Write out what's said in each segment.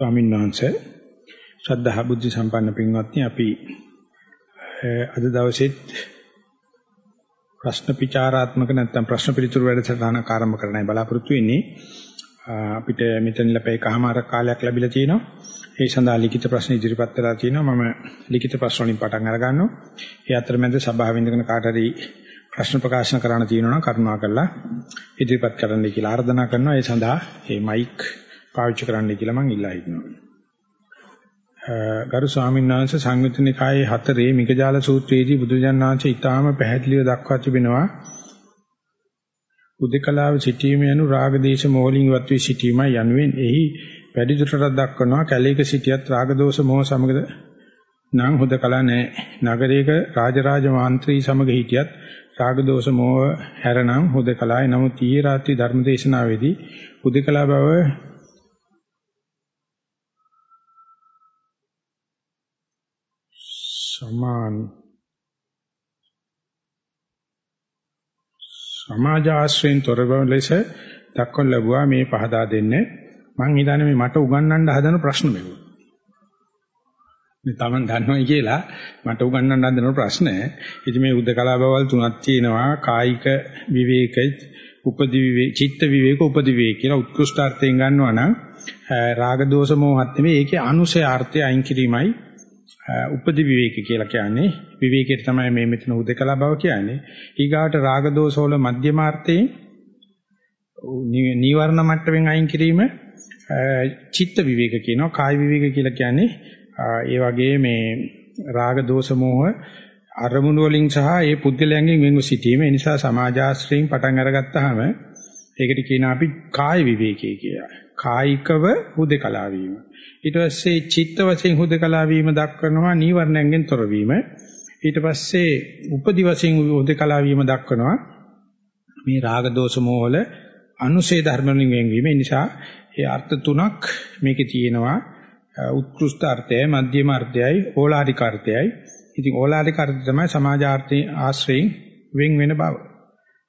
ස්වාමීන් වහන්සේ ශ්‍රද්ධා බුද්ධ සම්පන්න පින්වත්නි අපි අද දවසෙත් ප්‍රශ්න විචාරාත්මක නැත්නම් ප්‍රශ්න පිළිතුරු වැඩසටහන ආරම්භ කරන්නයි බලාපොරොත්තු වෙන්නේ. අපිට මෙතන ලැබෙයිකමාර කාලයක් ලැබිලා තිනවා ඒ සඳහා ලිඛිත ප්‍රශ්න ඉදිරිපත් කරලා තිනවා මම ලිඛිත ප්‍රශ්න වලින් පටන් අර ගන්නවා ඒ අතරමැද සභාවෙ ඉඳගෙන කාට හරි ප්‍රශ්න ප්‍රකාශන කරන්න තියෙනවා නම් කරුණාකරලා ඉදිරිපත් කරන්නයි කියලා ආරාධනා කරනවා. ඒ සඳහා මේ මයික් පාවිච්චි කරන්නයි කියලා මම ඉල්ලා හිටිනවා. ගරු ස්වාමීන් වහන්සේ සංයුත්ත නිකායේ හතරේ මිගජාල සූත්‍රයේදී බුදුජානනාංශ ඊටාම පැහැදිලිව දක්වා තිබෙනවා. උදකලාව සිටීම යනු රාග දේශ මොහලින් වත් වී සිටීමයි යනුවෙන් එහි වැඩි දුරටත් දක්වනවා කැලේක සිටියත් රාග දෝෂ මොහ සමග නම් හුදකලා නැහැ. නගරයක රාජරාජ මාන්ත්‍රී සමග හිටියත් රාග දෝෂ මොහ හැරනම් හුදකලායි. නමුත් ඊයේ රාත්‍රී ධර්ම දේශනාවේදී හුදකලා බව සමාන සමාජ ආශ්‍රයෙන් තොර බව ලෙස දක්වන ලැබුවා මේ පහදා දෙන්නේ මං හිතන්නේ මේ මට උගන්වන්න හදන ප්‍රශ්න මේක. මේ Taman දන්නවයි කියලා මට උගන්වන්න හදන ප්‍රශ්න. ඉතින් මේ උද්දකලා බවල් තුනක් තියෙනවා කායික විවේක, උපදි විවේක, චිත්ත විවේක, උපදි විවේක කියලා උත්කෘෂ්ඨාර්ථයෙන් ගන්නවා නම් රාග දෝෂ මොහත් නෙමෙයි ඒකේ අනුසය අර්ථය අයින් කිරීමයි උපදි විවේක කියලා කියන්නේ විවේකයට තමයි මේ මෙතන උදකලා බව කියන්නේ ඊගාට රාග දෝෂ වල මධ්‍යමාර්ථයෙන් නීවරණ මට්ටමින් අයින් කිරීම චිත්ත විවේක කියනවා කාය විවේක කියලා කියන්නේ ඒ වගේ මේ රාග දෝෂ මෝහ අරමුණු වලින් සහ ඒ පුද්ගලයන්ගෙන් වෙන්ව සිටීම ඒ නිසා සමාජාශ්‍රයෙන් පටන් අරගත්තාම ඒකට කියනවා අපි කාය විවේකයේ කියලා. කායිකව හුදකලා වීම. ඊට පස්සේ චිත්ත වශයෙන් හුදකලා වීම දක්වනවා නීවරණයෙන් තොර වීම. ඊට පස්සේ උපදි වශයෙන් හුදකලා වීම දක්වනවා මේ රාග දෝෂ මෝහල අනුසේ ධර්ම වලින් වෙන්වීම. ඒ නිසා ඒ අර්ථ තුනක් මේකේ තියෙනවා. උත්කෘෂ්ඨ අර්ථයයි, මධ්‍යම අර්ථයයි, ඕලාරික අර්ථයයි. ඉතින් ඕලාරික අර්ථය තමයි සමාජාර්ථයේ ආශ්‍රයෙන් වෙන් වෙන බව.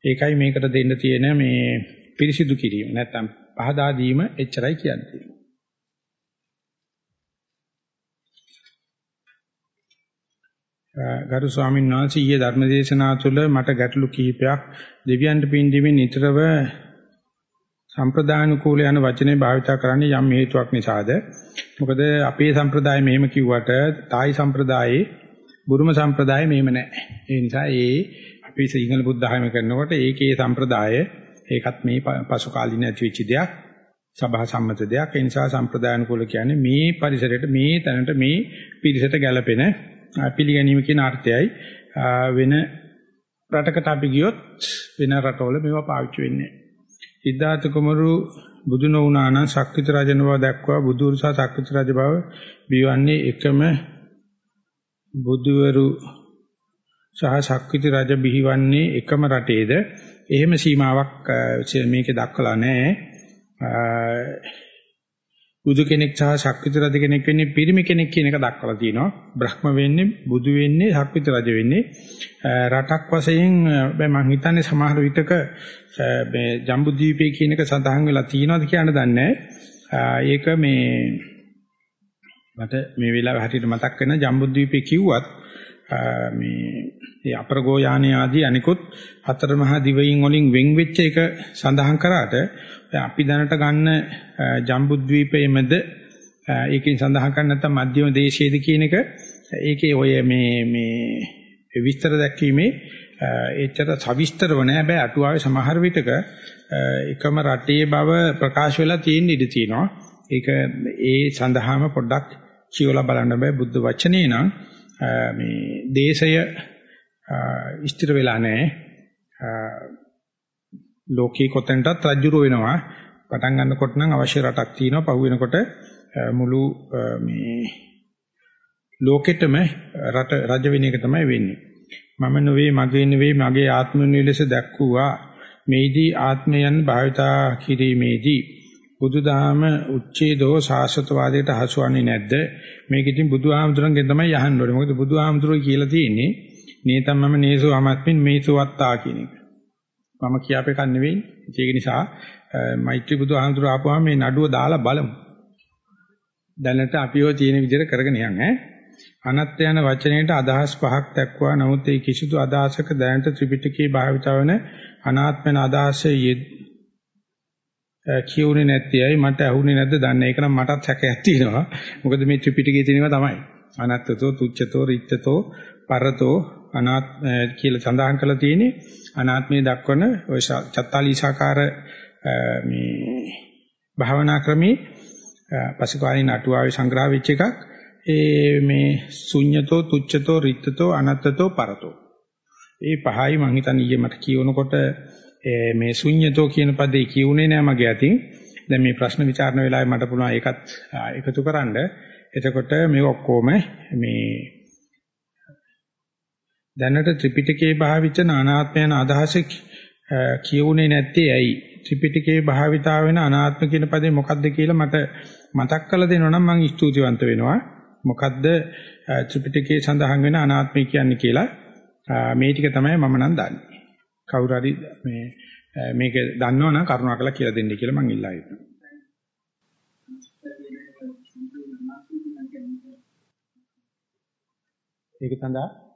ඒකයි මේකට දෙන්න තියෙන මේ පිරිසිදු කිරීම. නැත්තම් පහදා දීම එච්චරයි කියන්නේ. ගරු ස්වාමීන් වහන්සේ ඊයේ ධර්මදේශනා තුළ මට ගැටලු කිහිපයක් දෙවියන්ට පින්දීමේ නිතරව සම්ප්‍රදාන කූල යන වචනේ භාවිතා කරන්නේ යම් හේතුවක් නිසාද? මොකද අපේ සම්ප්‍රදාය මෙහෙම කිව්වට තායි සම්ප්‍රදායේ බුරුම සම්ප්‍රදාය මෙහෙම නැහැ. ඒ නිසා ඒ අපි සිංහල බුද්ධ ධර්ම කරනකොට ඒකේ සම්ප්‍රදාය ඒකත් මේ පසු කාලින ඇතිවෙච්ච දෙයක් සභා සම්මත දෙයක්. ඒ නිසා සම්ප්‍රදාන කූල කියන්නේ මේ පරිසරයට මේ තැනට මේ පිරිසට ගැළපෙන පිළිගැනීම කියන අර්ථයයි. වෙන රටකට අපි ගියොත් වෙන රටවල මේවා පාවිච්චි වෙන්නේ සිද්ධාර්ථ කුමරු බුදු නොවුනා නම් ශක්තිත රජන බව දක්වා බුදුරු සහ ශක්තිත රජ බව බිවන්නේ එකම බුදුවරු සහ ශක්තිත රජ බිහිවන්නේ එකම රටේද? එහෙම සීමාවක් මේකේ දක්වලා නැහැ. බුදු කෙනෙක් සහ ශක්විත රජ කෙනෙක් වෙන්නේ පිරිමි කෙනෙක් කියන එක දක්වලා තියෙනවා. බ්‍රහ්ම වෙන්නේ බුදු වෙන්නේ ශක්විත රජ වෙන්නේ රටක් වශයෙන් මම හිතන්නේ සමහර විටක මේ ජම්බුද්වීපය කියන එක සඳහන් වෙලා තියෙනවද කියන දන්නේ ඒක මේ මට මේ වෙලාවේ හරියට මතක් වෙන ජම්බුද්වීපය කිව්වත් මේ ඒ අපරගෝ යානේ ආදී අනිකුත් හතර මහා දිවයින් වලින් වෙන් වෙච්ච එක සඳහන් කරාට අපි දැනට ගන්න ජම්බුද්වීපයේමද ඒකෙන් සඳහන් කරන්නේ නැත්නම් මධ්‍යම දේශයේද කියන එක ඒකේ ඔය මේ මේ විස්තර දැක්වීමේ එච්චර සවිස්තරව නෑ. හැබැයි අටුවාවේ සමහර විටක එකම රටේ බව ප්‍රකාශ වෙලා තියෙන ඉඩ තියෙනවා. ඒක ඒ සඳහාම පොඩ්ඩක් කියවලා බලන්න බෑ බුද්ධ වචනේ නම්. මේ දේශය ස්ථිර වෙලා නැහැ ලෝකේ කොතෙන්ටත් රජ්ජුර වෙනවා. පටන් ගන්නකොට නම් අවශ්‍ය රටක් තියෙනවා. පහු වෙනකොට මුළු මේ ලෝකෙටම රට රජ වෙන එක තමයි වෙන්නේ. මම නෙවෙයි මගේ නෙවෙයි මගේ ආත්ම නිලස දැක්කුවා. මේදී ආත්මයන් භාවිතා කිරීමේදී බුදුදහම උච්ඡේදෝ සාසතවාදයට හසුවන්නේ නැද්ද? මේක ඉතින් බුදුහාමුදුරන්ගෙන් තමයි අහන්න ඕනේ. මොකද බුදුහාමුදුරුවෝ කියලා තියෙන්නේ නේතම් මම නේසෝ අමත්මින් මේසෝ වත්තා කියන එක. මම කියාපේක නෙවෙයි. ඒක නිසා මෛත්‍රී බුදුහාමුදුරුවෝ ආපුවාම මේ නඩුව දාලා බලමු. දැනට අපිව තියෙන විදිහට කරගෙන යන්නේ ඈ. අනත්ය යන වචනයට අදහස් පහක් දක්වා නමුත් ඒ කිසිදු අදහසක දැනට ත්‍රිපිටකයේ භාවිත වන අනාත්මන අදහසේ කියුනේ නැත්තේයි මට ඇහුනේ නැද්ද දන්නේ ඒක නම් මටත් සැකයක් තියෙනවා මොකද මේ ත්‍රිපිටකයේ තියෙනවා තමයි අනත්තතෝ තුච්ඡතෝ රිච්ඡතෝ පරතෝ අනාත් කියලා සඳහන් කරලා තියෙන්නේ අනාත්මය දක්වන ඔය චත්තාලීසාකාර මේ භාවනා ක්‍රමේ පසුකාලීන අටුවාවේ සංග්‍රහ වෙච්ච එකක්. ඒ මේ ශුඤ්‍යතෝ තුච්ඡතෝ රිත්තතෝ අනත්තතෝ පරතෝ. ඒ පහයි මං හිතන්නේ ඊයේ මට කියවනකොට මේ ශුඤ්‍යතෝ කියන පදේ කියුනේ නෑ මගේ අතින්. දැන් මේ ප්‍රශ්න විචාරණ වෙලාවේ මට පුළුවන් ඒකත් එකතු කරන්න. එතකොට මේ ඔක්කොම මේ දැනට ත්‍රිපිටකයේ භාවිත නානාත්මයන් අදහස කියුනේ නැත්තේ ඇයි? ත්‍රිපිටකයේ භාවිතා වෙන අනාත්ම කියන පදේ මොකක්ද කියලා මට මතක් කරලා දෙනවා නම් මම ස්තුතිවන්ත වෙනවා. මොකද්ද ත්‍රිපිටකයේ සඳහන් වෙන අනාත්මය කියන්නේ කියලා? මේ ටික තමයි මම නම් දන්නේ. කවුරු හරි මේ මේක දන්නවනම් කරුණාකරලා කියලා දෙන්න කියලා මම ඉල්ලා හිටිනවා. ඒක සඳහා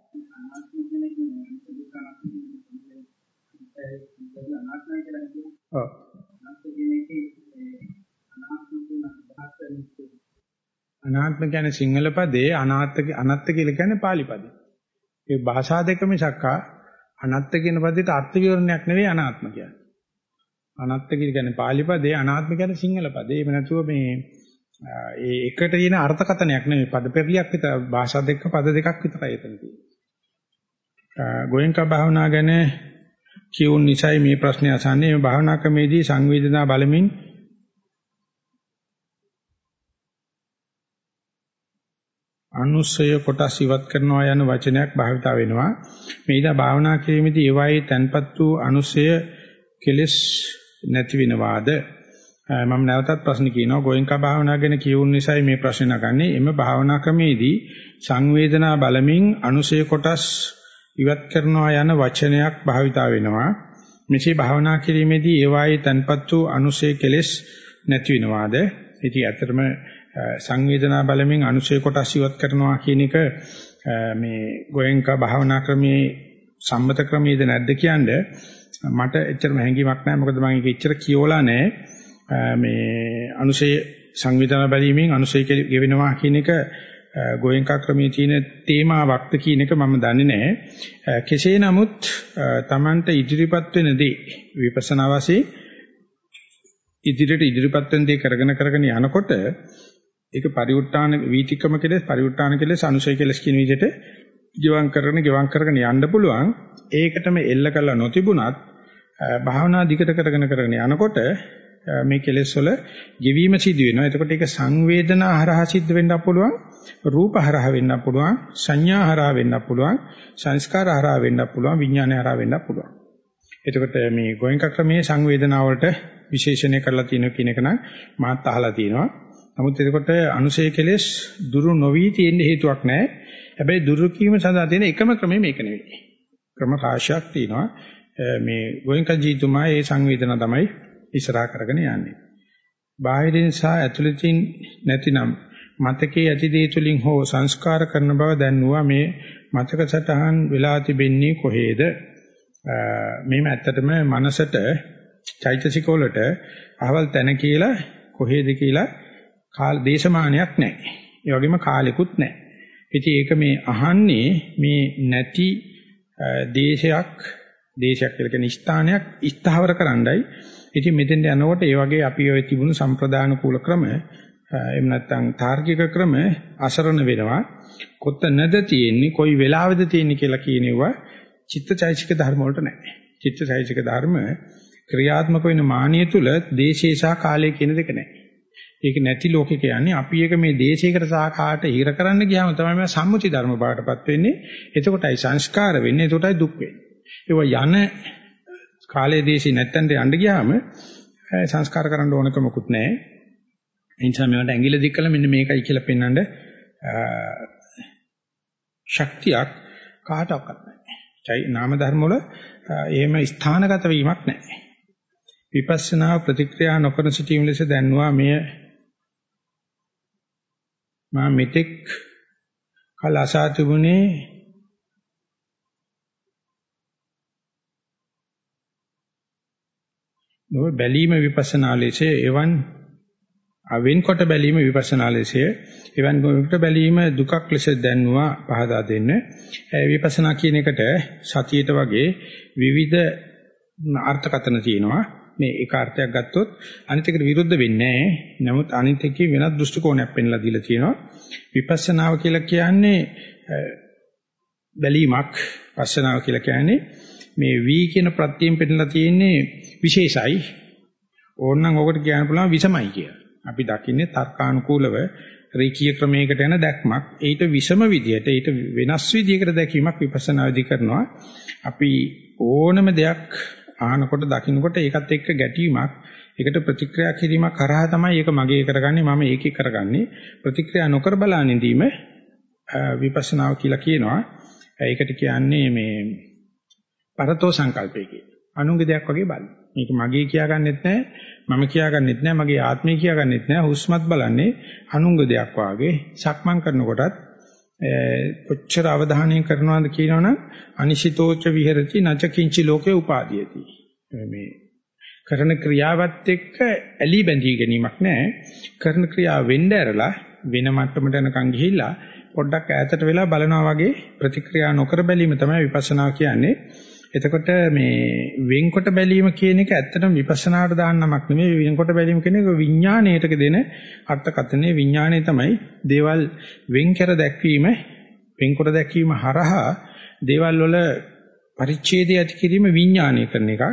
ඔව් අනාත්ම කියන්නේ සිංහල පදේ අනාත්ත අනත්ත කියලා කියන්නේ pāli පදේ. ඒ භාෂා දෙක මිසක්කා අනත්ත කියන පදේට අර්ථ විවරණයක් නෙවෙයි අනාත්ම කියන්නේ. අනත්ත කියන්නේ pāli පදේ අනාත්ම කියන්නේ සිංහල පදේ. එහෙම නැතුව මේ ඒ එකට තියෙන අර්ථකතනයක් නෙවෙයි පද පෙරලියක් විතර භාෂා දෙක පද දෙකක් විතරයි එතන තියෙන්නේ. ගෝයන්කා භාවනා ගැන කියුන් නිසයි මේ ප්‍රශ්නේ අසන්නේ මේ භාවනා ක්‍රමේදී සංවේදනා බලමින් අනුස්සය කොටස් ඉවත් කරනවා යන වචනයක් භාවිතා වෙනවා. මේදා භාවනා කිරීමේදී ඒවායේ තන්පත් වූ අනුස්සය කෙලස් නැති වෙනවාද? මම නැවතත් ප්‍රශ්න කියනවා ගෝයන්කා භාවනා ගැන කියවුන නිසායි මේ ප්‍රශ්න නගන්නේ. එම භාවනා ක්‍රමේදී සංවේදනා බලමින් අනුසය කොටස් ඉවත් කරනවා යන වචනයක් භාවිතා වෙනවා. මෙසේ භාවනා කිරීමේදී ඒවායේ තන්පත් වූ අනුසය කෙලෙස් නැති වෙනවාද? ඉතින් ඇත්තටම සංවේදනා බලමින් අනුසය කොටස් ඉවත් කරනවා කියන එක මේ ගෝයන්කා භාවනා ක්‍රමයේ සම්මත ක්‍රමයේද නැද්ද කියන්නේ මට එච්චරම හැඟීමක් නැහැ මොකද මම ඒක එච්චර කියවලා නැහැ මේ අනුශය සංවිධාන බැලීමෙන් අනුශය ගෙවෙනවා කියන එක ගෝයන්කා ක්‍රමයේ තියෙන තේමාවක්ද කියන එක මම දන්නේ නැහැ. කෙසේ නමුත් Tamanට ඉදිරිපත් වෙන දේ විපස්සනා වශයෙන් ඉදිරියට ඉදිරිපත් වෙන දේ කරගෙන කරගෙන යනකොට ඒක පරිඋත්තාන වීතිකම කෙලෙස් පරිඋත්තාන කෙලෙස් අනුශය කෙලෙස් කියන විදිහට ගෙවම් කරගෙන ගෙවම් කරගෙන යන්න පුළුවන්. ඒකටම එල්ල කරලා නොතිබුණත් භාවනා දිගට කරගෙන කරගෙන යනකොට මේ කෙලෙස් වල ගෙවීම සිදු වෙනවා. එතකොට ඒක සංවේදනා හරහා සිද්ධ වෙන්නත් පුළුවන්, රූප හරහා වෙන්නත් පුළුවන්, සංඥා හරහා වෙන්නත් පුළුවන්, සංස්කාර හරහා වෙන්නත් පුළුවන්, විඥාන හරහා වෙන්නත් පුළුවන්. එතකොට මේ ගෝයන්ක ක්‍රමයේ සංවේදනා වලට විශේෂණය කරලා තියෙන කෙනෙක් නම් මාත් අහලා තියෙනවා. නමුත් එතකොට අනුසය කෙලෙස් දුරු නොවි තියෙන හේතුවක් නැහැ. හැබැයි දුරු කීම සඳහා තියෙන එකම ක්‍රමය මේක නෙවෙයි. ක්‍රම රාශියක් තියෙනවා. මේ ගෝයන්ක ජීතුමා ඒ සංවේදනා තමයි ඉස්සරහා කරගෙන යන්නේ. බාහිරින් සහ ඇතුළතින් නැතිනම් මතකයේ ඇති දේ තුලින් හෝ සංස්කාර කරන බව දැන්නුවා මේ මතක සටහන් වෙලා තිබෙන්නේ කොහේද? මේම ඇත්තටම මනසට චෛතසික වලට අහවල් තැන කියලා කොහේද කියලා කාල දේශමානයක් නැහැ. ඒ වගේම කාලෙකුත් නැහැ. ඉතින් ඒක මේ අහන්නේ මේ නැති දේශයක් දේශයක් කියලා කියන ස්ථානයක් ස්ථාවර කරන්නයි ඉතින් මෙතෙන්ට යනකොට ඒ වගේ අපි ඔය තිබුණු සම්ප්‍රදාන කූල ක්‍රම එහෙම නැත්නම් තාර්කික ක්‍රම අසරණ වෙනවා. කොතනද තියෙන්නේ, කොයි වෙලාවෙද තියෙන්නේ කියලා කියනවා චිත්තචෛසික ධර්ම වලට නැහැ. චිත්තචෛසික ධර්ම ක්‍රියාත්මක වෙන මානිය තුල දේශේ සහ කාලය කියන දෙක නැහැ. ඒක නැති ලෝකේ කියන්නේ අපි එක මේ දේශයකට සහ කාට හිර කරන්න ගියාම තමයි මේ සම්මුති ධර්ම බාටපත් වෙන්නේ. එතකොටයි සංස්කාර වෙන්නේ, එතකොටයි දුක් වෙන්නේ. ඒවා යන කාලයේ දේශي නැත්තන්ට යන්න ගියාම සංස්කාර කරන්න ඕනකමකුත් නැහැ. ඒ නිසා මේවට ඇඟිල්ල දික් කළා මෙන්න මේකයි කියලා පෙන්වන්න ශක්තියක් කාටවත් නැහැ. චෛ නාම ධර්ම වල එහෙම ස්ථානගත වීමක් නැහැ. විපස්සනා ප්‍රතික්‍රියා නොකර සිටීම ලෙස දැන්වා මෙය මා මෙතෙක් කල අසා තිබුණේ නොව බැලීම විපස්සනා ලෙස එවන් අවෙන්කොට බැලීම විපස්සනා ලෙසය එවන් කොට බැලීම දුකක් ලෙස දැන්නවා පහදා දෙන්න. විපස්සනා කියන එකට සතියේට වගේ විවිධ අර්ථකථන තියෙනවා. මේ එක අර්ථයක් ගත්තොත් අනිත් එකට විරුද්ධ වෙන්නේ නැහැ. නමුත් අනිත් එකේ වෙනත් දෘෂ්ටි කෝණයක් පෙන්ලා දීලා තියෙනවා. විපස්සනාව කියලා කියන්නේ බැලීමක්. පස්සනාව කියලා කියන්නේ මේ වී කියන ප්‍රත්‍යයෙන් පෙන්නලා තියෙන්නේ විශේෂයි. ඕනනම් ඔකට කියන්න පුළුවන් විසමයි කියලා. අපි දකින්නේ තර්කානුකූලව රීකී ක්‍රමයකට යන දැක්මක්. ඊට විෂම විදියට ඊට වෙනස් විදියකට දැකීමක් විපස්සනා විදි කරනවා. අපි ඕනම දෙයක් අහනකොට දකින්නකොට ඒකත් එක්ක ගැටීමක් ඒකට ප්‍රතික්‍රියා කිරීමක් කරා තමයි ඒක මගේ කරගන්නේ මම ඒකේ කරගන්නේ. ප්‍රතික්‍රියා නොකර බලානින්දීම විපස්සනාව කියලා කියනවා. ඒකට කියන්නේ මේ පරතෝ සංකල්පය කියලා. අනුංග දෙයක් වගේ බලන්න. මේක මගේ කියාගන්නෙත් නැහැ මම කියාගන්නෙත් නැහැ මගේ ආත්මය කියාගන්නෙත් නැහැ හුස්මත් බලන්නේ අනුංග දෙයක් වාගේ. සක්මන් කරනකොටත් කොච්චර අවධානය කරනවද කියනවනම් අනිශිතෝච විහෙරති නච කිංචි ලෝකේ උපාදීයති. මේ කරන ක්‍රියාවත් එක්ක ඇලි බැඳී ගැනීමක් නැහැ කරන ක්‍රියාව වෙන්න ඇරලා වෙන මට්ටමට යනකම් ගිහිල්ලා පොඩ්ඩක් ඈතට වෙලා බලනවා වගේ ප්‍රතික්‍රියා නොකර බැලීම තමයි විපස්සනා කියන්නේ. එතකොට මේ වෙන්කොට බැලීම කියන එක ඇත්තටම විපස්සනාට දාන්න නමක් නෙමෙයි. වෙන්කොට බැලීම කියන එක විඥාණයට දෙන අර්ථකථනයේ. විඥාණය තමයි දේවල් වෙන් කර දැක්වීම වෙන්කොට දැක්වීම හරහා දේවල් වල පරිච්ඡේදය ඇති කිරීම විඥාණය කරන එකක්.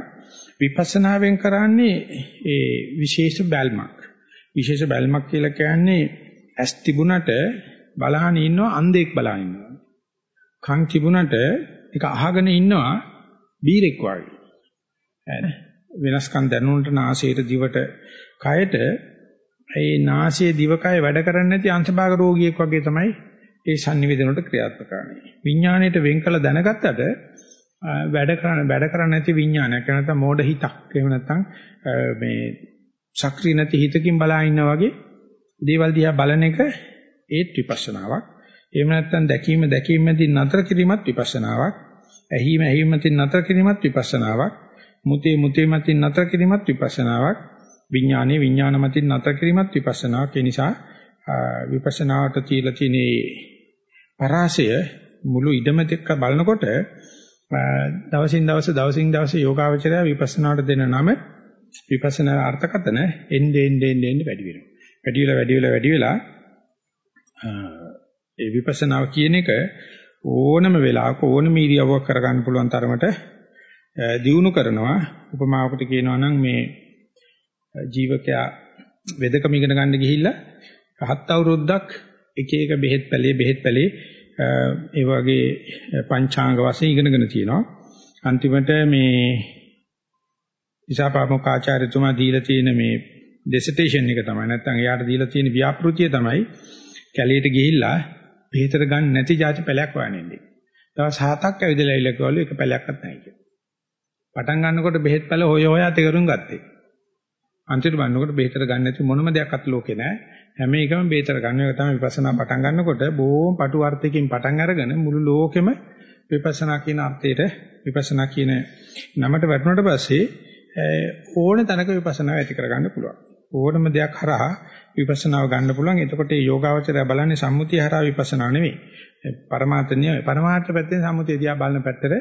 විපස්සනාවෙන් කරන්නේ ඒ විශේෂ බැල්මක්. විශේෂ බැල්මක් කියලා කියන්නේ ඇස් තිබුණට බලහන් ඉන්නවා අන්ධෙක් බලහන් ඉන්නවා. කන් තිබුණට ඒක අහගෙන ඉන්නවා. බීරෙක් වගේ. වෙනස්කම් දැනුණට නාසයට දිවට කයට ඒ නාසයේ දිවකය වැඩ කරන්නේ නැති අංශභාග රෝගියෙක් වගේ තමයි ඒ sannivedanaට ක්‍රියාත්මක කරන්නේ. විඥාණයට වෙන් කළ දැනගත්තට වැඩ කරන වැඩ කරන්නේ නැති විඥානයක් නැත්නම් මෝඩ හිතක්. එහෙම නැත්නම් මේ ශක්තිය නැති හිතකින් බලා ඉන්නා වගේ දේවල් දිහා බලන එක ඒත් විපස්සනාවක්. එහෙම නැත්නම් දැකීම දැකීම මැදින් නතර කිරීමත් විපස්සනාවක්. ඇහිම ඇහිම මතින් නතර කිරීමත් විපස්සනාවක්. මුතේ මුතේ මතින් නතර කිරීමත් විපස්සනාවක්. විඥානේ විඥාන මතින් නතර කිරීමත් විපස්සනාවක්. ඒ නිසා විපස්සනාවට තියලා තියෙන පරාසය මුළු ඉඩම දෙක බලනකොට දවසින් දවස දවසින් දවස යෝගාවචරය විපස්සනාවට දෙන නම විපස්සනා අර්ථකතන එන්නේ එන්නේ එන්නේ වැඩි වෙනවා. වැඩි වෙලා වැඩි වෙලා වැඩි වෙලා ඒ විපස්සනාව කියන එක ඕනම වෙලාවක ඕනම ඉරියව්වක් කරගන්න පුළුවන් තරමට දියුණු කරනවා. උපමාවකට කියනවා නම් මේ ජීවකයා වෙදකම ඉගෙන ගන්න ගිහිල්ලා හත් අවුරුද්දක් එක එක බෙහෙත් පැලේ බෙහෙත් පැලේ ඒ වගේ පංචාංග වශයෙන් ඉගෙනගෙන තියෙනවා. අන්තිමට මේ ඉසాపాමක ආචාර්යතුමා දීලා තියෙන මේ ඩෙසිටේෂන් එක තමයි නැත්නම් එයාට දීලා තියෙන ව්‍යාපෘතිය තමයි කැලේට ගිහිල්ලා පිටතට ගන්න නැති જાති පැලයක් හොයන්නේ. දවස් 7ක් ඇවිදලා ඉල කිව්වලු එක පැලයක්වත් නැහැ කියලා. පටන් ගන්නකොට බෙහෙත් පැල හොය හොයා තේරුම් ගත්තේ. අන්තිමට බලනකොට බෙහෙතට ගන්න නැති මොනම දෙයක් අත ලෝකේ නැහැ. හැම එකම බෙහෙතට ගන්න එක තමයි විපස්සනා පටන් ගන්නකොට බොහොම පටු අර්ථයකින් පටන් අරගෙන මුළු ලෝකෙම විපස්සනා කියන අර්ථයට විපස්සනා කියන නමට වැටුණාට පස්සේ ඕන තැනක විපස්සනා ඇති කරගන්න පුළුවන්. ඕනම දෙයක් හරහා විපස්සනාව ගන්න පුළුවන්. එතකොට මේ යෝගාවචරය බලන්නේ සම්මුතිය හරහා විපස්සනා නෙවෙයි. පරමාර්ථ නෙවෙයි. පරමාර්ථ පැත්තෙන් සම්මුතිය දිහා බලන පැත්තට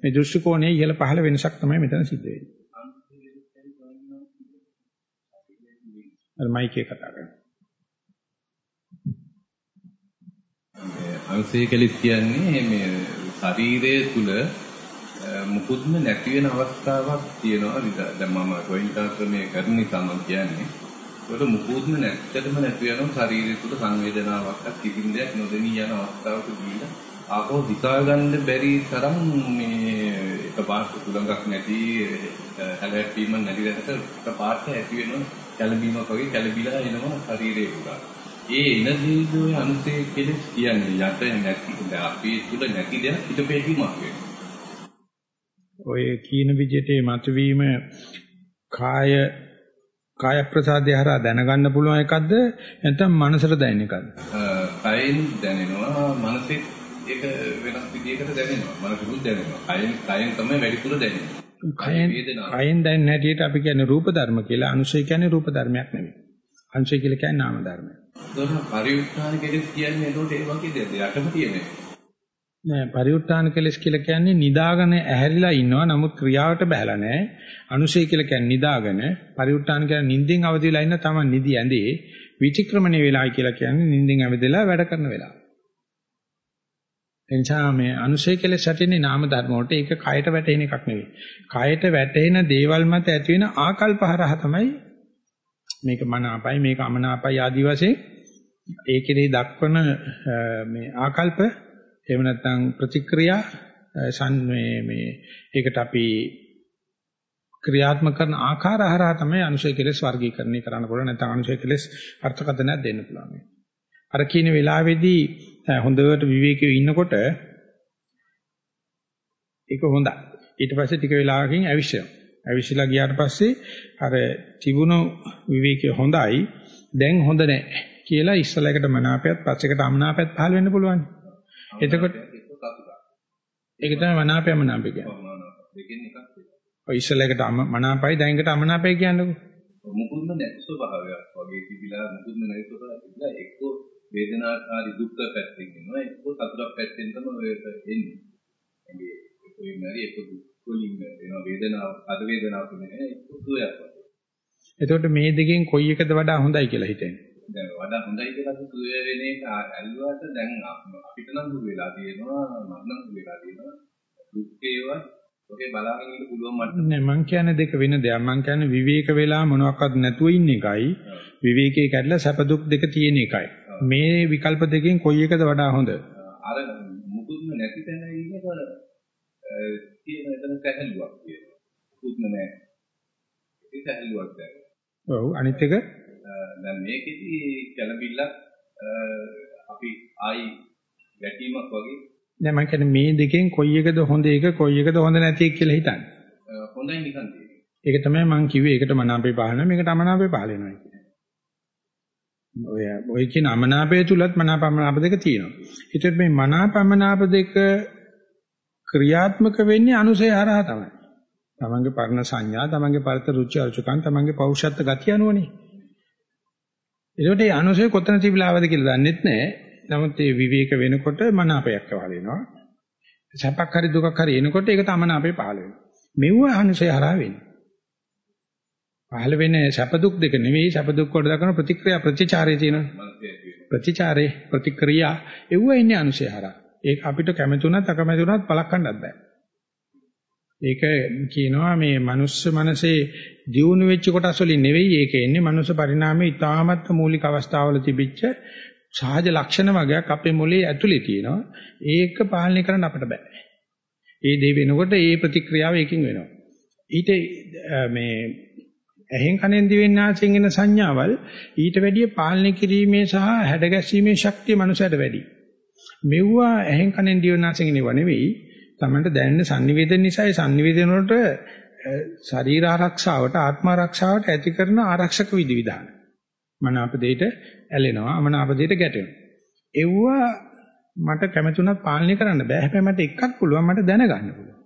මේ දෘෂ්ටි කෝණයේ ඉහළ පහළ වෙනසක් තමයි මෙතන සිද්ධ වෙන්නේ. අර මයික් එක කතා කරන්නේ. අංශය කෙලිස් කියන්නේ මේ ශරීරය තුල මුකුත්ම නැති වෙන අවස්ථාවක් තියෙනවා දැන් මම ගෝයින්ටා ක්‍රමයේ කරන නිසා මම කියන්නේ ඒකට මුකුත්ම නැත්තටම නැති වෙනවා ශරීරය තුල සංවේදනාවක් කිසිම දෙයක් නොදෙනී යන අවස්ථාවක ගිහිලා ආපහු දිසා ගන්න බැරි තරම් මේ එකපාරට තුලඟක් නැති හැලැප්පීම නැති දැනට එකපාරට ඇති වෙනවා කැළඹීමක් වගේ කැළඹිලා එනවා ශරීරේ පුරා. ඒ එන දීදෝය අනුසේ කෙලස් කියන්නේ යට නැති අපි තුල නැති දෙයක් හිතපේකීමක් වෙනවා. ඔය කීන විදිහට මතුවීම කාය කාය ප්‍රසාදය හරහා දැනගන්න පුළුවන් එකක්ද නැත්නම් මනසට දැනෙන එකක්ද? කයෙන් දැනෙනවා මනසෙත් ඒක වෙනස් විදිහකට දැනෙනවා. මනසෙත් දැනෙනවා. කයෙන් කයෙන් තමයි වැඩිපුර දැනෙන්නේ. කයෙන් කයෙන් දැනෙන හැටියට අපි කියන්නේ රූප ධර්ම කියලා. අනුසය කියන්නේ රූප ධර්මයක් නෙමෙයි. අනුසය කියලා කියන්නේ නාම ධර්මයක්. ඒක පරිඋත්ථාන කෙලෙස් කියන්නේ එතකොට ඒ වගේ දෙයක්. යටම තියෙන්නේ. නෑ පරිඋත්ථාන කෙලෙස් කියලා කියන්නේ නිදාගෙන ඇහැරිලා ඉන්නවා නමුත් ක්‍රියාවට බහැලා නෑ. අනුශය කියලා කියන්නේ නිදාගෙන පරිඋත්ථාන කියන්නේ නිින්දෙන් අවදිලා ඉන්න තමයි නිදි ඇඳේ විචක්‍රමණය වෙලායි කියලා කියන්නේ නිින්දෙන් අවදිලා වැඩ කරන වෙලාව. එනිසා මේ අනුශය කෙලෙස් ඇතිනේ නාම ධර්ම වලට ඒක කයට වැටෙන එකක් නෙවෙයි. කයට වැටෙන දේවල් මත ඇති වෙන ආකල්ප හරහා තමයි මේක මනාපයි මේක අමනාපයි ආදි වශයෙන් ඒකේ දක්වන මේ ආකල්ප එහෙම නැත්නම් ප්‍රතික්‍රියා සන් මේ මේ ඒකට අපි ක්‍රියාත්මක කරන ආකාර හරහා තමයි අනුශය කෙලස් වර්ගීකරණය කරන්න පුළුවන් නැත්නම් අනුශය කෙලස් අර්ථකථනයක් දෙන්න පුළුවන්. අර කියන වෙලාවේදී හොඳට විවේකීව ඉන්නකොට ඒක හොඳයි. ඊට පස්සේ ටික වෙලාවකින් ඇවිස්සෙනවා. ඇවිස්සලා ගියාට පස්සේ අර තිබුණු විවේකී හොඳයි දැන් හොඳ නැහැ කියලා ඉස්සලයකට මනාපයත් පස්සේකට අමනාපයත් පහළ වෙන්න පුළුවන්. එතකොට ඒක තමයි මනාපයම නාපය කියන්නේ. ඔය ඉස්සලයකට මනාපයි දැන්කට අමනාපයි කියන්නකෝ. මුකුත්ම නැති ස්වභාවයක් වගේ තිබිලා මුකුත්ම නැති ස්වභාවයක් එක්ක වේදනාකාරී දුක්ඛ පැත්තෙන් එනවා එක්ක සතුටක් පැත්තෙන් තමයි ඔය එන්නේ. ඒ කොයි මරි එක්ක දුක් වලින් එනවා වේදනාව අද වේදනාව කියන්නේ එක්ක සුවයක් වගේ. එතකොට මේ දෙකෙන් කොයි එකද වඩා හොඳයි කියලා හිතන්නේ? දැන් වඩා හොඳයි කියලා සුව වෙන එක ඇල්ලුවාට දැන් අපිට නම් දුර වෙලා තියෙනවා මම නම් දුර වෙලා තියෙනවා. දුක් ඒවා ඔකේ බලාගෙන ඉන්න පුළුවන් මට නෑ මං කියන්නේ දෙක වෙන දෙයක්. මං කියන්නේ විවේක වෙලා මොනවත් නැතුව ඉන්න එකයි. විවේකයේ කැඩලා සැප දුක් දෙක තියෙන එකයි. මේ විකල්ප දෙකෙන් කොයි එකද වඩා හොඳ? අර මුකුත්ම නැති තැන ඉන්නක තියෙන එතන සැහැල්ලුවක් තියෙනවා. මුකුත්ම නැහැ ඒක සැහැල්ලුවක් දැනෙනවා ඔව් අනිත් එක දැන් මේකෙදි කැළඹිල්ලක් අපි ආයි ගැටීමක් වගේ නෑ මම කියන්නේ මේ දෙකෙන් කොයි එකද හොඳ එක කොයි එකද හොඳ නැති එක කියලා හිතන්නේ. හොඳයි නිකන් තියෙන්නේ. ඒක තමයි මම කිව්වේ ඒකට මනාපේ පහළ මේකට අමනාපේ පහළ වෙනවා කියන්නේ. ඔය ඔය කියන අමනාපය තුලත් මනාපමනාප දෙක තියෙනවා. ඒත් මේ මනාපමනාප දෙක ක්‍රියාත්මක වෙන්නේ අනුසය හරහා තමයි. තමන්ගේ පරණ සංඥා, තමන්ගේ පරත රුචි අරුචිකන්, තමන්ගේ පෞෂත්ව ගතිය අනුවනේ. ඒකට මේ අනුසය කොතන තිබිලාවද කියලා දන්නෙත් නැහැ. නමුත් මේ විවේක වෙනකොට මනාපයක් පහළ වෙනවා. සැපක් හරි දුකක් හරි එනකොට ඒක තමනාපේ පහළ වෙනවා. මෙව අනුසය හරහා වෙන්නේ. පහළ වෙන්නේ සැප දුක් දෙක නෙවෙයි සැප දුක් වලට දක්වන ප්‍රතික්‍රියා ප්‍රතිචාරය තියෙනවා. ප්‍රතිචාරේ ප්‍රතික්‍රියා එව්ව ඉන්නේ අනුසය හරහා. ඒක අපිට කැමතුණත් අකමැතුණත් පලක් ගන්නත් බෑ. ඒක කියනවා මේ මනුස්ස මනසේ දියුණු වෙච්ච කොටස් වලින් නෙවෙයි ඒක එන්නේ මනුස්ස පරිණාමයේ ඉතාමත් මූලික අවස්ථාවල තිබිච්ච සහජ ලක්ෂණ වගේක් අපේ මොලේ ඇතුලේ තියෙනවා. ඒක පාලනය කරන්න අපිට බෑ. ඒ දේ වෙනකොට ඒ ප්‍රතික්‍රියාව එකකින් වෙනවා. ඊට මේ ඇහෙන් කනෙන් දිවෙන් නාසයෙන් එන සංඥාවල් ඊට වැඩිය පාලනය කිරීමේ සහ හැඩගැස්වීමේ ශක්තිය මනුස්සයට වැඩි. මෙව්වා ඇහෙන් කනෙන් දිවෙන් නාසයෙන් එනව නෙවෙයි. තමන්ට දැනෙන sannivedana නිසා ඒ sannivedana වලට ශරීර ආරක්ෂාවට ආත්ම ආරක්ෂාවට ඇති කරන ආරක්ෂක විධිවිධාන. මනාප දෙයට ඇලෙනවා අමනාප දෙයට ගැටෙනවා. එව්වා මට කැමතුණත් පාලනය කරන්න බෑ. හැබැයි මට එකක් පුළුවන් මට දැනගන්න පුළුවන්.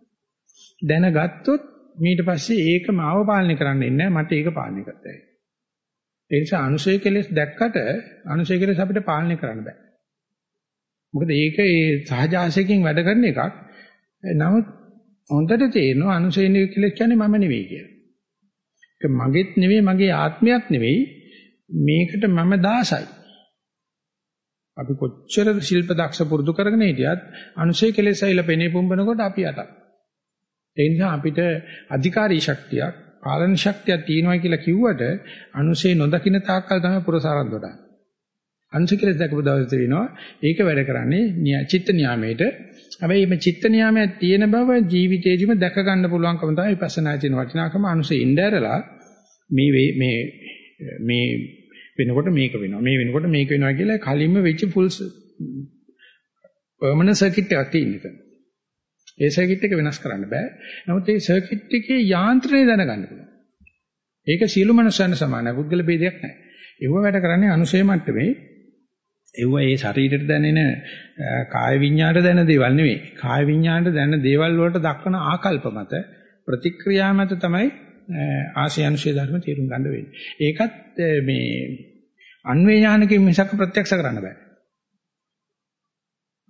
දැනගත්තොත් ඊට පස්සේ ඒක මාව පාලනය කරන්න ඉන්නේ මට ඒක පාලනය කරතයි. ඒ නිසා අනුශය කෙලෙස් දැක්කට අනුශය කෙලෙස් අපිට පාලනය කරන්න බෑ. මොකද ඒක ඒ සහජාසයෙන් වැඩ කරන එකක්. නමුත් හොඳට තේරෙනවා අනුශය කෙලෙස් කියන්නේ මම නෙවෙයි කියලා. ඒක මගේත් නෙවෙයි මගේ ආත්මයක් නෙවෙයි මේකට මම දාසයි. අපි කොච්චර ශිල්ප දක්ෂ පුරුදු කරගෙන හිටියත් අනුශය කෙලෙස් ඇවිල්ලා පෙනේ පුම්බනකොට අපි යටක්. ඒ නිසා අපිට අධිකාරී ශක්තියක්, පාලන ශක්තියක් තියෙනවා කියලා කිව්වට අනුශේ නොදකින්න තාක්කල් තමයි පුරසාරම් දොඩන්නේ. අනුශේ කෙලෙස් දැකපු දවසේ වෙනවා ඒක වැඩ කරන්නේ චිත්ත නියාමයේට. හැබැයි මේ චිත්ත නියාමයේ තියෙන බව ජීවිතේදිම දැක ගන්න පුළුවන්කම තමයි විපස්සනා තියෙන වටිනාකම අනුශේ ඉnderලා මේ මේ මේ වෙනකොට මේක වෙනවා මේ වෙනකොට මේක වෙනවා කියලා කලින්ම වෙච්ච ෆුල් පර්මනන්ට් සර්කිට් එකක් තියෙනවා. ඒ සර්කිට් එක වෙනස් කරන්න බෑ. නමුත් ඒ සර්කිට් එකේ යාන්ත්‍රණය දැනගන්න පුළුවන්. ඒක සියලු මනුස්සයන් සමානයි. පුද්ගල ભેදයක් නැහැ. ඒව වැඩ කරන්නේ අනුසය මට්ටමේ. ඒව ඒ ශරීරයට දැනෙන කාය විඤ්ඤාණයට දැනෙන දේවල් නෙවෙයි. කාය විඤ්ඤාණයට දැනෙන දේවල් වලට දක්වන ආකල්ප මත ප්‍රතික්‍රියා මත තමයි ආශය අනුශය ධර්ම තේරුම් ගන්න වෙන්නේ. ඒකත් මේ අන්වේ ඥානකින් මිසක ප්‍රත්‍යක්ෂ කරන්න බෑ.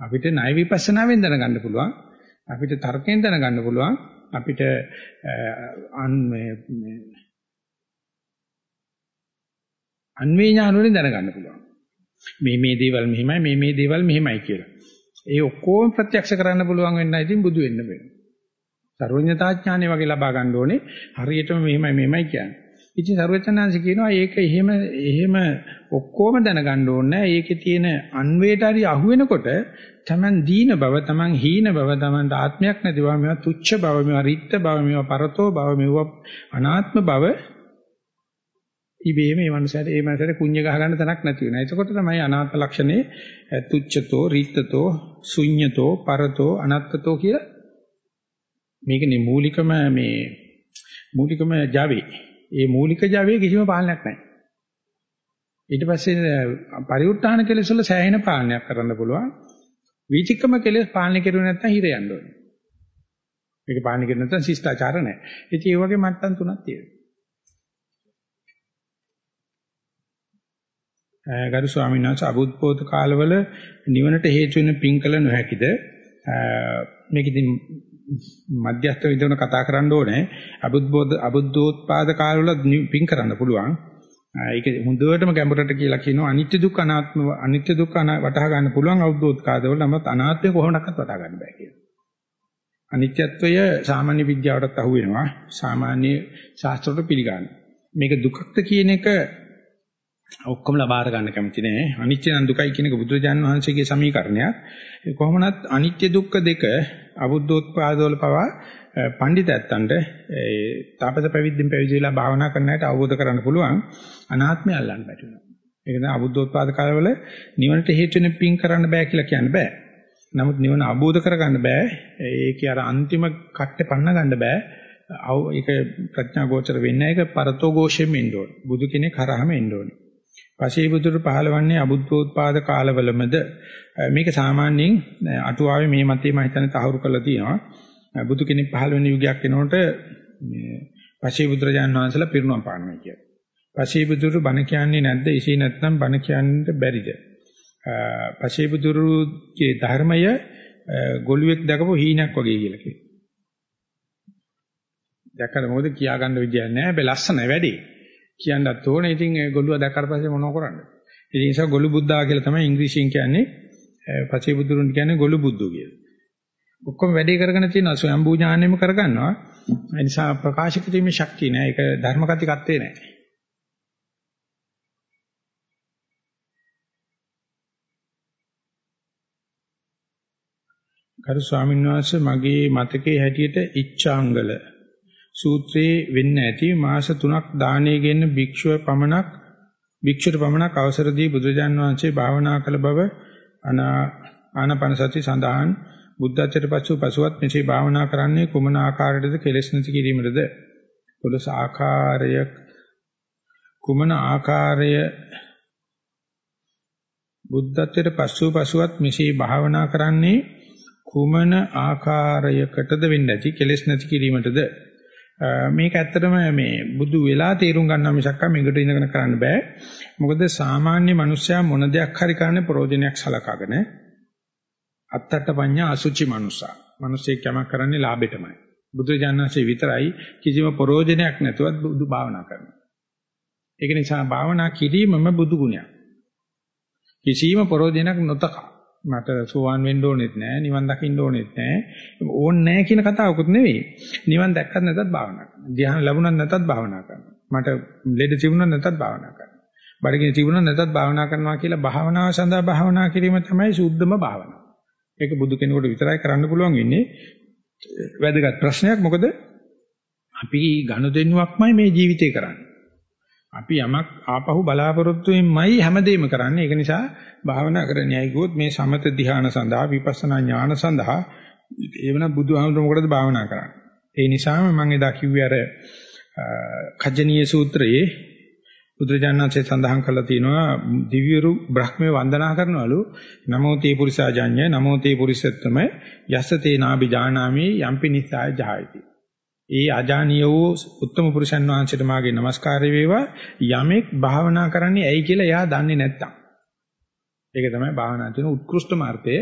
අපිට ණය විපස්සනාවෙන් දැනගන්න පුළුවන්. අපිට තර්කයෙන් දැනගන්න පුළුවන්. අපිට අන් මේ අන්වේ ඥාන වලින් දැනගන්න පුළුවන්. මේ මේ දේවල් මෙහිමයි මේ මේ දේවල් මෙහිමයි කියලා. ඒ ඔක්කොම ප්‍රත්‍යක්ෂ කරන්න පුළුවන් වෙන්න ඉතින් බුදු වෙන්න වෙනවා. සර්වඥතාඥානෙ වගේ ලබා ගන්න ඕනේ. හරියටම මෙහිමයි මෙහිමයි කියන්නේ. ඉතින් සර්වඥාන්සේ කියනවා ඒක එහෙම එහෙම ඔක්කොම දැනගන්න ඕනේ ඒකේ තියෙන අන්වේට හරි අහු වෙනකොට තමන් දීන බව තමන් හීන බව තමන්ට ආත්මයක් නැති බව මේවා තුච්ඡ බව මේවා රිත්ත බව මේවා පරතෝ බව මේවා අනාත්ම බව ඉබේ මේ මනසට ඒ මනසට කුඤ්ඤ ගහ ගන්න තැනක් නැති වෙනවා. එතකොට තමයි අනාත්ම ලක්ෂණේ තුච්ඡතෝ රිත්තතෝ ශුඤ්ඤතෝ පරතෝ අනත්තතෝ කියලා මේකනේ මූලිකම මේ මූලිකම Java ඒ මූලික Java කිසිම පාලනයක් නැහැ. ඊට පස්සේ පරිඋත් ทาน කෙලෙස් වල සෑහෙන පාලනයක් කරන්න පුළුවන්. වීතික්‍රම කෙලෙස් පාලනය කරුවේ නැත්නම් හිර යන්න ඕනේ. මේක පාලනය කරුවේ නැත්නම් ශිෂ්ටාචාර නැහැ. ඉතින් ඒ වගේ මට්ටම් තුනක් තියෙනවා. ගරු ස්වාමීන් වහන්සේ අබුද්ධෝත කාලවල නිවනට හේතු වෙන පින්කල නොහැකිද? මේක ඉතින් මධ්‍යස්ථ විදිහට කතා කරන්න ඕනේ. අබුද්ධෝත් අබුද්ධෝත්පාද කාලවල පින් කරන්න පුළුවන්. ඒක හොඳටම ගැඹුරට කියලා කියනවා අනිත්‍ය දුක්ඛ අනාත්ම අනිත්‍ය දුක්ඛ වටහා ගන්න පුළුවන් අවුද්ධෝත් කාලවල නමුත් අනාත්මය කොහොමඩක්වත් වටහා ගන්න බෑ කියලා. අනිත්‍යත්වය සාමාන්‍ය විද්‍යාවටත් අහු වෙනවා. සාමාන්‍ය ශාස්ත්‍රවලට පිළිගන්න. මේක දුක්ඛක්ද කියන එක ඔක්කොම ලබා ගන්න කැමති නෑ. අනිත්‍ය නම් දුකයි කියන එක බුදුරජාන් වහන්සේගේ සමීකරණයක්. කොහොමනත් අනිත්‍ය දුක්ඛ දෙක අබුද්ධෝත්පාදවල පවා පඬිතැත්තන්ට ඒ තාපස පැවිද්දෙන් පැවිදිලා භාවනා කරන අයට අවබෝධ කරගන්න පුළුවන් අනාත්මය අල්ලන්න බැරි වෙනවා. ඒක තමයි අබුද්ධෝත්පාද කාලවල නිවනට හේතු වෙන පින් කරන්න බෑ කියලා කියන්න බෑ. නමුත් නිවන අවබෝධ කරගන්න බෑ. ඒකේ අර අන්තිම කට්ටේ පන්න ගන්න බෑ. ඒක ප්‍රඥා ගෝචර වෙන්නේ ඒක පරතෝ ഘോഷයෙන් එන්න ඕනේ. බුදු කෙනෙක් හරහාම එන්න ඕනේ. පශේබුදුරු පහළවන්නේ අබුද්ධෝත්පාද කාලවලමද මේක සාමාන්‍යයෙන් අටුවාවේ මේ මතේ මම හිතන්නේ තහවුරු කරලා තියෙනවා බුදු කෙනෙක් පහළ වෙන යුගයක් එනකොට මේ පශේබුදුරජාණන් වහන්සේලා පිරිනුවම් පානවා කියන්නේ. පශේබුදුරු බණ කියන්නේ නැද්ද? ඉසි නැත්නම් බණ කියන්න බැරිද? පශේබුදුරුගේ ධර්මය ගොළුෙක් දැකපු හීනක් වගේ කියලා කියනවා. දැක්කම මොකද කියාගන්න විදියක් නැහැ. හැබැයි ලස්සන වැඩි. කියන්නත් ඕනේ. ඉතින් ගොළුව දැක්කට පස්සේ මොනව කරන්නේ? ඒ නිසා ගොළු බුද්ධා කියලා තමයි ඉංග්‍රීසියෙන් කියන්නේ. පසේ බුදුරුන් කියන්නේ ගොළු බුද්ධෝ කියලා. ඔක්කොම වැඩේ කරගෙන තියෙනවා ස්වයම්බූ ඥානෙම කරගන්නවා. ඒ නිසා ප්‍රකාශ කිරීමේ ශක්තිය නෑ. ඒක ධර්ම කතිකත්වේ නෑ. ගරු ස්වාමීන් වහන්සේ මගේ මතකයේ හැටියට ඉච්ඡාංගල සූත්‍රයේ වෙන්න ඇති මාස 3ක් දාණය ගෙන්න භික්ෂුව පමණක් භික්ෂුවට පමණක් අවසර දී බුදුජාන් වහන්සේ භාවනා කළ බව ආනාපාන සති සඳහන් බුද්ධත්වයට පසු පසුවත් මෙසේ භාවනා කරන්නේ කුමන ආකාරයකද කෙලෙස් නැති කිරීමටද? පොළොස් ආකාරය කුමන ආකාරය? බුද්ධත්වයට පසු පසුවත් මෙසේ භාවනා කරන්නේ කුමන ආකාරයකටද වෙන්නේ නැති කෙලෙස් නැති කිරීමටද? මේක ඇත්තටම මේ බුදු වෙලා තේරුම් ගන්නවා මිසක් මේකට ඉඳගෙන කරන්න බෑ. මොකද සාමාන්‍ය මිනිස්සයා මොන දෙයක් හරි කරන්නේ ප්‍රෝජනයක් සලකගෙන අත්තට පඤ්ඤා අසුචි මනුසා. මිනිස්සෙක් යමක් කරන්නේ ලාභෙටමයි. බුදුජානනාංශේ විතරයි කිසිම ප්‍රෝජනයක් නැතුවත් බුදු භාවනා කරනවා. ඒක නිසා භාවනා කිරීමම බුදු ගුණයක්. කිසිම ප්‍රෝජනයක් නොතකා මට සෝවාන් වෙන්න ඕනෙත් නෑ නිවන් දකින්න ඕනෙත් නෑ. ඕන් නෑ කියන කතාවකුත් නෙවෙයි. නිවන් දැක්කත් නැතත් භාවනා කරනවා. ධ්‍යාන ලැබුණත් නැතත් භාවනා කරනවා. මට ලෙඩ තිබුණත් නැතත් භාවනා කරනවා. බඩගිනි තිබුණත් නැතත් භාවනා කරනවා කියලා භාවනාව සඳහා භාවනා කිරීම තමයි සුද්ධම භාවනාව. ඒක බුදු කෙනෙකුට විතරයි කරන්න පුළුවන් ඉන්නේ වැදගත් ප්‍රශ්නයක්. මොකද? අපි ගනුදෙනුවක්මයි මේ ජීවිතේ කරන්නේ. අපි යමක් ආපහු බලාපොරොත්තු වෙන්නයි හැමදේම කරන්නේ. ඒක නිසා භාවනා කරන්නයි ගියොත් මේ සමත ධ්‍යාන සඳහා විපස්සනා ඥාන සඳහා එවන බුදුහාමුදුර මොකටද භාවනා කරන්නේ? ඒ නිසාම මම එදා කිව්වේ අර කජ්ජනීය සූත්‍රයේ බුදුරජාණන්සේ සඳහන් කරලා තියෙනවා දිව්‍යරු බ්‍රහ්මේ වන්දනා කරනවලු නමෝ තේ පුරිසාජඤ්ඤ නමෝ තේ පුරිසත්තම යස්ස තේ නාබි ජානාමි යම්පි නිසාය ජායති. ඒ අජානීය වූ උත්තම පුරුෂයන් වහන්සේට මාගේ নমස්කාරය වේවා යමෙක් භාවනා කරන්නේ ඇයි කියලා එයා දන්නේ නැත්තම්. ඒක තමයි භාවනා කියන උත්කෘෂ්ඨ මාර්ගය.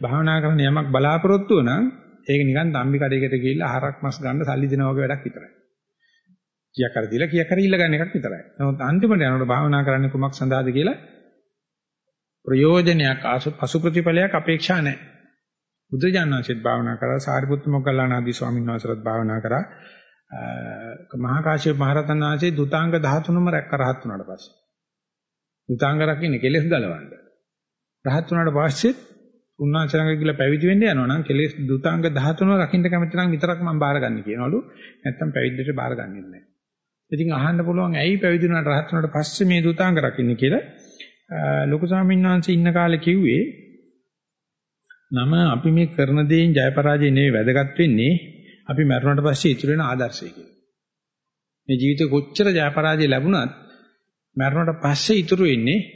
භාවනා කරන යමක් බලාපොරොත්තු නම් ඒක නිකන් තම්බි කඩේකට ගිහිල්ලා හරක් මස් ගන්න සල්ලි දෙනා වගේ වැඩක් විතරයි. කියක් කර දීලා කියක් කර ඉල්ල ගන්න එකක් විතරයි. නමුත් අන්තිමට යනකොට භාවනා කරන්නේ කුමක් සඳහාද කියලා ප්‍රයෝජනයක් අසු ප්‍රතිඵලයක් අපේක්ෂා නැහැ. බුදුජානනාංශෙත් භාවනා කරා සාරිපුත්ත මොග්ගල්ලාන ආදී ස්වාමීන් වහන්සේලාත් භාවනා කරා. මහා කාශ්‍යප මහ රහතන් වහන්සේ දුතාංග 13ම රැක්ක රහත් වුණාට පස්සේ. දුතාංග රකින්නේ කෙලෙස් ගලවන්න. රහත් වුණාට පස්සෙත් උන්වහන්සේ ළඟ ගිහලා පැවිදි වෙන්න යනවා නම් කෙලෙස් දුතාංග 13 රකින්න කැමති නම් විතරක් මම බාරගන්න කියනවලු. නැත්තම් පැවිද්දට බාරගන්නේ නැහැ. ඉතින් අහන්න පුළුවන් ඇයි පැවිදි වුණාට රහත් වුණාට පස්සේ මේ දුතාංග රකින්නේ කියලා. ලොකු ස්වාමීන් වහන්සේ ඉන්න කාලේ කිව්වේ නම අපි මේ කරන දේෙන් ජය පරාජය නෙවෙයි වැදගත් වෙන්නේ අපි මරුණට පස්සේ ඉතුරු වෙන ආදර්ශය කියලා. මේ ජීවිතේ කොච්චර ජය පරාජය ලැබුණත් මරුණට පස්සේ ඉතුරු වෙන්නේ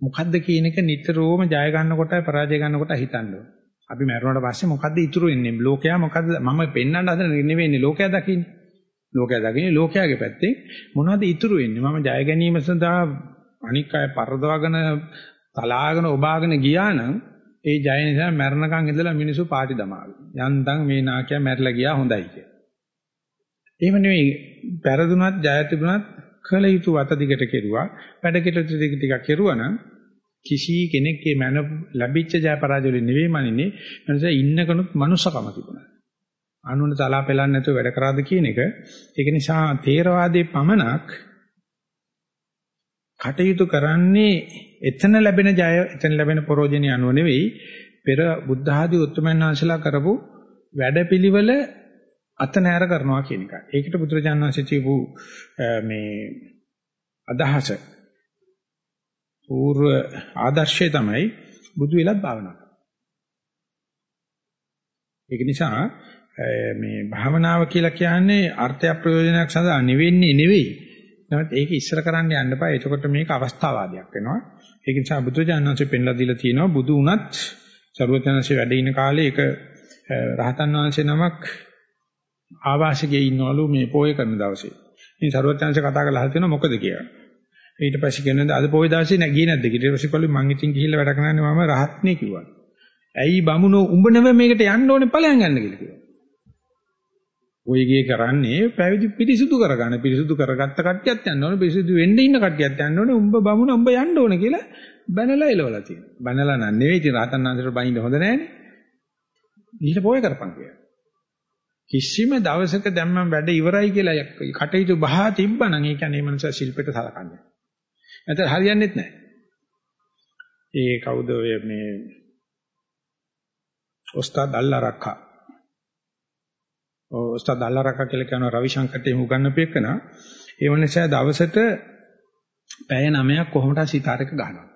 මොකද්ද කියන එක නිතරම ජය ගන්නකොටයි පරාජය ගන්නකොටයි හිතන්න ඕනේ. අපි මරුණට පස්සේ මොකද්ද ඉතුරු වෙන්නේ? ලෝකයා මොකද්ද මම පෙන්වන්න හදන නෙවෙයිනේ ලෝකයා දකින්නේ. ලෝකයා දකින්නේ ලෝකයාගේ පැත්තෙන් මොනවද ඉතුරු වෙන්නේ? මම ජය ගැනීම සඳහා අනික් අය පරදවගෙන තලාගෙන ඔබාගෙන ගියා නම් ඒ ජය නිසා මරණකම් ඉඳලා මිනිස්සු පාටි දමාවි. යන්තම් මේ නාකියා මැරිලා ගියා හොඳයි කිය. එහෙම නෙවෙයි පෙරදුනත් ජය තිබුණත් කල යුතු වත දිගට කෙරුවා. වැඩ කෙටු ටික ටිකක් කෙරුවා නම් කිසි කෙනෙක් මේ මන ලැබිච්ච ජය පරාජය වලින් නෙවෙයි මනින්නේ. මනස ඉන්නකනුත් මනුස්සකම තිබුණා. අනුන තලා පෙලන්නේ නැතුව වැඩ කරාද කියන එක. ඒක නිසා තේරවාදයේ පමණක් කටයුතු කරන්නේ එතන ලැබෙන ජය එතන ලැබෙන පරෝජනිය අනුව නෙවෙයි පෙර බුද්ධ ආදී උත්තමයන් වහන්සේලා කරපු වැඩපිළිවෙල අතනෑර කරනවා කියන එකයි. ඒකට බුදුරජාණන් වහන්සේ කියපු මේ අදහස పూర్ව ආදර්ශය තමයි බුදු වෙලත් භාවනා කරනවා. ඒක නිසා මේ භාවනාව කියලා කියන්නේ අර්ථය ප්‍රයෝජනයක් සඳහා නෙවෙන්නේ නෙවෙයි. නමුත් ඒක ඉස්සර කරන්න යන්න බෑ. එතකොට මේක අවස්ථාවාදයක් වෙනවා. ඒක නිසා බුදුජානනාංශය පෙන්ලා දීලා තියෙනවා බුදු වුණත් ਸਰවඥාන්සේ වැඩ ඉන කාලේ ඒක රහතන් වහන්සේ නමක් ආවාසයේ ඉන්නවලු මේ පොය කරන දවසේ. ඉතින් ਸਰවඥාන්සේ කතා කරලා අහලා තියෙනවා මොකද කියලා. ඊට පස්සේ කියනවා අද පොය දවසේ නැ ගියේ නැද්ද කියලා. ඊට පස්සේ කළේ මං ඉතින් ගිහිල්ලා වැඩ කරන්නේ මම රහත්නේ කිව්වා. ඇයි බමුණෝ උඹ නෙමෙයි මේකට යන්න ඕනේ ඵලයන් ගන්න කියලා කිව්වා. ඔයගේ කරන්නේ පැවිදි පිරිසුදු කරගන්න. පිරිසුදු කරගත්ත කට්ටියත් යන්න ඕනේ. පිරිසුදු වෙන්න ඉන්න කට්ටියත් යන්න ඕනේ. උඹ බමුණ උඹ යන්න ඕනේ කියලා බැනලා එලවලා තියෙනවා. බැනලා නන් නෙවෙයි ඉතින් රහතන් වහන්සේට බයින්න හොඳ නැහැනේ. ඊට පොය කරපන් කියලා. කිසිම දවසක දැන් මම වැඩ ඉවරයි කියලා කටයුතු බහා තිබ්බනම් ඒ කියන්නේ මනස ශිල්පෙට සලකන්නේ. නැත්නම් හරියන්නේත් නැහැ. ඒ කවුද ඔය මේ ඔස්තාද් අල්ලාරක්කා ඔස්තාද් අල්ලාරක කියලා කියන රවිශංකර්ට එහෙම උගන්වපෙකන ඒ වනිසා දවසට පැය 9ක් කොහොමද සිතාරක ගහනවා.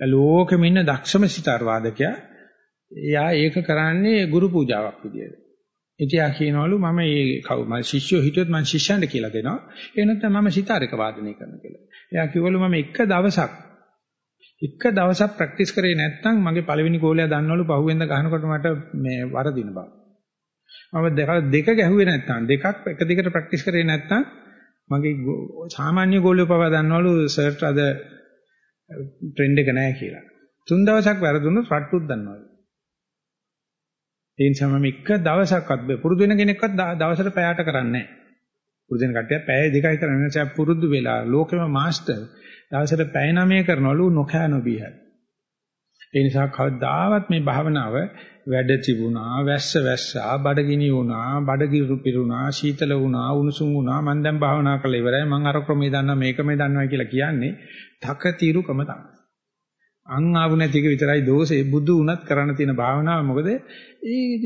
ලෝකෙම ඉන්න දක්ෂම සිතාර වාදකයා එයා ඒක කරන්නේ ගුරු පූජාවක් විදියට. ඉතියා කියනවලු මම මේ කවු මම ශිෂ්‍යෝ හිටියොත් මම ශිෂ්‍යයන්ට කියලා දෙනවා. ඒ නැත්නම් මම සිතාරක වාදනය කරන කියලා. එයා කිව්වලු මම එක දවසක් එක දවසක් ප්‍රැක්ටිස් කරේ නැත්නම් මගේ පළවෙනි ගෝලයා දන්නවලු පහුවෙන්ද ගහනකොට මට මේ වරදින බව. මම දෙක ගැහුවේ නැත්නම් දෙකක් එක දිගට ප්‍රැක්ටිස් කරේ නැත්නම් මගේ සාමාන්‍ය ගෝලියෝ පවා දන්නවලු සර්ට් අද ට්‍රෙන්ඩ් එක නැහැ කියලා. තුන් දවසක් වැරදුනොත් රට්ටුත් දන්නවලු. ඒ නිසා මම එක දවසක්වත් පුරුදු වෙන කෙනෙක්වත් දවසට පැයට කරන්නේ නැහැ. පුරුදු වෙන කට්ටිය පැය දෙකයි කරන්නේ නැහැ. පුරුදු වෙලා ලෝකෙම මාස්ටර් දවසට පැය 9 කරනවලු නොකෑ නොබීහයි. ඒ නිසා කවදාවත් මේ භාවනාව වැඩ තිබුණා වැස්ස වැස්සා බඩගිනි වුණා බඩගිරු පිරුණා සීතල වුණා උණුසුම් වුණා මම දැන් භාවනා කරලා ඉවරයි. මම අර ක්‍රමේ දන්නා මේක මේ දන්නවා කියලා කියන්නේ තක తీරුකම තමයි. අන් ආවු නැති එක විතරයි දෝෂේ. බුදු වුණත් කරන්න තියෙන භාවනාව මොකද? ඒ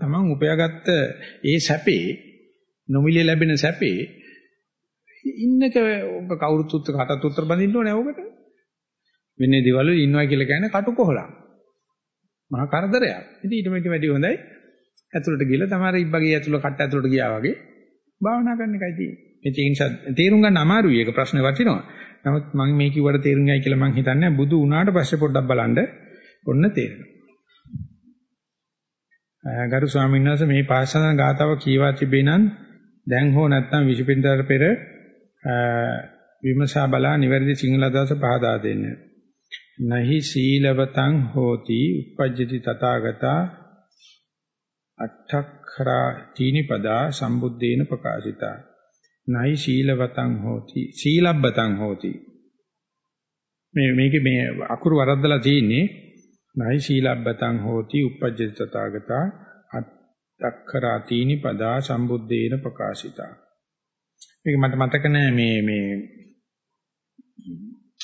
තමන් උපයාගත්ත ඒ සැපේ නොමිලේ ලැබෙන සැපේ ඉන්නක ඔබ කවුරුත් උත්තර කටත් උත්තර බඳින්න ඕනේ ඔබට. වෙන්නේ දේවල් වල ඉන්නවා කියලා කියන්නේ කටුකොහලක්. මහා කරදරයක්. ඉතින් ඊට මෙට වැඩි හොඳයි. ඇතුළට ගිහලා තමයි ඉබ්බගේ ඇතුළ කට ඇතුළට ගියා වගේ භාවනා කරන එකයි තියෙන්නේ. ඒ නිසා තේරුම් ගන්න අමාරුයි ඒක ප්‍රශ්නේ වටිනවා. නමුත් මම මේ කිව්වට තේරුම් ගයි කියලා මම හිතන්නේ බුදු වුණාට පස්සේ පොඩ්ඩක් බලන්න ඔන්න තේරෙනවා. ගරු ස්වාමීන් වහන්සේ මේ පාසලන ගාතාව කීවා තිබේ නම් දැන් හෝ නැත්නම් විශිපින්දර පෙර විමසා බලා නිවැරදි සිංහල අදහස පහදා දෙන්න. නහි සීලවතං හෝති uppajjati තථාගතා අට්ඨක්ඛරා තීනිපදා සම්බුද්දේන ප්‍රකාශිතා. නහි සීලවතං හෝති සීලබ්බතං හෝති. මේ මේකේ මේ අකුරු වරද්දලා තියෙන්නේ නහි සීලබ්බතං හෝති uppajjati තථාගතා අට්ඨක්ඛරා තීනිපදා සම්බුද්දේන ප්‍රකාශිතා. මේක මට මතක නෑ මේ මේ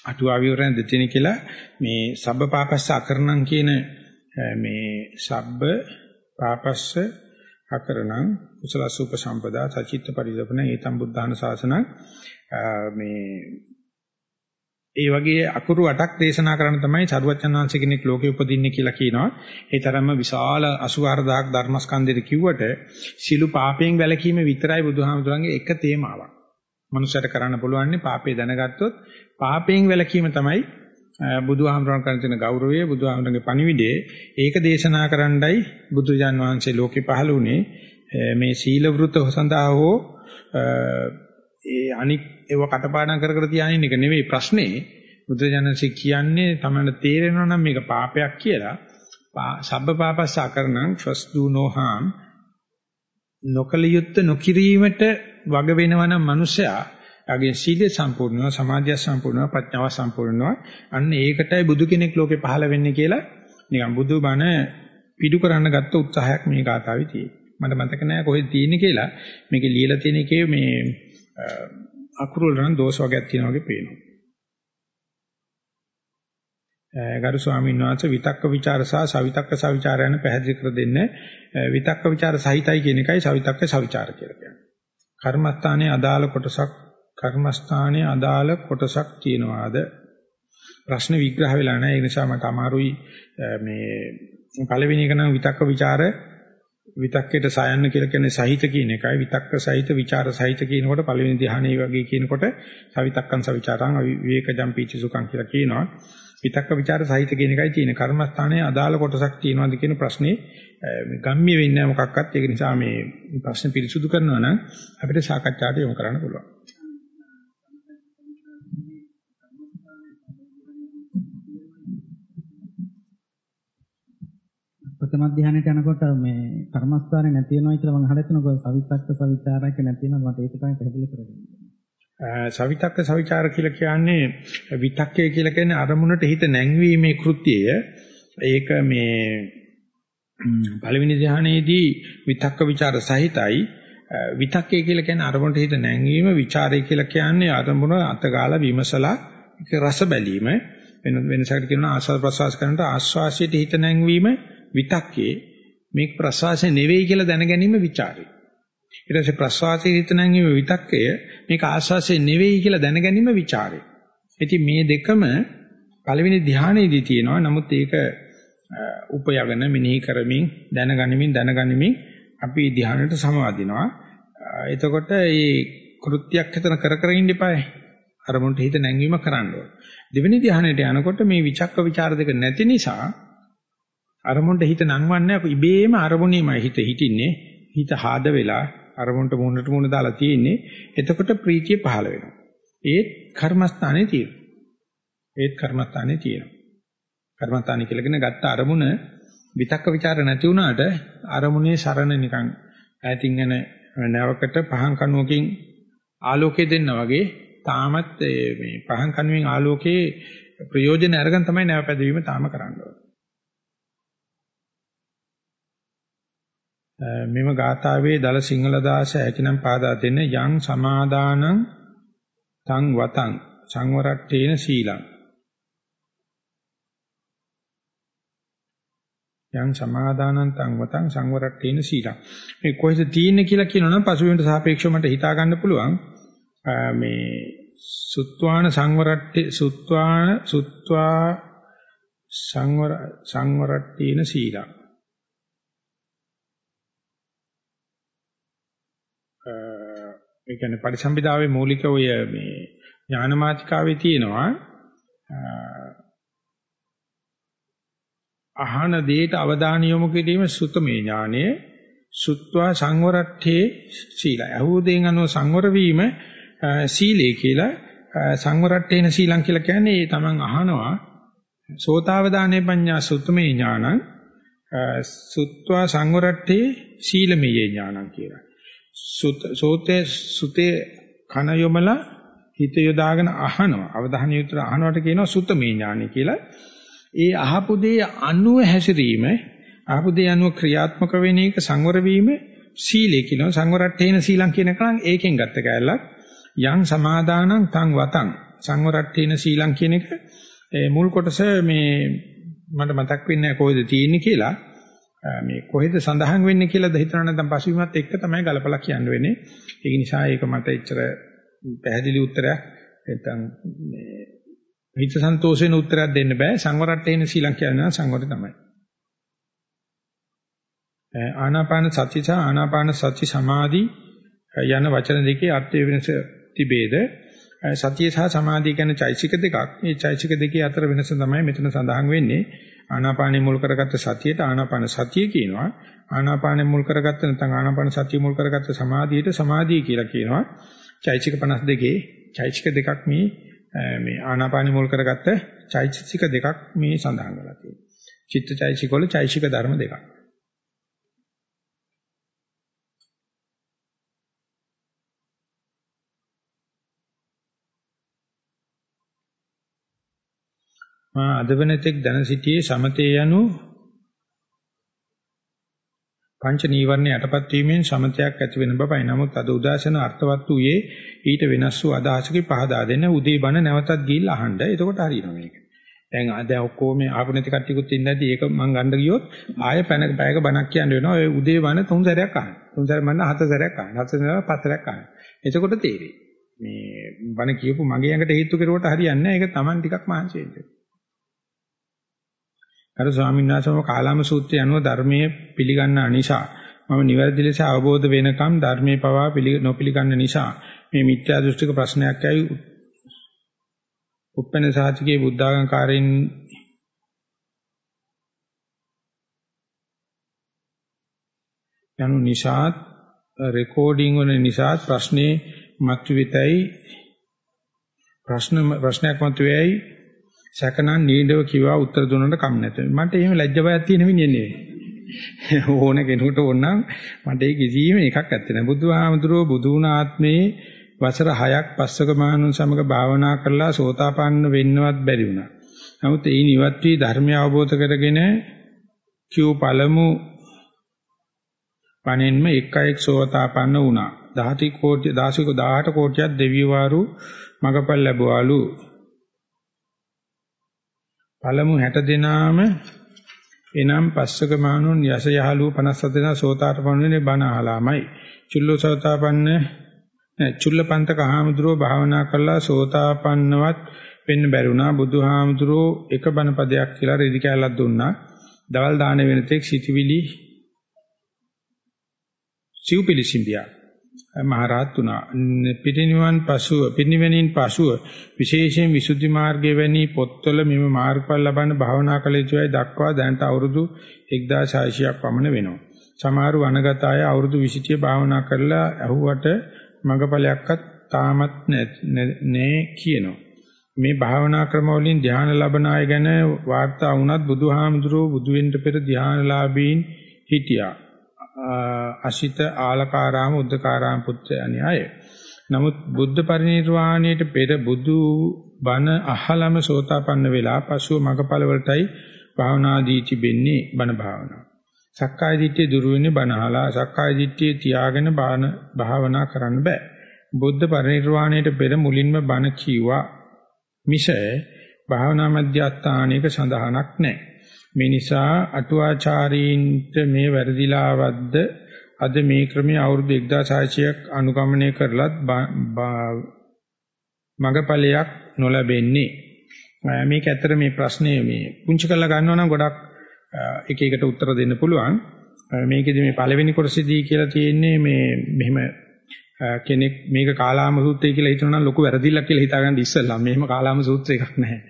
අටුවා විවරණ දෙතින කියලා මේ සබ්බ පාපස්ස අකරණම් කියන මේ සබ්බ පාපස්ස අකරණම් කුසල සූප සම්පදා සචිත්ත පරිදපන ඒතම් බුද්ධාන ශාසන මේ ඒ වගේ අකුරු 8ක් දේශනා කරන්න තමයි සරුවචන් වහන්සේ කෙනෙක් ලෝකෙ උපදින්නේ කියලා කියනවා. ඒ තරම්ම විශාල 84000ක් ධර්මස්කන්ධෙට කිව්වට සිළු පාපයෙන් වැළකීම විතරයි බුදුහාමුදුරන්ගේ එක තේමාවක්. මනුස්සයට කරන්න පුළුවන් පාපේ දැනගත්තොත් පාපයෙන් වැළකීම තමයි බුදුහාමුදුරන් කරන තියෙන ගෞරවය බුදුහාමුදුරන්ගේ පණිවිඩය. ඒක දේශනා කරන්නයි බුදුජාන් වහන්සේ ලෝකෙ පහළ වුණේ. මේ සීල වෘත සඳහා හෝ ඒ අනික් ඒව කටපාඩම් කර කර තියාගෙන එක නෙවෙයි ප්‍රශ්නේ බුදුජානසී කියන්නේ තමයි තේරෙනවා නම් මේක පාපයක් කියලා සබ්බ පාපස්ස අකරණං first do no harm නොකල යුත්ත නොකිරීමට වග වෙනවා නම් මිනිසයා යාගේ සීලය සම්පූර්ණ වෙනවා සමාධිය සම්පූර්ණ වෙනවා ප්‍රඥාව සම්පූර්ණ වෙනවා. අන්න ඒකටයි බුදු කෙනෙක් ලෝකේ පහළ වෙන්නේ කියලා නිකන් බුදු බණ පිටු කරන්න ගත්ත උත්සාහයක් මේ ගාථාවේ තියෙනවා මට මතක නෑ කොහෙද තියෙන්නේ කියලා. මේකේ ලියලා තියෙන එකේ මේ අකුරු වල නම් දෝෂ වර්ගයක් තියෙනවා වගේ පේනවා. ගරු ස්වාමීන් වහන්සේ විතක්ක ਵਿਚාර සහ සවිතක්ක සවිචාර යන පැහැදිලි කර දෙන්න. විතක්ක ਵਿਚාර සහිතයි කියන එකයි සවිතක්ක සවිචාර කියලා කියන්නේ. කර්මස්ථානයේ අදාළ කොටසක් කර්මස්ථානයේ අදාළ කොටසක් කියනවාද ප්‍රශ්න විග්‍රහ වෙලා නැහැ. ඒ නිසා මට අමාරුයි මේ පළවෙනි එක නම් විතක්ක ਵਿਚාර විතක්කයට සයන්න කියලා කියන්නේ සහිත කියන එකයි. විතක්ක සහිත ਵਿਚාර සහිත කියනකොට පළවෙනි ධ්‍යානයේ වගේ කියනකොට සවිතක්කං සවිචාරං අවිවේකජම් පීචි සුඛං කියලා කියනවා. විතක්ක ਵਿਚාර සහිත කියන එකයි තියෙන කර්මස්ථානයේ අදාළ කොටසක් තියෙනවද කියන ප්‍රශ්නේ ගම්ම්‍ය වෙන්නේ මොකක්වත්. ඒක නිසා මේ ප්‍රශ්න පිරිසුදු කරනවා නම් අපිට සාකච්ඡාට යොමු කරන්න පුළුවන්. ප්‍රථම ධානයට යනකොට මේ කර්මස්ථානේ නැති වෙනවා කියලා මම අහලා තියෙනවා. සවිතක්ක සවිචාරයක නැති වෙනවා. මට ඒක තමයි පැහැදිලි කරගන්න. සවිතක්ක සවිචාර කියලා කියන්නේ විතක්කය කියලා කියන්නේ අරමුණට හිත නැංවීමේ කෘත්‍යය. ඒක මේ පළවෙනි ධ්‍යානයේදී විතක්ක ਵਿਚාර සහිතයි. විතක්කය කියලා කියන්නේ අරමුණට හිත නැංවීම, ਵਿਚාරය කියලා කියන්නේ අරමුණ අතගාලා විමසලා ඒක රස බැලීම. වෙන වෙනසකට කියනවා ආස්වාද ප්‍රසවාස කරනට ආස්වාසියට හිත නැංවීම විතක්කේ මේක ප්‍රසවාසය නෙවෙයි කියලා දැන ගැනීම ਵਿਚාරය. ඊට පස්සේ ප්‍රසවාසී හිතනන් මේ විතක්කය මේක ආස්වාසය නෙවෙයි කියලා දැනගැනීම ਵਿਚාරය. ඉතින් මේ දෙකම පළවෙනි ධානයේදී තියෙනවා. නමුත් ඒක උපයගෙන මෙනෙහි කරමින් දැනගනිමින් දැනගනිමින් අපි ධානයට සමවදිනවා. එතකොට මේ කෘත්‍යයක් හිතන කර කර ඉන්න එපායි. අරමුණට හිත නැංවීම කරන්න ඕන. දෙවෙනි ධානයට යනකොට මේ විචක්ක ਵਿਚාර දෙක නැති නිසා අරමුණට හිත නංවන්නේ ඉබේම අරමුණේමයි හිත හිටින්නේ. හිත හාද වෙලා අරමුණට මුහුණට මුහුණ දාලා තියෙන්නේ. එතකොට ප්‍රීතිය පහළ වෙනවා. ඒත් කර්මස්ථානේ තියෙනවා. ඒත් කර්මස්ථානේ තියෙනවා. කර්මස්ථානේ කියලාගෙන ගත්ත අරමුණ විතක්ක ਵਿਚාර නැති වුණාට අරමුණේ සරණ නිකන් ඈතින් යන නැවකට පහන් කණුවකින් ආලෝකය දෙන්න වගේ තාමත් මේ පහන් කණුවෙන් ආලෝකයේ ප්‍රයෝජන අරගෙන තමයි නැව පැදවීම තාම කරන්න මෙම ගාථාවේ දල සිංහල දාස ඇකිනම් පාදා දෙන්න යං සමාදානං තං වතං සංවරට්ඨේන සීලං. යං සමාදානං තං වතං සංවරට්ඨේන සීලං. මේ කොහෙද තියෙන්නේ කියලා කියනවනම් පසුවෙන්ට සාපේක්ෂව මට හිතා ගන්න පුළුවන්. මේ සුත්වාන සංවරට්ඨේ සුත්වාන සුත්වා සංවර සංවරට්ඨේන සීලං. ඒ කියන්නේ පරිසම්පදාවේ මූලික ඔය මේ ඥානමාතිකාවේ තියෙනවා අහන දෙයට අවධානය යොමු කිරීම සුතමේ ඥානය සුත්වා සංවරට්ඨේ සීලය. අහුදෙන් අනුව සංවර වීම සීලය කියලා සංවරට්ඨේන සීලං කියලා කියන්නේ ඒ තමන් අහනවා සෝතාවදානේ පඤ්ඤා සුතමේ ඥානං සුත්වා සංවරට්ඨේ සීලමේ ඥානං කියලා. සෝතේ සුතේ කන යොමලා හිත යොදාගෙන අහනවා. අවධානය යොතර අහනවට කියනවා සුතමේ ඥානයි කියලා. ඒ අහපු දේ අනුව හැසිරීම අහපු දේ අනුව ක්‍රියාත්මක වෙන එක සංවර වීම සීලය කියනවා. සංවරට්ඨේන සීලං කියන එකනම් ඒකෙන් ගත්ත කැලලක්. යං සමාදානං තං වතං සංවරට්ඨේන සීලං කියන එක මුල් කොටස මේ මට මතක් වෙන්නේ කොහෙද තියෙන්නේ කියලා මේ කොහෙද සඳහන් වෙන්නේ කියලාද හිතනවා නැත්නම් පසුබිමත් එක්ක තමයි ගලපලා කියන්න වෙන්නේ. ඒක නිසා ඒක මට එච්චර පැහැදිලි උත්තරයක් නැත්නම් මේ හිත සන්තෝෂෙන උත්තරයක් දෙන්න බෑ. සංවරට්ටේන ශ්‍රී ලංකාවේ සංවරය තමයි. ආනාපාන සති සහ ආනාපාන සති සමාධි යන වචන දෙකේ අර්ථය වෙනස තිබේද? සතිය සහ සමාධිය කියන්නේ චෛසික දෙකක්. මේ චෛසික දෙකේ අතර වෙනස තමයි මෙතන සඳහන් වෙන්නේ. ආනාපානෙ මුල් කරගත්ත සතියට ආනාපාන සතිය කියනවා. ආනාපානෙ මුල් කරගත්ත නැත්නම් ආනාපාන සතිය මුල් කරගත්ත සමාධියට සමාධිය කියලා කියනවා. චෛසික 52 චෛසික දෙකක් මේ මේ ආනාපානෙ මුල් කරගත්ත චෛසික දෙකක් මේ සඳහන් කරලා තියෙනවා. චිත්ත චෛසික වල චෛසික ධර්ම දෙකක්. මා අද වෙනතෙක් දැන සිටියේ සමතේ යනු පංච නීවරණ යටපත් වීමෙන් සමතයක් ඇති වෙන බවයි. නමුත් අද උදාසන අර්ථවත් වූයේ ඊට වෙනස් වූ අදහසකින් පහදා දෙන්න උදේ බණ නැවතත් ගිහිල්ලා අහන්න. එතකොට හරියනවා මේක. දැන් දැන් ඔක්කොම ආපු නැති කට්ටියකුත් ඉන්නේ නැති ඒක මම ගන්න ගියොත් ආයෙ පැන පැයක බණක් කියන්න වෙනවා. ඔය උදේ බණ තුන් සැරයක් අහන්න. තුන් සැරයක් මන්න හත සැරයක් අහන්න. හත සැරයක් පස් සැරයක් අහන්න. එතකොට තේරෙයි. මේ බණ කියපු මගේ ඇඟට හේතු කෙරුවට හරියන්නේ නැහැ. ඒක Taman ටිකක් මහන්සි වෙන්න. අර ස්වාමීන් වහන්සේම කාලාම සූත්‍රය අනුව ධර්මයේ පිළිගන්න නිසා මම නිවැරදි ලෙස අවබෝධ වෙනකම් ධර්මයේ පවා නොපිළිගන්න නිසා මේ මිත්‍යා දෘෂ්ටික ප්‍රශ්නයක් ඇයි උප්පන සාතිකේ බුද්ධාගංකාරයෙන් යනු නිසාත් රෙකෝඩින් වල නිසාත් ප්‍රශ්නේ මතුවෙතයි ප්‍රශ්න ප්‍රශ්නයක් මතුවේයි සැකනම් නීඩව කිව්වා උත්තර දුන්නට කම් නැත. මට එහෙම ලැජ්ජ බයක් තියෙන මිනිහ නෙවෙයි. ඕන කෙනෙකුට ඕනනම් මට ඒ කිසිම එකක් ඇත්තේ නැහැ. බුදුහාමුදුරුවෝ බුදු වුණ ආත්මේ වසර 6ක් පස්සක මහණුන් සමග භාවනා කරලා සෝතාපන්න වෙන්නවත් බැරි වුණා. නමුත් ඒ නිවත් වී ධර්මය අවබෝධ කරගෙන කිව් පළමු පණෙන්ම එක් අයෙක් සෝතාපන්න වුණා. 18 කෝටි 18 කෝටියක් දෙවියෝ වාරු මගපල් ලැබුවාලු. පළමු 60 දෙනාම එනම් පස්සක මහණුන් යස යහලු 57 දෙනා සෝතාපන්න බණ අහලාමයි. චුල්ලසෝතාපන්න චුල්ලපන්තක හාමුදුරුවෝ භාවනා කළා සෝතාපන්නවත් වෙන්න බැරුණා. බුදුහාමුදුරුවෝ එක බණ පදයක් කියලා රෙදි කැලක් දුන්නා. දවල් දාන වෙනතෙක් සිටිවිලි සිව්පිලි සිඹියා. මහරහත් වුණා. පිටිනිවන් පසුව පිටිනිවෙනින් පසුව විශේෂයෙන් විසුද්ධි මාර්ගයේ වැනි පොත්වල මෙම මාර්ගඵල ලබන්න භාවනා කළ යුතුයි දක්වා දැනට අවුරුදු 1600ක් පමණ වෙනවා. සමහර වනගත අය අවුරුදු 20 භාවනා කරලා ඇහුවට මගඵලයක්වත් තාමත් නෑ කියනවා. මේ භාවනා ක්‍රම වලින් ධ්‍යාන ලබන අය ගැන වාර්තා වුණත් බුදුහාමුදුරුවෝ බුදු වෙන්න පෙර ධ්‍යානලාභීන් හිටියා. අසිත ආලකාරාම උද්දකාරාම පුත්‍රයන් අය. නමුත් බුද්ධ පරිනිර්වාණයට පෙර බුදු බණ අහලම සෝතාපන්න වෙලා පසුව මගපල වලටයි භාවනාදී තිබෙන්නේ බණ භාවනාව. සක්කාය දිට්ඨිය දුරු වෙන්නේ බණ අහලා සක්කාය දිට්ඨිය තියාගෙන බණ භාවනා කරන්න බෑ. බුද්ධ පරිනිර්වාණයට පෙර මුලින්ම බණ කිව්වා මිස භාවනා මධ්‍යස්ථානයක සඳහනක් නැහැ. මේ නිසා අටුවාචාරීන්ට මේ වැරදිලාවද්ද අද මේ ක්‍රමයේ අවුරුදු 1600ක් අනුගමනය කරලත් මගපලයක් නොලැබෙන්නේ. මේක ඇත්තට මේ ප්‍රශ්නේ මේ පුංචි කරලා ගන්නවා නම් ගොඩක් එක එකට උත්තර දෙන්න පුළුවන්. මේකෙදි මේ පළවෙනි කොටසේදී කියලා තියෙන්නේ මේ මෙහෙම කෙනෙක් මේක කාලාම සූත්‍රය කියලා හිතනවා නම් ලොකු වැරදිල්ලක් කියලා හිතාගන්න ඉස්සෙල්ලා මෙහෙම කාලාම සූත්‍රය එකක් නැහැ.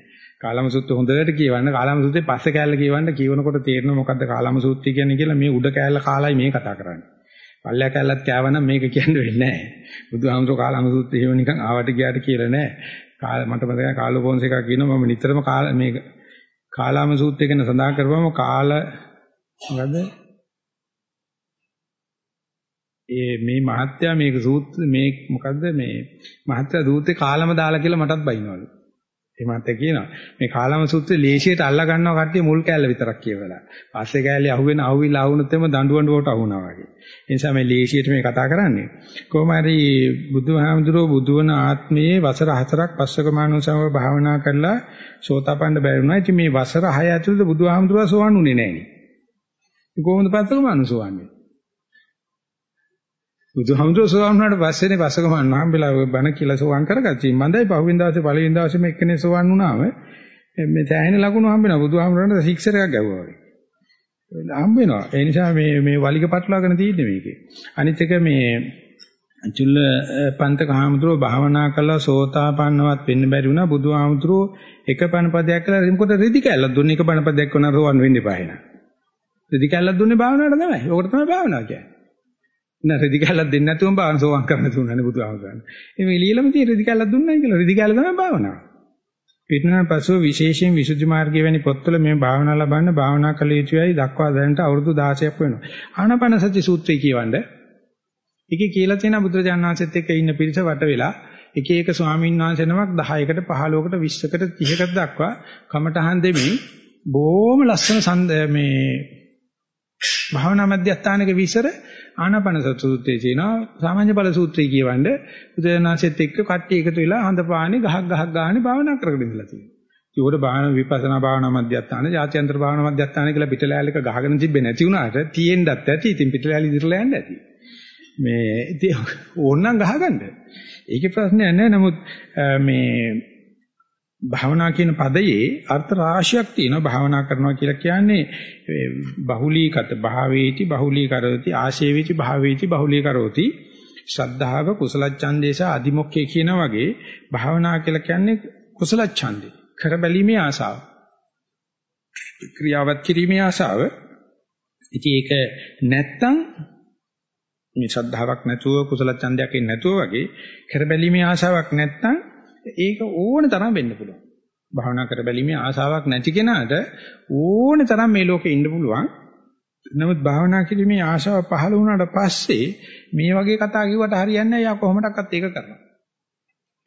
කාලාම සූත්‍රය හොඳට කියවන්න කාලාම සූත්‍රේ පස්සේ කෑල්ල කියවන්න කියවනකොට තේරෙනවා මොකද්ද කාලාම සූත්‍රය කියන්නේ කියලා මේ උඩ කෑල්ල කාලයි මේ කතා කරන්නේ. පල්ලෑ කෑල්ලත් කෑවනම් මේක කියන්න වෙන්නේ නැහැ. බුදුහාමුදුරුවෝ කාලාම සූත්‍රය එහෙම නිකන් ආවට ගියාට කියලා නැහැ. කාල මට මතකයි කාලෝ පොන්සේකා කියනවා මම නිතරම කාල මේක කාලාම සූත්‍රය ගැන සඳහන් කරපුවම කාල මොකද්ද ඒ මේ මහත්යා මේක සූත්‍ර මේ මොකද්ද මේ මහත්යා දූතේ කාලම දාලා කියලා මටත් බයිනවලු. ඒ මහත්යා කියනවා මේ කාලම සූත්‍රේ ලේසියට අල්ලා ගන්නවා කට්ටිය මුල් කෑල්ල විතරක් කියවලා. පස්සේ කෑල්ලේ අහුවෙන අහුවිලා ආවුනොත් එම දඬුවඬුවට අහුනවා වගේ. ඒ නිසා මේ ලේසියට මේ කතා කරන්නේ. කොහොම හරි බුදුහාමුදුරුවෝ බුදුවන ආත්මයේ වසර 4ක් පස්සක මානවසම භාවනා කරලා සෝතාපන්න බැරි වුණා. ඉතින් මේ වසර 6 ඇතුළත බුදුහාමුදුරුවෝ සෝවන් උනේ නැහැ නේ. කොහොමද පස්සක මානවසවන්නේ? බුදුහාමුදුරුවෝ සෝවන් වුණාට පස්සේනේ පස්සකම අන්හම්බෙලා බණ කියලා සෝවන් කරගත්තී. මන්දයි පහුවෙන් දවසේ පළවෙනි දවසේ මේ එක්කනේ සෝවන් වුණාම මේ තැහෙන ලකුණු හම්බෙනවා. බුදුහාමුදුරන්ට සික්සර් එකක් ගැව්වා වගේ. හම්බ වෙනවා. ඒ නිසා මේ මේ වලිග පටලවාගෙන තියෙන්නේ මේකේ. අනිත් එක මේ චුල්ල පන්තක හාමුදුරුවෝ භාවනා කළා සෝතාපන්නවත් වෙන්න බැරි වුණා. බුදුහාමුදුරුවෝ එක පණපදයක් කළා රින්කොට රෙදි කැල්ලක් දුන්නේ එක පණපදයක් වුණා රෝවන් වෙන්න එපා එහෙනම්. රෙදි කැල්ලක් දුන්නේ භාවනාවට තමයි. ඕකට තමයි භාවනාව කියන්නේ. නෑ රෙදි කැල්ලක් දෙන්නේ නැතුවම භාවන සෝවන් කරන්න තුනනේ බුදුහාමුදුරන්. මේ ලියලම තියෙන රෙදි කැල්ලක් දුන්නයි කියලා රෙදි කැල්ල තමයි භාවනාව. පිටුනන පසුව විශේෂයෙන් විසුද්ධි මාර්ගය වැනි පොත්වල මේ භාවනා ලබන්න භාවනා කළ යුතුයයි දක්වා දැනට අවුරුදු 16ක් වෙනවා. ආනාපාන සති සූත්‍රය කියවන්නේ. ඒකේ කියලා තියෙන බුදුරජාණන් වහන්සේත් එක්ක ඉන්න පිරිස වට වෙලා එක එක ස්වාමීන් වහන්සේ නමක් 10කට 15කට 20කට 30කට දක්වා කමඨහන් දෙමින් බොහොම ලස්සන මේ භාවනා මධ්‍යස්ථානක විසර ආනාපාන සූත්‍රයේ තියෙනවා සාමාන්‍ය බල සූත්‍රය කියවන්නේ බුදුරජාණන්සෙත් එක්ක කට්ටිය එකතු වෙලා හඳපානේ ගහක් ගහක් ගානේ භාවනා කරගෙන ඉඳලා තියෙනවා. ඒකට භාවනා විපස්සනා භාවනා මධ්‍යස්ථාන, ජාත්‍යන්තර භාවනා මධ්‍යස්ථාන කියලා පිටලෑලක ගහගෙන තිබෙන්නේ නැති වුණාට තියෙන්නත් ඇති. ඉතින් පිටලෑලි ඉදිරියලා යන්න ඇති. මේ ඉතින් ඕනනම් ගහගන්න. ඒකේ ප්‍රශ්නයක් නැහැ. නමුත් මේ භාවනා කියන පදයේ අර්ථ රාශියක් තියෙනවා භාවනා කරනවා කියලා කියන්නේ බහුලීකත භාවේති බහුලීකරෝති ආශේවිති භාවේති බහුලීකරෝති ශ්‍රද්ධාව කුසල ඡන්දේශ අදිමොක්ඛේ කියන වගේ භාවනා කියලා කියන්නේ කුසල ඡන්දේ කරබැලීමේ ආසාව. ක්‍රියාවත් කිරීමේ ආසාව. ඉතින් ඒක නැත්තම් මේ ශ්‍රද්ධාවක් නැතුව කුසල ඡන්දයක් නැතුව වගේ කරබැලීමේ ආසාවක් නැත්තම් ඒක ඕන තරම් වෙන්න පුළුවන්. භාවනා කර බැලීමේ ආසාවක් නැති කෙනාට ඕන තරම් මේ ලෝකේ ඉන්න පුළුවන්. නමුත් භාවනා කිරීමේ ආශාව පහළ වුණාට පස්සේ මේ වගේ කතා කිව්වට හරියන්නේ නැහැ. යා කොහොමඩක්වත් ඒක කරනවා.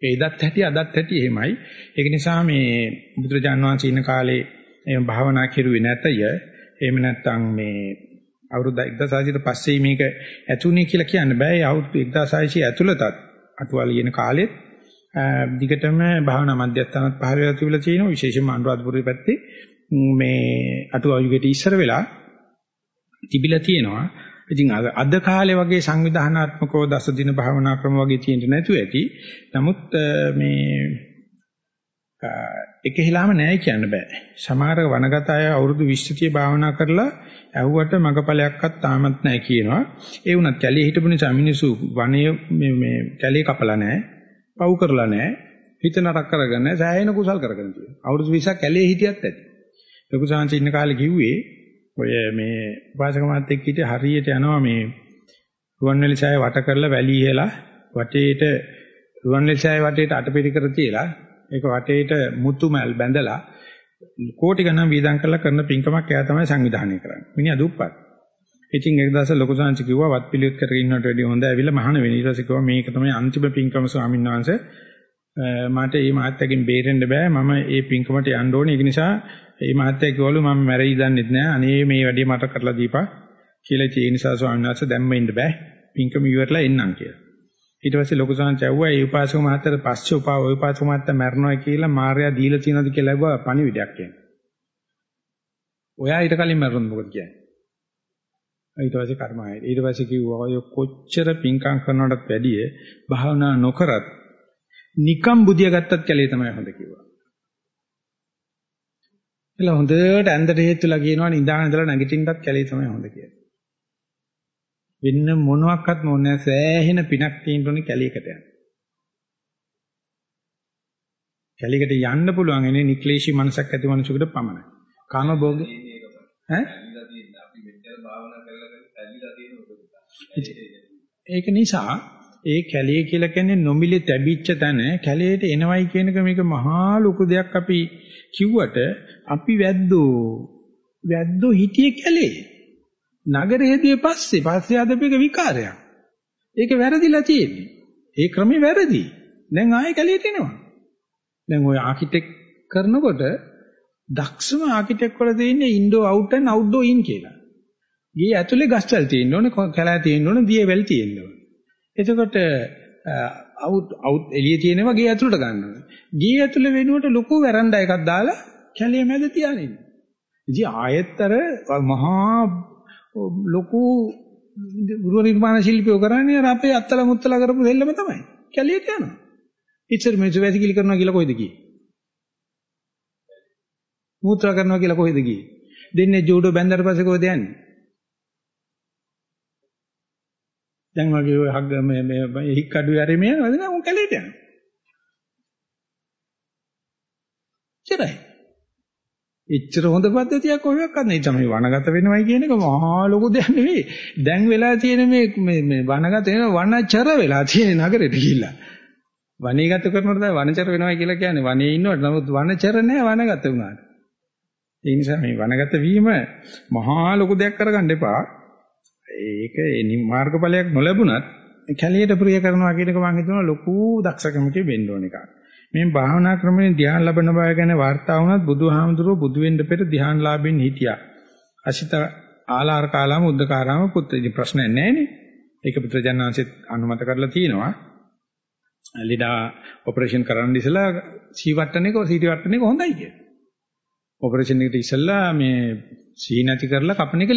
ඒ ඉදත් හැටි අදත් හැටි එහෙමයි. ඒක නිසා මේ බුදුරජාන් වහන්සේ ඉන්න කාලේ එහෙම භාවනා කෙරුවේ නැතය. එහෙම නැත්නම් මේ අවුරුදු 1600 පස්සේ මේක ඇතුණේ කියලා කියන්න බෑ. අවුරුදු 1600 ඇතුළතත් අටුවල කියන කාලෙත් දිගටම භාවනා මධ්‍යස්ථානත් පහළ වෙලා තිබිලා තියෙනවා විශේෂයෙන්ම අනුරාධපුරයේ පැත්තේ මේ අටුවායුගයට ඉස්සර වෙලා තිබිලා තියෙනවා. ඉතින් අද කාලේ වගේ සංවිධානාත්මකව දස දින භාවනා ක්‍රම වගේ තියෙන්න නැතුව ඇති. නමුත් මේ එක හිලාම නැහැ කියන්න බෑ. සමහර වනගත අය අවුරුදු 20 භාවනා කරලා ඇහුවට මගපලයක්වත් තාමත් නැහැ කියනවා. ඒ වුණත් කැලේ හිටපු නිසා මිනිස්සු වනයේ මේ මේ කැලේ කපලා නැහැ. පව් කරලා නැහැ. හිත නරක කරගෙන නැහැ. සෑහෙන කුසල් කරගෙන තියෙනවා. අවුරුදු 20ක් කැලේ හිටියත් ඇති. ලොකු සාංශ ඉන්න කාලේ කිව්වේ ඔය මේ උපාසක මාත් එක්ක හිටිය හරියට යනවා මේ රුවන්වැලි සෑය වට කරලා වැලි ඉහලා වටේට රුවන්වැලි සෑය වටේට අටපිරිකර තියලා ඒක වටේට මුතු මල් බැඳලා කෝටි ගණන් වීදම් කරලා කරන පින්කමක් එයා තමයි සංවිධානය කරන්නේ. මිනිහා දුප්පත්. ඉතින් එක දවසක් ලොකු සංච කිව්වා වත් පිළිවෙත් කරගෙන ඉන්නට වැඩිය හොඳ ඇවිල්ලා මහාන වෙන. ඊට පස්සේ කිව්වා මේක තමයි අන්තිම පින්කම ස්වාමීන් වහන්සේ. මට මේ මහත්තයාගෙන් බේරෙන්න බෑ. මම මේ පින්කමට යන්න ඕනේ. ඒක නිසා මේ මහත්තයා කිව්වලු මම මැරෙයි දන්නෙත් නෑ. අනේ මේ වැඩේ මට කරලා දීපා කියලා. ඒ නිසා ස්වාමීන් වහන්සේ දැම්ම ඉන්න බෑ. පින්කම ඉවරලා එන්නම් කියලා. ඊට පස්සේ ලොකු සංච ඇහුවා ඒ උපාසක මහත්තයාට පස්සේ උපා ඔය උපාසක මහත්තයා මැරනවා කියලා මාර්යා දීලා තියෙනවද කියලා ඇහුවා පණිවිඩයක් කියන්නේ ඔයා ඊට කලින් මැරුණොත් මොකද කියන්නේ? ඊට පස්සේ කර්මයයි. ඊට පස්සේ කිව්වා ඔය කොච්චර පිංකම් කරනවටත් වැඩිය භාවනා නොකරත් නිකම් බුදියා ගත්තත් කැලේ තමයි හොඳ කිව්වා. එලා හොඳට ඇඳට හේතුලා කියනවා නිදාගෙන ඉඳලා නැගිටින්නත් කැලේ තමයි හොඳ කියලා. වෙන්න මොනවත් මොන්නේ සෑහෙන පිනක් තියෙන්න ඕනේ කැලියකට යන්න. කැලියකට යන්න පුළුවන් එනේ නික්ලේශී මනසක් ඇති මනුෂයෙකුට පමණයි. කාම භෝග ඈ ඒක නිසා ඒ කැලේ කියලා කියන්නේ නොමිලේ තැබිච්ච තැන කැලේට එනවයි කියන එක මේක මහා ලොකු දෙයක් අපි කිව්වට අපි වැද්දෝ. වැද්දෝ හිටියේ කැලේ. නගරයේදී පස්සේ පස්සේ ආදපේක විකාරයක්. ඒක වැරදිලා තියෙන්නේ. ඒ ක්‍රමේ වැරදි. දැන් ආයෙ කැලේට එනවා. දැන් ওই ආකිටෙක් කරනකොට දක්ෂම ආකිටෙක් වල තියෙන්නේ indoor out and outdoor in කියලා. ගේ ඇතුලේ ගස්වල තියෙන්න ඕනේ, කැලෑ තියෙන්න ඕනේ, දියවැල් තියෙන්න ඕනේ. එතකොට අවුට් අවුට් එළිය තියෙනවා ගේ ඇතුලට ගන්න ඕනේ. ගේ ඇතුලේ වෙනුවට ලොකු වැරන්ඩා එකක් දාලා කැලේ මැද තියාගෙන ඉන්න. ඉතින් ආයෙත්තර මහා ලොකු ගෘහ නිර්මාණ ශිල්පියෝ කරන්නේ අර අපේ අත්තල මුත්තල කරපු දෙල්ලම තමයි. කැලේට යනවා. ඉච්චර මේක වැසිකිලි කරනවා කියලා කොහෙද ගියේ? මූත්‍රා කරනවා කියලා කොහෙද ගියේ? දෙන්නේ ජූඩෝ බැන්දට පස්සේ කොහෙද යන්නේ? දැන් වගේ ඔය හග්ග මේ මේ හික් කඩුවේ ඇරෙ මේ නේද උන් කැලේට යනවා. ඉතරයි. එච්චර හොඳ පද්ධතියක් කොහොමවත් නැහැ. තමයි වනගත වෙනවයි කියන එක මහා ලොකු දෙයක් නෙවෙයි. දැන් වෙලා තියෙන මේ මේ වනගත වෙන වනචර වෙලා තියෙන නගරෙට ගිහිල්ලා. වනීගත කරනකොට තමයි වනචර වෙනවා කියලා කියන්නේ. වනේ ඉන්නවට නමුත් වනචර නැහැ වනගත වුණාට. ඒ නිසා මේ වනගත වීම මහා ලොකු දෙයක් කරගන්න එපා. ඒක මාර්ගඵලයක් නොලැබුණත් කැලියට ප්‍රිය කරනවා කියන එක මම හිතනවා ලොකු දක්ෂකමකින් වෙන්න ඕන එකක්. මේ භාවනා ක්‍රමයෙන් ධ්‍යාන ලැබෙන බව ගැන වාර්තා වුණත් බුදුහාමුදුරුවෝ බුදු වෙන්න පෙර ධ්‍යාන ලාභෙන් හිටියා. අසිත ආලාර කාලාම උද්දකාරාම පුත්‍ර ප්‍රශ්නයක් නැහැ නේ. ඒක පුත්‍රජනනාංශෙත් අනුමත කරලා තියෙනවා. ලීඩා ඔපරේෂන් කරන්න ඉස්සලා සී වට්ටන එක සීටි වට්ටන එක හොඳයි කිය. ඔපරේෂන් එකට ඉස්සලා මේ සී නැති කරලා කපන එක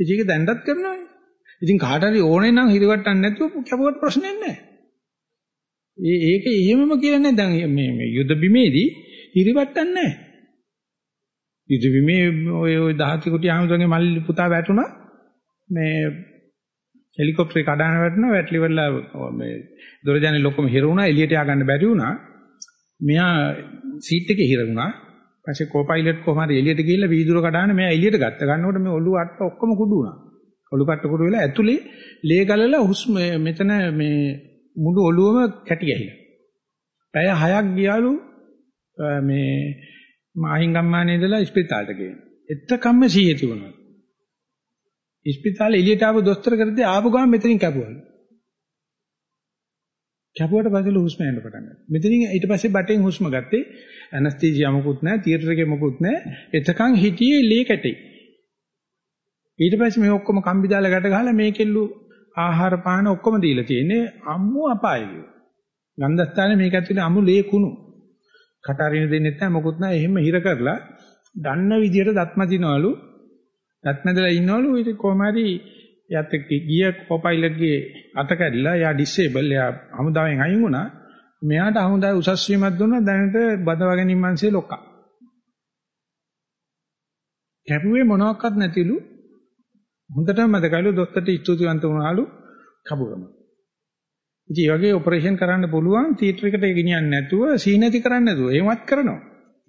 ලේසි. ඒක දැන්වත් කරනවා. ඉතින් කාට හරි ඕනේ නම් හිරි වට්ටන්න නැතුව කැපුවට ප්‍රශ්නයක් නැහැ. ඒ ඒක එහෙමම කියලා නෑ දැන් මේ මේ යුද බිමේදී හිරි වට්ටන්නේ නැහැ. යුද බිමේ ඔය ඔය 10 කුටි ආමතුන්ගේ මල්ලි පුතා වැටුණා මේ හෙලිකොප්ටරේ කඩාන වැටුණා වැටලි වෙලා මේ දොරජානේ ලොකම හිර වුණා එළියට ය아가න්න බැරි වුණා මෙයා සීට් එකේ හිර වුණා පස්සේ කෝපයිලට් කොහම හරි එළියට ගිහිල්ලා වීදුර කඩාන මෙයා එළියට ගත්ත ගන්නකොට මේ ඔළුව අට්ට ඔක්කොම කුඩු වුණා. ඔළුව පට්ට කුඩු වෙලා ඇතුලේ ලේ ගලලා හුස්ම මෙතන මේ මුළු ඔළුවම කැටි ගහිලා පැය 6ක් ගියාලු මේ මාහින්ගම්මානේ ඉඳලා ස්පිතාලට ගිහින් එතකම්ම සීයේ තිබුණා ඉස්පිතාලේ එළියට ආව දොස්තර කරද්දී ආපු ගමන් මෙතනින් කැපුවලු. කැපුවට පස්සේ හුස්ම යන්න පටන් ගත්තා. මෙතනින් ඊට පස්සේ බටෙන් හුස්ම ගත්තේ ඇනස්තීසියා මොකුත් නැහැ, තියටර් එකේ මොකුත් නැහැ. එතකන් හිටියේ ලේ කැටේ. ඊට පස්සේ මේ ඔක්කොම කම්බි දාලා ගැට ගහලා මේකෙල්ලු ආහාර පාන ඔක්කොම දීලා තියෙන්නේ අම්මු අපායයි. ගන්ධස්ථානේ මේක ඇතුලේ අමු ලේ කුණු. කට අරින්න දෙන්නේ නැහැ මොකුත් නැහැ. එහෙම හිර කරලා දන්න විදියට දත්ම දිනවලු නැත්නම්දලා ඉන්නවලු ඊට කොහම හරි යත් එක්ක ගිය කොපයිලට්ගේ අත කැඩිලා එයා ඩිසේබල් එයා හමුදාවෙන් අයින් වුණා. මෙයාට හමුදාවේ උසස් වීමක් දුන්නා දැනට බදවා ගැනීම මංසේ ලොක්කා. කැපුවේ මොනවත් නැතිලු. හොඳටම මතකයිලු දොස්තරට ස්තුතිවන්ත වුණාලු කබුගම ඉතින් වගේ ඔපරේෂන් කරන්න පුළුවන් තියටර් එකට ගෙනියන්නේ නැතුව සීනති කරන්නේ නැතුව එහෙමත් කරනවා.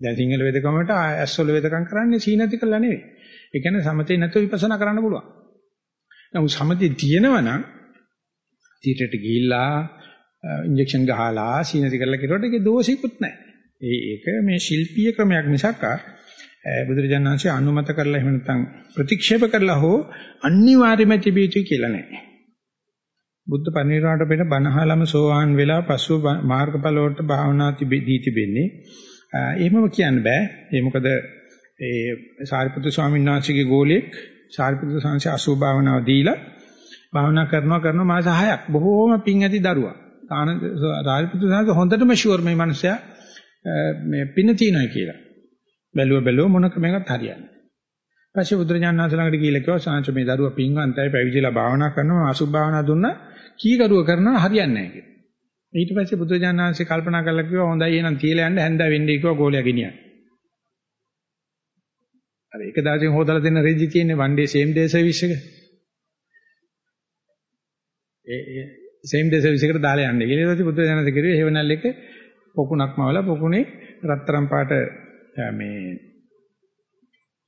දැන් සිංහල වේදකමට ඇස්වල වේදකම් කරන්නේ සීනති කළා නෙවෙයි. ඒ කියන්නේ සමතේ නැතුව විපස්සනා කරන්න පුළුවන්. නමුත් සමතේ තියෙනවා නම් තීරයට ගිහිල්ලා ඉන්ජෙක්ෂන් ගහලා සීනති කරලා කිරුවට ඒකේ දෝෂිකුත් නැහැ. ඒ ඒක මේ ශිල්පීය ක්‍රමයක් මිසක් බුදුරජාණන් වහන්සේ අනුමත කරලා එහෙම නැත්නම් ප්‍රතික්ෂේප කරලා හෝ අනිවාර්යම තිබිය යුතුයි කියලා නැහැ. බුද්ධ පරිනිර්වාණයට පෙර බණහලම සෝවාන් වෙලා පසු මාර්ගඵල වලට භාවනා දී තිබෙන්නේ. එහෙමම කියන්න බෑ. ඒ මොකද ඒ සාරිපුත්‍ර ස්වාමීන් වහන්සේගේ ගෝලෙක් සාරිපුත්‍ර සංඝ අසුභ භාවනාව දීලා භාවනා කරනවා කරනවා මාස 6ක් බොහෝම පිං ඇති දරුවා. තාන සාරිපුත්‍ර සංඝ හොඳටම ෂුවර් මේ මිනිසයා මේ පින තියනයි කියලා. බැලුව බැලුව මොන ක්‍රමයකට හරියන්නේ. පස්සේ බුදුරජාණන් වහන්සේ ළඟට ගිහිල්ලා කිව්වා සාංශ මේ දරුවා පිංවන්තයි පැවිදිලා භාවනා කරනවා අසුභ භාවනා දුන්නා කී කරුව කරනවා හරියන්නේ නැහැ කියලා. ඊට පස්සේ බුදුරජාණන් වහන්සේ කල්පනා කරලා කිව්වා හොඳයි එහෙනම් තියලා යන්න හැන්දා වෙන්නේ කිව්වා ගෝලයා ගෙනියන්න. අර එක දවසෙන් හොදලා දෙන්න රෙජි තියෙන්නේ one day same day service එක. ඒ සේම් ඩේ සර්විස් එකට දාලා යන්නේ. ඊට පස්සේ බුද්ධ ජනක කිරුවේ හේවණල් එක පොකුණක් මවලා පොකුණේ රත්තරන් පාට මේ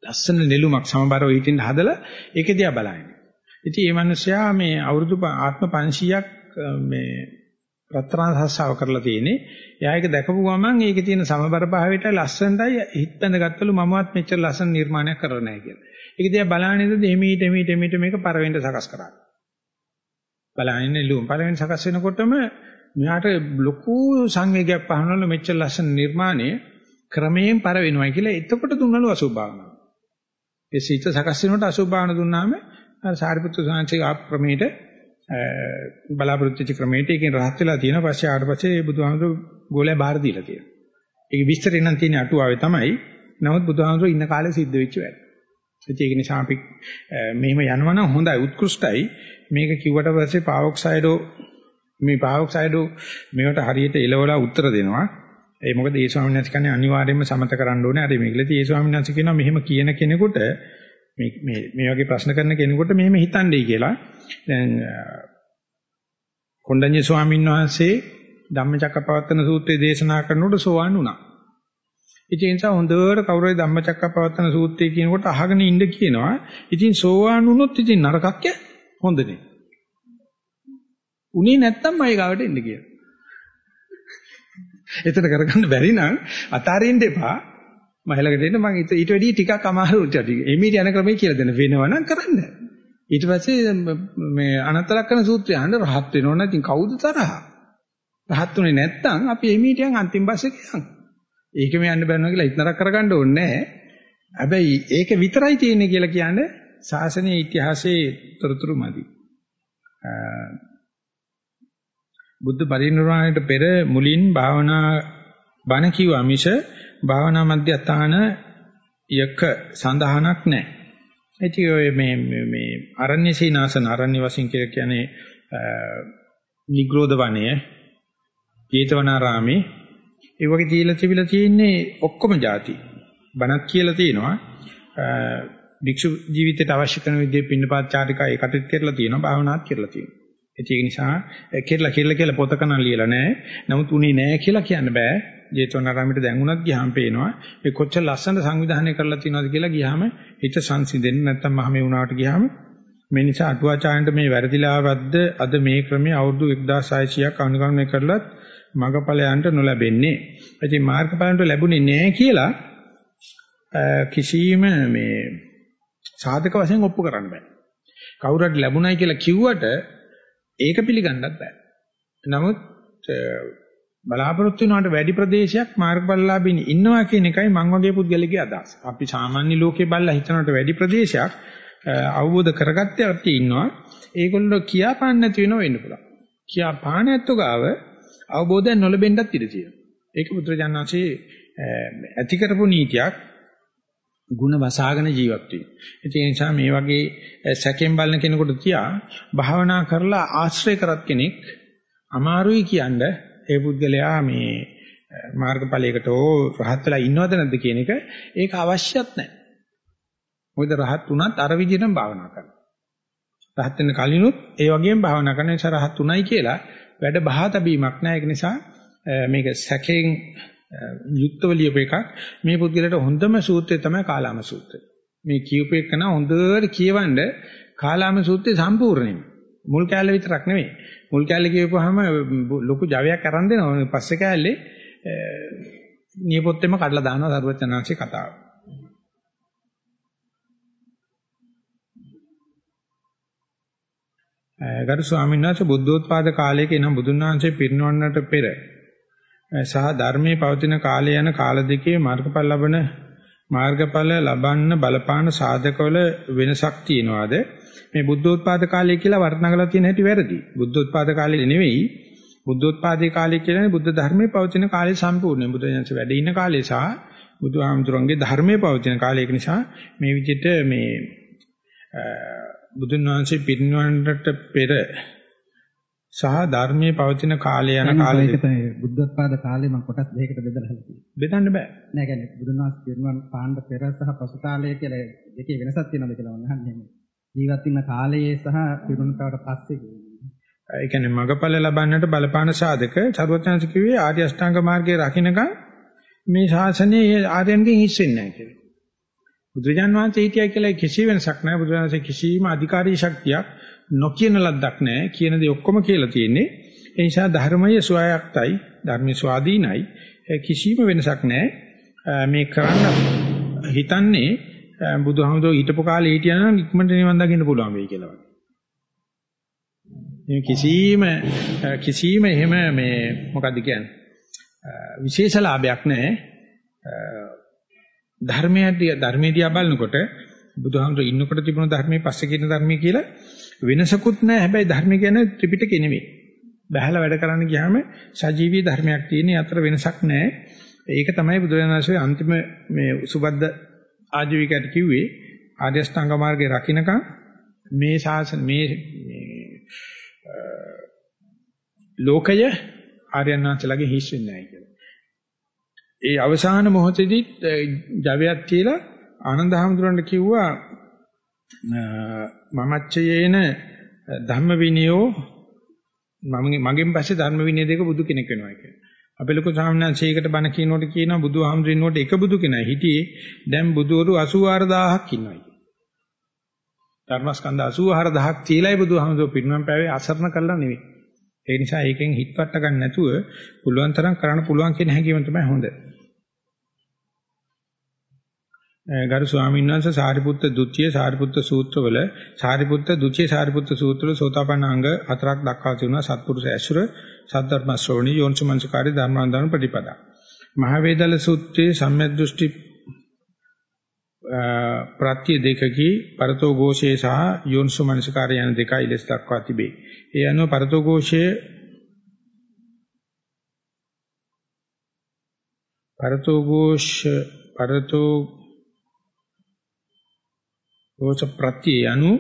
ලස්සන නෙළුමක් සමබරව හිටින්න හදලා ඒක දිහා බලන්නේ. ඉතින් මේ මිනිස්සයා මේ අවුරුදු ආත්ම 500ක් මේ රත්තරන් සස්සාව කරලා තියෙන්නේ. එයා ඒක දැකපු ගමන් ඒකේ තියෙන සමබර භාවයට ලස්සනටයි හිත බැඳගත්තලු මමවත් මෙච්චර ලස්සන නිර්මාණයක් කරලා නැහැ කියලා. ඒක දිහා බලන්නේ ඉඳි එමීට එමීට එමීට මේක පරවෙන්න සකස් කරා. බලන්නේ නෙළුම් පරවෙන්න සකස් වෙනකොටම මෙයාට ලොකු සංවේගයක් පහනවල මෙච්චර ලස්සන නිර්මාණය ක්‍රමයෙන් පර වෙනවා කියලා එතකොට දුන්නලු අසුභ භාවනාව. ඒ සීත සකස් වෙනකොට අසුභ භාවන දුන්නාම සාරිපුත්‍ර සාංශේ ආ ක්‍රමයට බලාපොරොත්තු වෙච්ච ක්‍රමයට ඒකෙන් රහත් වෙලා තියෙනවා. පස්සේ ආවට පස්සේ බුදුහාමුදුරු ගෝලයා බාර දීලා තියෙනවා. ඒක විස්තරේ නම් තියෙන අටුවාවේ තමයි. නමුත් බුදුහාමුදුරු ඉන්න කාලේ සිද්ධ වෙච්ච වැඩ. ඒක නිසා අපි මෙහෙම යනවා නම් හොඳයි උත්කෘෂ්ටයි. මේක කිව්වට පස්සේ පාවොක්සයිඩෝ මේ පාවොක්සයිඩෝ මේවට හරියට එලවලා උත්තර දෙනවා. ඒ මොකද ඒ ස්වාමීන් වහන්සේ කියන්නේ අනිවාර්යයෙන්ම සමත කරන්න ඕනේ. හරි මේකලදී ඒ ස්වාමීන් වහන්සේ කියනවා මෙහෙම කියන කෙනෙකුට මේ මේ මේ වගේ ප්‍රශ්න කරන කෙනෙකුට මෙහෙම හිතන්නයි කියලා. දැන් කොණ්ඩඤ්ඤ ස්වාමීන් වහන්සේ ධම්මචක්කපවත්තන සූත්‍රය දේශනා කරනකොට සෝවාන් වුණා. ඉතින් ඒ නිසා හොඳට කවුරුහරි ධම්මචක්කපවත්තන සූත්‍රය කියනකොට අහගෙන ඉන්න කියනවා. ඉතින් සෝවාන් වුණොත් ඉතින් නරකක් ය හොඳනේ. උනේ නැත්තම් මයි ගාවට එන්න කියලා. එතන කරගන්න බැරි නම් අතාරින්න එපා. මහලක දෙන්න මම ඊට වැඩි ටිකක් අමාරු ටික. එමීට යන ක්‍රමයේ කියලා දෙන්න වෙනවා නම් කරන්න. ඊට පස්සේ මේ අනතරක්කන සූත්‍රය අහන්න රහත් වෙනව නම් ඉතින් කවුද තරහ? රහත් උනේ නැත්තම් අපි එමීට යන් අන්තිම බස් එකේ යන්. ඒකම යන්න බැන්නවා කියලා ඉතනරක් කරගන්න ඕනේ නැහැ. හැබැයි ඒක විතරයි තියෙන්නේ කියලා කියන්නේ ශාසනීය ඉතිහාසයේ තොරතුරු මදි. බුද්ධ පරිනිර්වාණයට පෙර මුලින් භාවනා බණ කිව්වා මිස භාවනා මධ්‍යස්ථාන යක සඳහනක් නැහැ. ඉතින් ඔය මේ මේ අරණ්‍ය සීනාසන අරණ්‍ය වශයෙන් කියන්නේ නිග්‍රෝධ වනය, ජේතවනාරාමේ ඒ වගේ දීලා තිබිලා තියෙන්නේ ඔක්කොම ಜಾති. බණක් කියලා තියෙනවා. භික්ෂු ජීවිතයට අවශ්‍ය කරන විදිහේ පින්නපාත චාරිකා ඒකටත් කරලා තියෙනවා භාවනාත් කරලා තියෙනවා. ඒක නිසා කෙරලා කෙරලා කියලා පොතක නම් ලියලා නැහැ. නමුත් උනේ නැහැ කියලා කියන්න බෑ. ජේතවනාරාමයට දැන් උනත් ගියාම පේනවා මේ කොච්චර ලස්සන සංවිධානය කරලා තියෙනවද කියලා ගියාම හිත සංසිඳෙන්නේ නැත්තම් මහ මේ වුණාට ගියාම මේ නිසා අටුවාචාර්යන්ට මේ වැරදිලාවක්ද අද මේ ක්‍රමයේ අවුරුදු 1600ක් අනුගමනය කරලත් මගපලයන්ට නොලැබෙන්නේ. ඉතින් මාර්ගඵලන්ට ලැබුණේ නැහැ කියලා කිසිම මේ සාධක වශයෙන් ඔප්පු කරන්න බෑ. කවුරුහට ලැබුණයි කියලා කිව්වට ඒක පිළිගන්නත් බෑ. නමුත් බලාපොරොත්තු වෙනාට වැඩි ප්‍රදේශයක් මාර්ගඵලලාභීන් ඉන්නවා කියන එකයි මං වගේ පුද්ගලෙක්ගේ අදහස. අපි සාමාන්‍ය ලෝකේ බල්ලා හිතනට වැඩි ප්‍රදේශයක් අවබෝධ කරගත්තේ අපි ඉන්නවා. ඒගොල්ලෝ කියා පාන්න නැති වෙනව වෙන්න පුළුවන්. කියා පාන ඇත්ත ගාව අවබෝධයක් නොලැබෙන්නත් ඉඩ තියෙනවා. ඒක පුත්‍රජානනාංශේ ඇති කරපු නීතියක් ಗುಣ වසාගෙන ජීවත් වීම. ඒ නිසා මේ වගේ සැකෙන් බලන කෙනෙකුට තියා භාවනා කරලා ආශ්‍රය කරත් කෙනෙක් අමාරුයි කියන්නේ ඒ පුද්ගලයා මේ මාර්ගඵලයකට හෝ රහත් වෙලා ඉන්නවද නැද්ද කියන එක ඒක අවශ්‍යත් නැහැ. මොකද රහත් උනත් අර විදිහටම භාවනා කරනවා. රහත් වෙන කලිනුත් ඒ වගේම භාවනා කරන නිසා රහත් උනයි කියලා වැඩ බහා තැබීමක් නැහැ. ඒක නිසා මේක සැකෙන් යුක්තව ලියපු එකක්. මේ පුද්ගලයාට හොඳම සූත්‍රය තමයි කාලාම සූත්‍රය. මේ කියූප එකන හොඳට කියවන්න කාලාම සූත්‍රය සම්පූර්ණයෙන්ම මුල් කැලේ විතරක් නෙවෙයි. මුල් කැලේ කියවපුවාම ලොකු ජවයක් අරන් දෙනවා. පස්සේ කැලේ නියපොත්තෙම කඩලා දානවා සරුවචනාංශේ කතාව. ගරු ස්වාමීන් වහන්සේ බුද්ධෝත්පාද කාලයක එනම් බුදුන් වහන්සේ පිරිනවන්නට පෙර සහ ධර්මයේ පවතින කාලය යන කාල දෙකේ මාර්ගඵල ලබන මාර්ගඵල ලබන්න බලපාන සාධකවල වෙනසක් තියනවාද මේ බුද්ධෝත්පාද කාලය කියලා වර්ණනගලා තියෙන හැටි වැරදි. බුද්ධෝත්පාද කාලය නෙවෙයි. බුද්ධෝත්පාදේ කාලය කියන්නේ බුද්ධ ධර්මයේ පවතින කාලය සම්පූර්ණයි. බුදුරජාණන් වැඩ ඉන්න කාලය සහ බුදුහාමුදුරන්ගේ ධර්මයේ පවතින කාලය. ඒක නිසා මේ විදිහට මේ බුදුන් වහන්සේ පිරිනිවන්නට පෙර සහ ධර්මයේ පවතින කාලය යන කාලය බුද්ධෝත්පාද කාලේ මම කොටස් දෙකකට බෙදලා හදුවා. බෙදන්න බෑ. නෑ කියන්නේ බුදුන් වහන්සේ පිරිනිවන් පාන්න පෙර සහ පසු කාලය කියලා දෙකේ වෙනසක් තියෙනවද කියලා මම අහන්නේ. ජීවත් වෙන කාලයේ සහ පිරුණතාවට පස්සේ ඒ කියන්නේ මගපල ලබන්නට බලපාන සාධක චරවචනස කිව්වේ ආර්ය අෂ්ටාංග මාර්ගයේ රකින්නකම් මේ ශාසනයේ ආර්යයන්ගෙන් හිස් වෙන්නේ නැහැ කියලා. බුදුජාන් වහන්සේ හිටියා කියලා කිසි වෙනසක් නැහැ. බුදුරජාණන්සේ කිසිම අධිකාරී ශක්තියක් නොකියන ලද්දක් නැහැ. කියන දේ ඔක්කොම කියලා තියෙන්නේ. ඒ නිසා ධර්මයේ ස්වයක්තයි, ධර්මයේ ස්වාධීනයි. කිසිම වෙනසක් නැහැ. මේ කරන්න හිතන්නේ බුදුහාමුදුරුවෝ හිටපු කාලේ හිටියනම් ඉක්මනට නිවන් දකින්න පුළුවන් වෙයි කියලා. මේ කිසිම කිසිම එහෙම මේ මොකද්ද කියන්නේ විශේෂ ලාභයක් නැහැ ධර්මයේදී ධර්මයේ දිහා බලනකොට බුදුහාමුදුරුවෝ ඉන්නකොට තිබුණ ධර්මයේ පස්සේ කියන ධර්මයේ කියලා වෙනසකුත් නැහැ. හැබැයි ධර්ම කියන්නේ ත්‍රිපිටකේ නෙමෙයි. බහැලා වැඩ කරන්න ගියාම සජීවී ධර්මයක් තියෙන අතර වෙනසක් නැහැ. ඒක තමයි බුදුරජාණන් වහන්සේ අන්තිම මේ සුබද්ද ආජීවිකයට කිව්වේ ආර්ය ශ්‍රාංග මාර්ගේ රකින්නකම් මේ ශාසන මේ ලෝකය ආර්යනාථලගේ හිස් වෙන්නේ නැහැ කියලා. ඒ අවසාන මොහොතේදී ජවයක් කියලා ආනන්ද හැමතුරන්ට කිව්වා මමච්චයේන ධම්ම විනයෝ මගෙන් පස්සේ ධර්ම විනය දෙක බුදු කෙනෙක් වෙනවා කියලා. අපේ ලොකු සාමණේරයන්සේකට බණ කියනකොට කියනවා බුදුහාමුදුරිනෝට එක බුදු කෙනයි හිටියේ දැන් බුදුවරු 84000ක් ඉන්නවා කියලා. ධර්මස්කන්ධ 84000ක් තියලායි බුදුහාමුදුරුවෝ පිරිනමන පෑවේ අසරණ කළා නෙවෙයි. ඒ නිසා ඒකෙන් හිටපත්ත ගන්න නැතුව පුළුවන් තරම් කරන්න පුළුවන් කියන හැඟීම තමයි හොඳ. ගරු ස්වාමීන් වහන්සේ සාරිපුත්ත ဒ ුතිය සාරිපුත්ත සූත්‍රවල සාරිපුත්ත ဒ ුතිය සාරිපුත්ත සූත්‍රවල සෝතාපන්න අංග හතරක් දක්වා තිබුණා සත්පුරුෂ ඇසුර සද්ධර්ම ශ්‍රවණී යෝනිසමංසකාරී ධර්මාන්දාන ප්‍රතිපදා. මහවේදල සූත්‍රයේ සම්‍යක් දෘෂ්ටි ප්‍රත්‍ය දෙකකී පරතෝഘോഷයේ සහ යෝනිසු මනසකාරය යන දෙකයි ලෙස දක්වා තිබේ. ඒ අනුව පරතෝഘോഷයේ පරතෝഘോഷ පරතෝ ഘോഷ ප්‍රත්‍ය යනු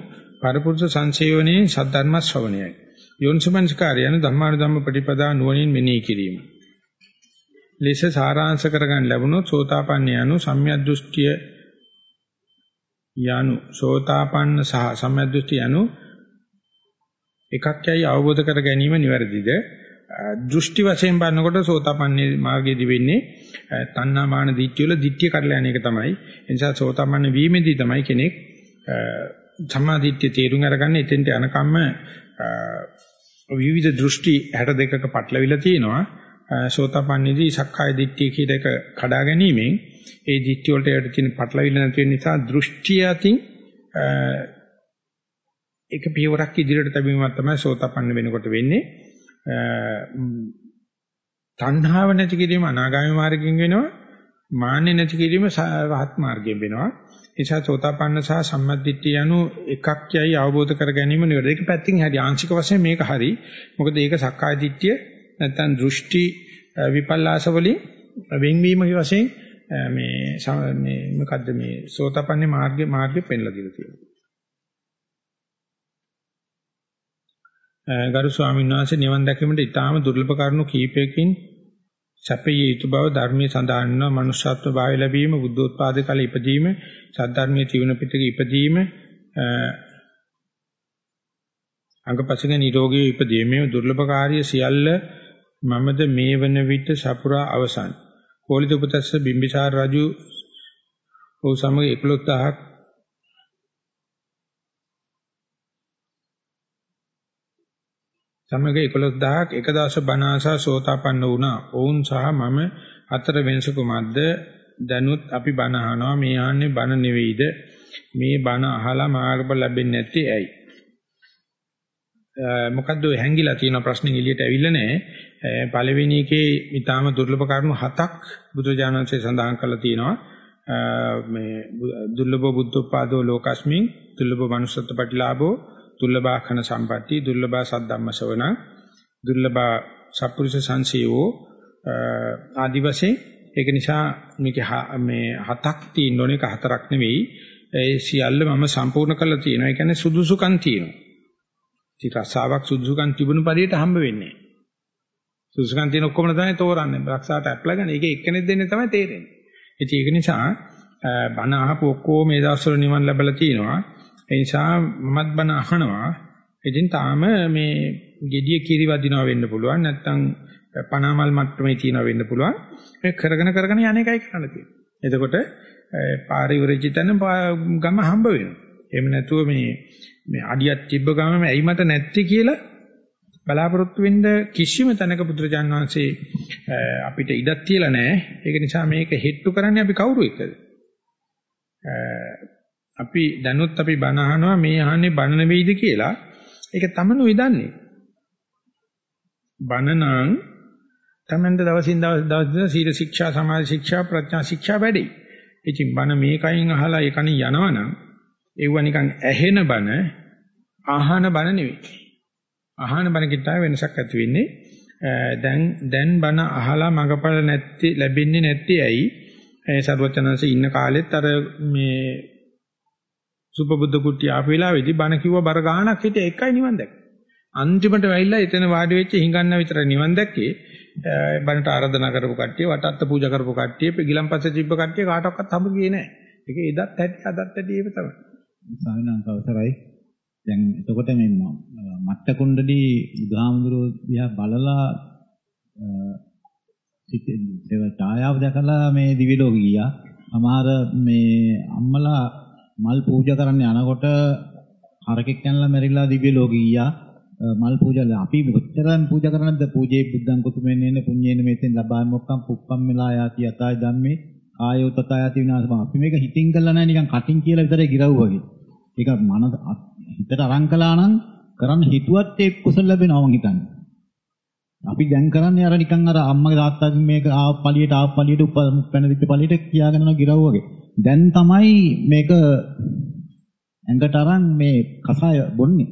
පරපුරුෂ සංසේවනයේ සද්ධර්ම ශ්‍රවණයයි. යෝනිසු මනසකාරය යන ධම්මානුධම්ම ප්‍රතිපදා නුවණින් මෙනෙහි කිරීම. ලෙස සාරාංශ කරගන්න ලැබුණොත් සෝතාපන්න යනු සම්‍යක් දෘෂ්ටිය යනු සෝතාපන්න සහ සම්‍යද්දෘෂ්ටි යනු එකක් යයි අවබෝධ කර ගැනීම නිවැරදිද? දෘෂ්ටි වශයෙන් බලනකොට සෝතාපන්නේ මාර්ගයේදී වෙන්නේ තණ්හා මාන දිට්ඨිය වල දිට්ඨිය කඩලා යන එක තමයි. ඒ නිසා සෝතාපන්න වීමේදී තමයි කෙනෙක් සම්මාදිට්ඨිය තේරුම් අරගන්න එතෙන්ට යනකම්ම විවිධ දෘෂ්ටි 62ක පටලවිලා තියෙනවා. සෝතාපන්නේදී සක්කාය දිට්ඨිය කියන එක කඩා ගැනීමෙන් ඒ දිට්ඨිය වලට යට තියෙන පටලවිල්ල නැති වෙන නිසා දෘෂ්ටිය අතින් එක පියවරක් ඉදිරියට තැබීමක් තමයි සෝතාපන්න වෙනකොට වෙන්නේ. තණ්හාව නැති කිරීම අනාගාමී මාර්ගයෙන් වෙනවා. මාන්නේ නැති කිරීම රහත් මාර්ගයෙන් වෙනවා. නිසා සෝතාපන්න සහ සම්මද්දිට්ඨිය යනු එකක් යයි අවබෝධ කර ගැනීම නෙවෙයි. ඒක පැත්තකින් හරි ආංශික වශයෙන් මේක හරි. මොකද ඒක සක්කාය දිට්ඨිය නැත්නම් දෘෂ්ටි විපල්ලාස වලින් වෙන්වීම වශයෙන් මේ මේ මොකද්ද මේ සෝතාපන්නේ මාර්ගය මාර්ගය පෙන්ලා දීලා තියෙනවා. ගරු ස්වාමීන් වහන්සේ නිවන් දැකීමට ඊටාම දුර්ලභ කරුණු කීපයකින් සැපයේ යුතු බව ධර්මයේ සඳහන් වන මනුෂ්‍යත්ව භාවය ලැබීම බුද්ධෝත්පාද කාල ඉපදීම සද්ධර්මයේ ජීවන පිටක ඉපදීම අංගපසක නිරෝගී ඉපදීම මේ දුර්ලභ කාර්ය සියල්ල මමද මේ වන විට සපුරා අවසන් කෝලිත උපතස්ස බිම්බිසාර රජු ඔහු සමග 11000ක් සමග 11000ක් එක දවස බණ ආසා සෝතාපන්න වුණා. ඔවුන් සහ මම අතර වෙනස කුමක්ද? දැනුත් අපි බණ අහනවා මේ ආන්නේ බණ නෙවෙයිද? මේ බණ අහලා මාර්ගඵල ලැබෙන්නේ නැත්තේ ඇයි? මොකද්ද හැංගිලා තියෙන ප්‍රශ්නේ එළියට ඇවිල්ලා නැහැ. පළවෙනි එකේ ඊටාම දුර්ලභ කරුණු හතක් බුදුජානකසේ සඳහන් කරලා තියෙනවා. මේ දුර්ලභ බුද්ධෝපාදෝ ලෝකස්මින් දුර්ලභ manussත්ව ප්‍රතිලාභෝ දුර්ලභාඛන සම්පatti දුර්ලභ සද්ධම්ම ශ්‍රවණ දුර්ලභ සප්පුරුෂ සංසීවෝ ආදි වශයෙන් ඒක නිසා මේක මේ හතක් තියෙන්න ඕනේ ඒක හතරක් නෙවෙයි. ඒ සියල්ල මම සම්පූර්ණ කරලා තියෙනවා. ඒ කියන්නේ සුදුසුකම් තියෙනවා. ඉතින් රසාවක් සුදුසුකම් තිබුණු පරිදි හම්බ වෙන්නේ. සුදුසුකම් තියෙන ඔක්කොම තමයි තෝරන්නේ රක්ෂාට ඇප්ලයි කරන එක එක්කෙනෙක් දෙන්නේ තමයි තේරෙන්නේ ඉතින් ඒක නිසා බණ අහපු ඔක්කොම මේ දවස්වල නිවන් ලැබලා තියෙනවා ඒ නිසා මමත් බණ අහනවා ඉතින් තාම මේ gediya kiri වදිනවා වෙන්න පුළුවන් නැත්නම් පනාමල් මට්ටමේ තියනවා වෙන්න පුළුවන්. මේ කරගෙන කරගෙන යන එකයි කරන්න තියෙන්නේ. එතකොට පාරිවෘජිතන ගම හම්බ වෙනවා. එහෙම නැතුව මේ මේ අඩියක් තිබ්බ ගමම ඇයි මට නැත්තේ කියලා බලාපොරොත්තු වෙන්න කිසිම තැනක බුදුරජාන් වහන්සේ අපිට ඉඩක් තියලා නැහැ. ඒක නිසා මේක හෙට්ටු කරන්නේ අපි කවුරු එක්කද? අපි දැනුත් අපි බණ අහනවා මේ අහන්නේ බණ නෙවෙයිද කියලා. ඒක තමනුයි දන්නේ. බණ නම් තමන්ට දවසින් දවස් දවස් සීල ශික්ෂා සමාධි ශික්ෂා ප්‍රඥා ශික්ෂා වැඩි. ඉතින් බණ මේකයින් අහලා ඒකනින් යනවනම් ඒව නිකන් ඇහෙන බණ අහන බණ නෙවෙයි. අහන බණ කිට්ටා වෙනසක් ඇති වෙන්නේ. දැන් දැන් බණ අහලා මගපල නැති ලැබෙන්නේ නැත්තේ ඇයි? ඒ සර්වචනanse ඉන්න කාලෙත් අර මේ සුපබුද්ධ කුට්ටිය ආපු වෙලාවේදී බණ කිව්ව බර ගානක් හිටිය එකයි නිවන් දැක්කේ. අන්තිමට වෙයිලා එතන වාඩි වෙච්ච හිඟන්න විතර නිවන් දැක්කේ. බණට ආරාධනා කරපු කට්ටිය, වටත්ත පූජා කරපු කට්ටිය, ගිලම්පස්සේ තිබ්බ කට්ටිය කාටවත් හම්බ ගියේ නැහැ. ඒක එදත් ඇටි අදත් ඇටි ඒක තමයි. ස්වාමීන් අවසරයි. දැන් එතකොට මේ මට්ට කුණ්ඩදී බුදුහාමුදුරුවෝ දිහා බලලා සිතේ ඡායාව දැකලා මේ දිවි ලෝක ගියා. සමහර මේ අම්මලා මල් පූජා කරන්න යනකොට හරකෙක් කනලා මැරිලා දිව්‍ය ලෝක ගියා. මල් පූජා අපි කොච්චරම් පූජා කරනවද පූජේ බුද්ධං කුතුමෙන්නේන පුඤ්ඤේන මේතෙන් ලබාන් මොක්කම් පුප්පම් මෙලා යති යතයි ධම්මේ ආයෝ තතය යති විනාශම අපි මේක හිතින් කරලා නැහැ නිකන් කටින් කියලා විතරේ ගිරව් වගේ ඒක මන හිතට අරන් කළා නම් කරන්න හිතුවත් ඒ කුසල ලැබෙනවා මං හිතන්නේ අපි දැන් කරන්නේ අර නිකන් අර අම්මගේ තාත්තගෙන් මේක ආ පළියට ආ පළියට උපැන විච්ච පළියට කියාගෙන යන ගිරව් වගේ දැන් තමයි මේක ඇඟට අරන් මේ කසාය බොන්නේ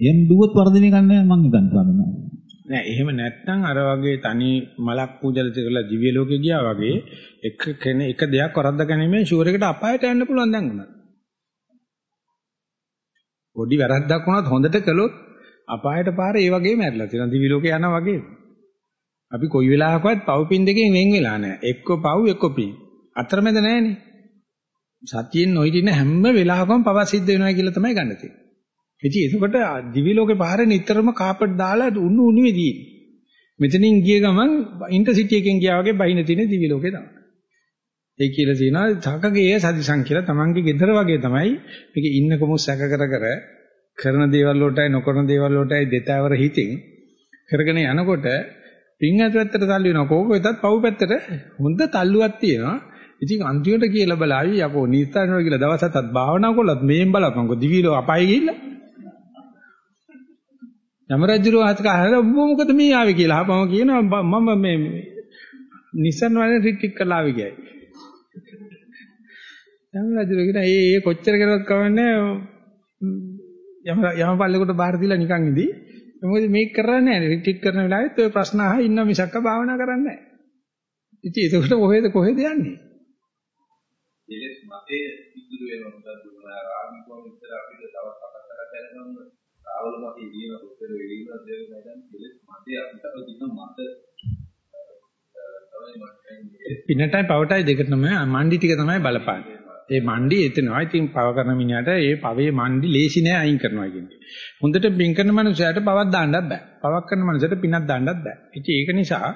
එහෙම දුවත් වර්ධනය ගන්න මම හිතන්නේ ස්වාමීන් වහන්සේ. නෑ එහෙම නැත්නම් අර වගේ තනි මලක් පූජා කරලා දිව්‍ය ලෝකේ ගියා වගේ එක කෙනෙක් එක දෙයක් වරද්ද ගැනීමෙන් ෂුවර් එකට අපායට යන්න පුළුවන් දැන් උනත්. පොඩි වැරද්දක් වුණත් හොඳට කළොත් අපායට පාරේ ඒ වගේම ඇරලා තියෙනවා දිව්‍ය ලෝකේ යනවා වගේ. අපි කොයි වෙලාවකවත් පව් පින් දෙකෙන් වෙන් වෙලා නැහැ. එක්ක පව් එක්ක පින්. අතරමැද නැහැනේ. සතියෙන් නොහිටින හැම වෙලාවකම පව සිද්ධ වෙනවා කියලා තමයි ගන්න තියෙන්නේ. ඉතින් එතකොට දිවි ලෝකේ පාරේ නිතරම කාපට් දාලා උණු උණුවේ දී. මෙතනින් ගිය ගමන් ඉන්ටර්සිටි එකෙන් ගියා වගේ බහින තියෙන දිවි ලෝකේ තමයි. ඒ කියලා තියෙනවා. තකගේ සදිසං කියලා තමන්ගේ ගෙදර වගේ තමයි. මේක ඉන්න කොමුස් සැක කර කර කරන දේවල් වලටයි නොකරන දේවල් වලටයි දෙතවර හිතින් කරගෙන යනකොට පින් ඇතුළතට තල්ලු වෙනවා. කෝක වෙතත් පව් පැත්තට හොඳ තල්ලුවක් තියෙනවා. ඉතින් අන්තිමට කියලා බලාවි යකෝ නිස්සාරණය කියලා දවස් හතක් භාවනා කළත් මේන් බලපන්කො දිවිලෝ අපායේ ගිහිල්ලා. යම රජුරෝ අතක අහලා ඔබ මොකද මේ ආවේ? කියලා අහපම කියනවා. මම මේ නිසන් වලින් රිට්‍රික් කරලා ආවේ කියයි. යම රජුරෝ කියන ඒ ඒ කොච්චර කරවත් කවන්නේ යම යම පල්ලෙකට බාහිර දීලා නිකන් ඉදී. මොකද මේක කරන්නේ නැහැ රිට්‍රික් කරන වෙලාවෙත් ඔය ප්‍රශ්න අහ ඉන්න මිසක්ක භාවනා කරන්නේ නැහැ. ඉතින් ඒකට කොහෙද කොහෙද යන්නේ? ඉලෙස් මතේ ඉදිරි වෙනවා මොකද දුන්නා රාමිකව විතර අපිට දවස් හතක් කරලා දැනගන්න රාහුල මතේ ඉදීම උත්තර වෙලීම දේව නයිදන් කෙලෙස් මතේ අපිට තියෙන මත පිනටයි පවටයි දෙකටම මණ්ඩි ටික තමයි බලපාන්නේ. ඒ මණ්ඩි එතනවා. ඉතින් පව කරන මිනිහට ඒ පවේ මණ්ඩි ලේසි නෑ අයින් කරනවා කියන්නේ. හොඳට පින් කරන මනුස්සයාට පවක් දාන්නත් බෑ. පවක් කරන මනුස්සයට පිනක් දාන්නත් බෑ. ඉතින් ඒක නිසා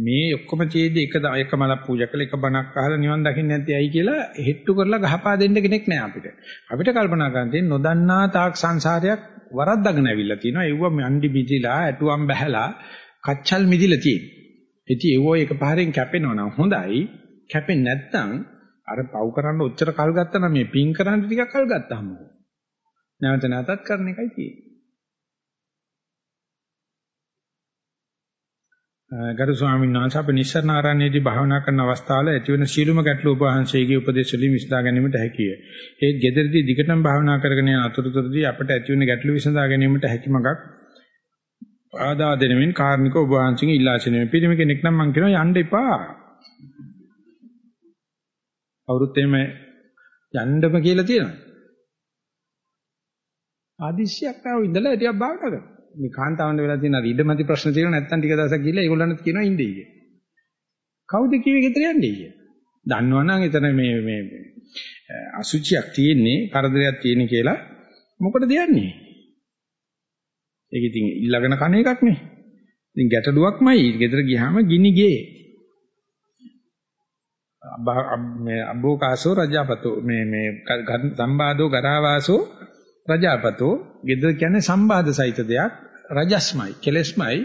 මේ ඔක්කොම තියේදී එක එක මලක් පූජා කළා එක බණක් අහලා නිවන් දකින්න නැති ඇයි කියලා හෙට්ටු කරලා ගහපා දෙන්න කෙනෙක් නෑ අපිට. අපිට කල්පනා කරන්න තියෙන්නේ නොදන්නා තාක් සංසාරයක් වරද්දාගෙන ඇවිල්ලා තිනවා. ඒව මණ්ඩි මිදිලා, ඇටුවම් බහැලා, කච්චල් මිදිලා තියෙනවා. ඉතින් ඒව එකපාරෙන් කැපෙනවා නම් හොඳයි. කැපෙන්නේ නැත්නම් අර පව් කරන්න ඔච්චර කල් ගත්තා නම් මේ පින් කරන්න ටිකක් කල් ගත්තාම නැවත නැවතත් කරන එකයි තියෙන්නේ. ගරු ස්වාමීන් වහන්සේ අප නිස්සරණ ආරණ්‍යයේදී භාවනා කරන අවස්ථාවල ඇතිවන සීලුම ගැටළු ඔබ වහන්සේගේ උපදේශ වලින් විසඳා ගැනීමට හැකිය. ඒ gederදී දිගටම භාවනා කරගෙන යන අතරතුරදී අපට ඇතිවන ගැටළු විසඳා ගැනීමට හැකි මඟක් ආදා දෙනමින් කාර්මික ඔබ වහන්සේගෙන් ඉල්ලා සිටිනවා. පිරිමි කෙනෙක් නම් මම කියනවා යන්න එපා. අවුරුත් එහෙම යන්නම කියලා තියෙනවා. ආදිශ්‍යයක් ආව ඉඳලා ටිකක් භාවනා කරනවා. මේ කාන්තාවන්ට වෙලා තියෙන අර ඉඩමැති ප්‍රශ්න තියෙනවා නැත්තම් ටික දවසක් ගිහලා ඒගොල්ලන්ට කියනවා ඉන්නේ කිය. කවුද කිව්වේ ගෙදර යන්නේ කිය. දන්නවනම් එතන මේ මේ අසුචියක් තියෙන්නේ, කරදරයක් තියෙන්නේ කියලා මොකටද යන්නේ? ඒක ඉතින් ඊළඟන කණ එකක් නේ. ඉතින් ගැටලුවක්මයි. ගෙදර ගියාම ගිනි ගේ. මේ අබ්බෝකාසෝ රජාපතෝ. මේ මේ සම්බාධෝ ගරාවාසෝ රජාපතෝ. ගෙදර කියන්නේ සම්බාධ සහිත දෙයක්. රජස්මයි කෙලස්මයි.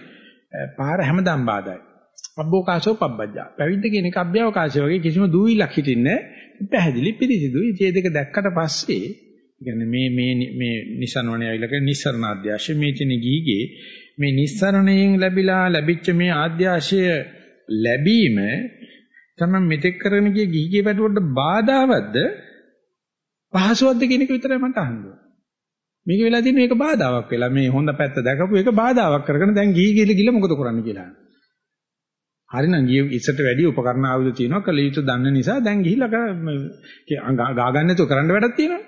පාර හැමදාම බාධායි. අබ්බෝකාසෝ පබ්බජ්ජා. පැවිද්ද කියන එක අභ්‍යවකාශය වගේ කිසිම දූවිලක් හිටින්නේ පැහැදිලි පිළිසිදුයි. මේ දෙක දැක්කට පස්සේ කියන්නේ මේ මේ මේ නිසනවනේ ඇවිල්ලා කියන නිස්සරණ අධ්‍යාශය මේ තියෙන ගීගේ මේ නිස්සරණයෙන් ලැබිලා ලැබිච්ච මේ ආධ්‍යාශය ලැබීම තමයි මෙතෙක් කරගෙන ගිය ගිහිගේ වැඩවලට බාධාවත්ද පහසුවක්ද කියන එක විතරයි මට අහන්න මේක වෙලා තියෙන මේක බාධාවක් වෙලා මේ හොඳ පැත්ත දැකපු එක බාධාවක් කරගෙන දැන් ගිහි ගිහලා ගිහලා මොකද කරන්න කියලා. හරිනම් ගිය ඉස්සට වැඩි උපකරණ ආයුධ තියෙනවා කල යුතු දන්න නිසා දැන් ගිහිලා ගා ගන්න නැතුව කරන්න වැඩක් තියෙනවා.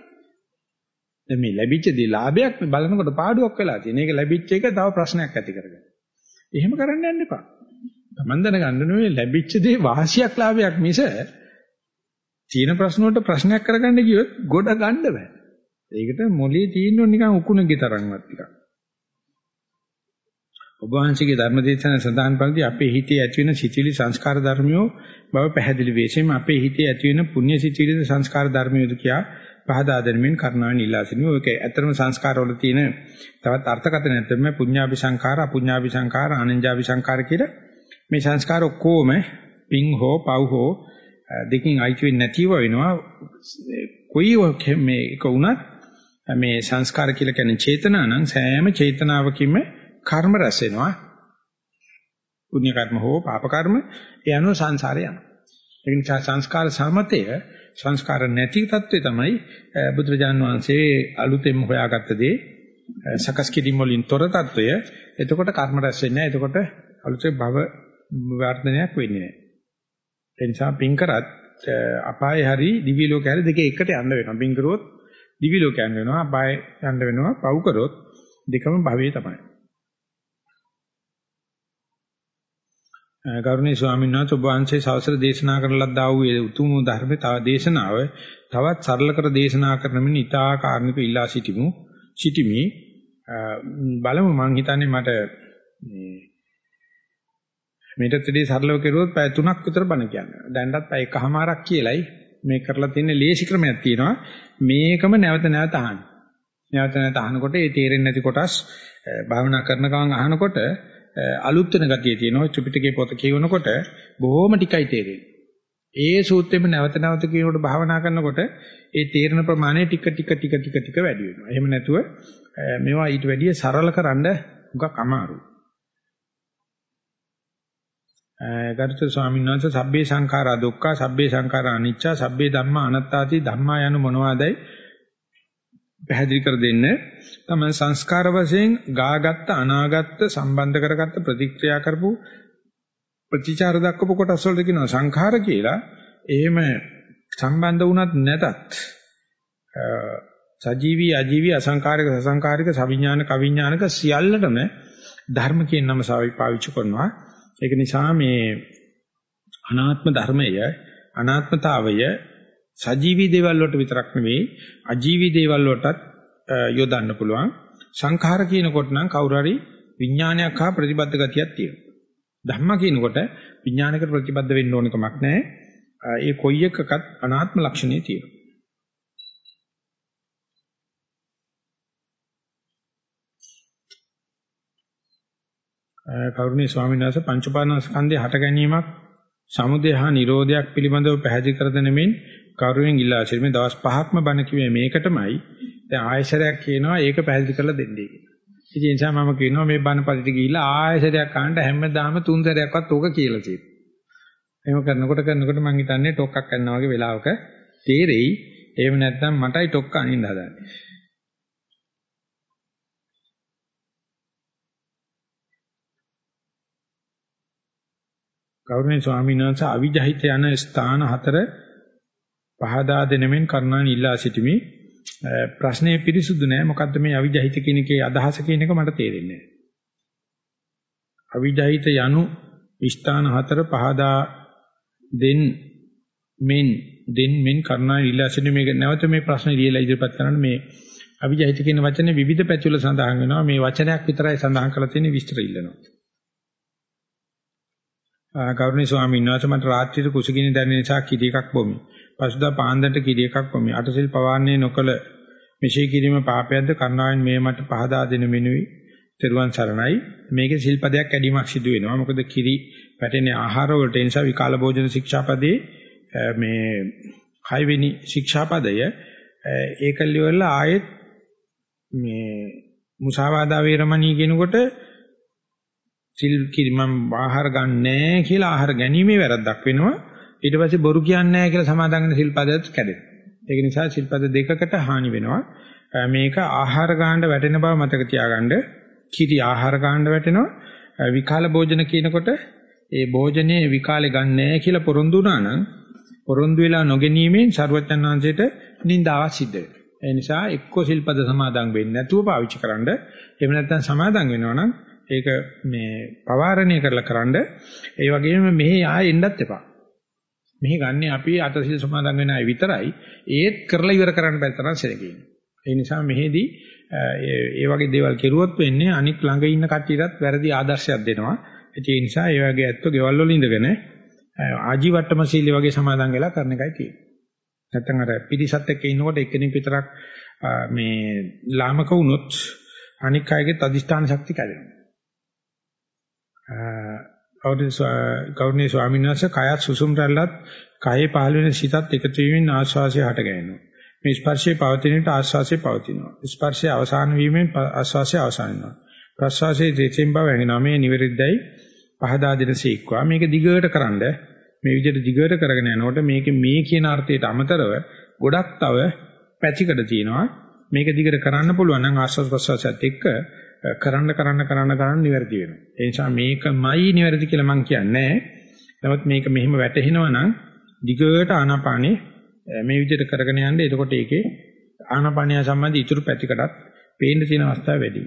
දැන් මේ ලැබිච්ච දේ ලාභයක් බලනකොට පාඩුවක් වෙලා තියෙන. ඒක ලැබිච්ච එක තව ප්‍රශ්නයක් ඇති කරගන්න. එහෙම කරන්න යන්න එපා. Taman දැනගන්න ඕනේ ලැබිච්ච දේ වාසියක් ලාභයක් මිස තියෙන ප්‍රශ්න වලට ප්‍රශ්නයක් කරගන්න ගියොත් ගොඩ ගන්න බෑ. ඒකට මොලේ තියෙන්න නිකන් උකුණගේ තරම්වත් ටිකක්. ඔබ වහන්සේගේ ධර්මදේශන සඳහන් පරිදි අපේ හිතේ ඇති වෙන සිතිවිලි සංස්කාර ධර්මියෝ බව පැහැදිලි වෙසෙම අපේ හිතේ ඇති වෙන පුණ්‍ය සිතිවිලි සංස්කාර ධර්මියෝද කියා පහදා දෙනමින් කරුණාවෙන් ඉල්ලා සිටිනවා. ඒක ඇත්තම සංස්කාරවල තියෙන තවත් අර්ථකථනයක් තමයි පුඤ්ඤාභි සංඛාර, අපුඤ්ඤාභි සංඛාර, අනඤ්ඤාභි සංඛාර කියලා මේ සංස්කාර ඔක්කොම පිං හෝ පව් හෝ දෙකින් අයිති වෙන්නේ නැතිව වෙනවා. කොයි මේ එක වුණත් මේ සංස්කාර කියලා කියන්නේ චේතනා නම් සෑම චේතනාවකින්ම කර්ම රැස් වෙනවා. පුණ්‍ය කර්ම හෝ පාප කර්ම ඒ අනුව සංසාරය යනවා. ඒ නිසා සංස්කාර සමතය සංස්කාර නැති තත්ත්වය තමයි බුදුරජාන් වහන්සේ අලුතෙන් හොයාගත්ත දේ සකස් කිරීම වලින් තොර තත්ත්වය. එතකොට කර්ම රැස් වෙන්නේ නැහැ. එතකොට අලුතෙන් භව වර්ධනයක් වෙන්නේ නැහැ. ඒ නිසා පින් කරත් අපායේ හරි දිව්‍ය ලෝකයේ හරි දෙකේ එකට යන්න වෙනවා. පින් කරුවොත් දිව්‍ය ලෝකයන් වෙනවා. අපායේ යන්න වෙනවා. පව් කරොත් දෙකම භවයේ තමයි. ගෞරවනීය ස්වාමීන් වහන්සේ ඔබ වහන්සේ සවසර දේශනා කරන ලද්දා වූ ඒ උතුම් ධර්මයේ තව දේශනාව තවත් සරල කර දේශනා කරන මින් ඊතා කාර්මික ඉල්ලා සිටිමු සිටිමි බලමු මං හිතන්නේ මට මේ මේකටදී සරලව කෙරුවොත් පැය 3ක් විතර බණ කියන්නේ. දැන්වත් පැය එකමාරක් කියලයි මේ කරලා තියෙන ලේසි ක්‍රමයක් තියෙනවා. මේකම නැවත නැවත අහන්න. නැවත නැවත අහනකොට ඒ තේරෙන්නේ නැති කොටස් භාවනා කරන ගමන් අහනකොට අලුත් වෙන ගතිය තියෙනවා. ත්‍රිපිටකයේ පොත කියවනකොට බොහොම ටිකයි තේරෙන්නේ. ඒ සූත්‍රෙම නැවත නැවත කියනකොට භාවනා කරනකොට ඒ තේරෙන ප්‍රමාණය ටික ටික ටික ටික ටික වැඩි වෙනවා. එහෙම නැතුව මේවා ඊට වැඩිය සරල කරන්න උගක් අමාරුයි. ගරුතර ස්වාමීන් වහන්සේ සබ්බේ සංඛාරා දුක්ඛ සබ්බේ සංඛාරා අනිච්ච සබ්බේ ධම්මා අනාත්තාති ධම්මා යනු මොනවාදයි පැහැදිලි කර දෙන්න. තමයි සංස්කාර වශයෙන් ගාගත්ත අනාගත්ත සම්බන්ධ කරගත්ත ප්‍රතික්‍රියා කරපු ප්‍රතිචාර දක්වපු කොටස් වලට කියනවා සංඛාර කියලා. එහෙම සම්බන්ධ වුණත් නැතත් සජීවී අජීවී අසංකාරික සසංකාරික සවිඥානික අවිඥානික සියල්ලටම ධර්ම කියන නම පාවිච්චි කරනවා. ඒක නිසා මේ අනාත්ම ධර්මය අනාත්මතාවය සජීවී දේවල් වලට විතරක් නෙවෙයි අජීවී දේවල් වලටත් යොදන්න පුළුවන්. සංඛාර කියනකොට නම් කවුරු හරි විඥානයක් හා ප්‍රතිබද්ධ ගතියක් තියෙනවා. ධම්ම කියනකොට විඥානයකට ප්‍රතිබද්ධ වෙන්න ඕන කමක් නැහැ. ඒ කොයි එකකත් අනාත්ම ලක්ෂණේ තියෙනවා. කරුණී ස්වාමීන් වහන්සේ පංච පාණස්කන්ධය හට ගැනීමක් සමුදය හා නිරෝධයක් පිළිබඳව පැහැදිලි කර දෙනෙමින් කරුණෙන් ඉල්ලා සිටින දවස් 5ක්ම බණ කිව්වේ මේකටමයි දැන් ආයශරයක් කියනවා ඒක පැහැදිලි කරලා දෙන්නේ කියලා. ඉතින් ඒ නිසා මම කියනවා මේ බණ පරිදි ගිහිල්ලා ආයශරයක් අහන්න හැමදාම තුන් සැරයක්වත් ඕක කියලා තියෙනවා. එහෙම කරනකොට කරනකොට මම හිතන්නේ ටොක්ක්ක් කරනවා වගේ වෙලාවක තේරෙයි. එහෙම නැත්නම් මටයි ටොක්ක අනින්න හදන්නේ. ගෞරවනීය ස්වාමීන් වහන්සේ අවිජහිත යන ස්ථාන හතර පහදා දෙනමින් කරුණාන් ඉල්ලා සිටිමි. ප්‍රශ්නේ පිරිසුදු නෑ මොකද්ද මේ අවිජහිත කියන එකේ අදහස කියන එක මට තේරෙන්නේ නෑ. අවිජහිත යනු ස්ථාන හතර පහදා දෙන් මෙන් දෙන් මෙන් කරුණාන් ඉල්ලා සිටින මේක නැවත මේ ප්‍රශ්නේ ලියලා ඉදිරිපත් කරන්න මේ අවිජහිත කියන වචනේ විවිධ පැතිවල සඳහන් වෙනවා. මේ වචනයක් විතරයි සඳහන් කරලා තියෙන විස්තර ඉල්ලනවා. ගෞරවනීය ස්වාමීන් වහන්සේ මට රාත්‍රියේ කුසගිනි දැනෙන නිසා කිරි එකක් බොමි. පසුදා පාන්දරට කිරි එකක් බොමි. අටසිල් පවාන්නේ නොකල මෙසේ කිරීම පාපයක්ද කරුණාවෙන් මේ මට පහදා දෙන මෙනුයි. තෙරුවන් සරණයි. මේකේ සිල්පදයක් කැඩීමක් සිදු වෙනවා. මොකද කිරි වැටෙන ආහාර වලට ඒ නිසා විකාල භෝජන ශික්ෂාපදේ මේ හයවෙනි ශික්ෂාපදය ඒකල්ලි වල ආයෙත් මේ මුසාවාදා වේරමණී කියනකොට සිල් කිරිමම් ආහාර ගන්නෑ කියලා ආහාර ගැනීමේ වැරද්දක් වෙනවා. ඊට පස්සේ බොරු කියන්නේ නැහැ කියලා සමාදන් වෙන සිල්පදයට කැඩෙනවා. ඒක නිසා සිල්පද දෙකකට හානි වෙනවා. මේක ආහාර ගන්න වැටෙන බව මතක තියාගන්න. කිරි ආහාර ගන්න වැටෙනවා. විකාල භෝජන කියනකොට ඒ භෝජනේ විකාලේ ගන්නෑ කියලා පොරොන්දු වුණා නම් පොරොන්දු වෙලා නොගැනීමෙන් ਸਰවඥාන් වහන්සේට නින්දාවක් සිද්ධ වෙනවා. ඒ නිසා එක්ක සිල්පද සමාදන් වෙන්නේ නැතුව පාවිච්චි කරන්න. එහෙම නැත්නම් සමාදන් වෙනවා නම් ඒක මේ පවාරණය කරලා කරන්න. ඒ වගේම මෙහි ආයෙ එන්නත් එපා. මෙහි ගන්නේ අපි අටසිල් සමාදන් වෙන අය විතරයි. ඒත් කරලා ඉවර කරන්න බැරි තරම් සෙලකින්. ඒ නිසා මෙහිදී ඒ වගේ දේවල් කෙරුවොත් වෙන්නේ අනික් ළඟ ඉන්න කට්ටියටත් වැරදි ආදර්ශයක් දෙනවා. ඒ නිසා ඒ වගේ ඇත්තෝ ගෙවල් වල ඉඳගෙන ආජීවට්ටම සීල වගේ සමාදන් වෙලා කරන එකයි තියෙන්නේ. නැත්නම් අර පිරිසත් එක්ක ඉන්නකොට එක්කෙනෙක් විතරක් මේ ලාමක වුණොත් අනික් අයගේ අධිෂ්ඨාන ශක්තිය කැඩෙනවා. ගෞරවනීය ස්වාමීන් වහන්සේ කයත් සුසුම් රැල්ලත් කයේ පහළ වෙන සිතත් එකතු වීමෙන් ආශ්වාසය හට ගැනෙනවා. මේ ස්පර්ශයේ පවතින විට ආශ්වාසය පවතිනවා. ස්පර්ශය අවසාන වීමෙන් ආශ්වාසය අවසන් වෙනවා. ප්‍රශ්වාසයේ දෙයෙන් බව වැගෙනවා. මේ නිවැරදියි පහදා දෙන සීක්වා. මේක දිගට කරන්ඩ මේ විදිහට දිගට කරගෙන යනකොට මේක මේ කියන අර්ථයට අමතරව ගොඩක් තව පැතිකඩ තියෙනවා. මේක දිගට කරන්න පුළුවන් නම් ආස්වාද ප්‍රසවාසයත් එක්ක කරන්න කරන්න කරන්න කරන්න නිවැරදි වෙනවා. ඒ නිසා මේකමයි නිවැරදි කියලා මම කියන්නේ නමුත් මේක මෙහෙම වැටහෙනවා නම් දිගට ආනාපානේ මේ විදිහට කරගෙන යන්න එතකොට ඒකේ ආනාපානය සම්බන්ධ ඉතුරු පැතිකඩත් පේන්න තියෙන අවස්ථා වැඩි.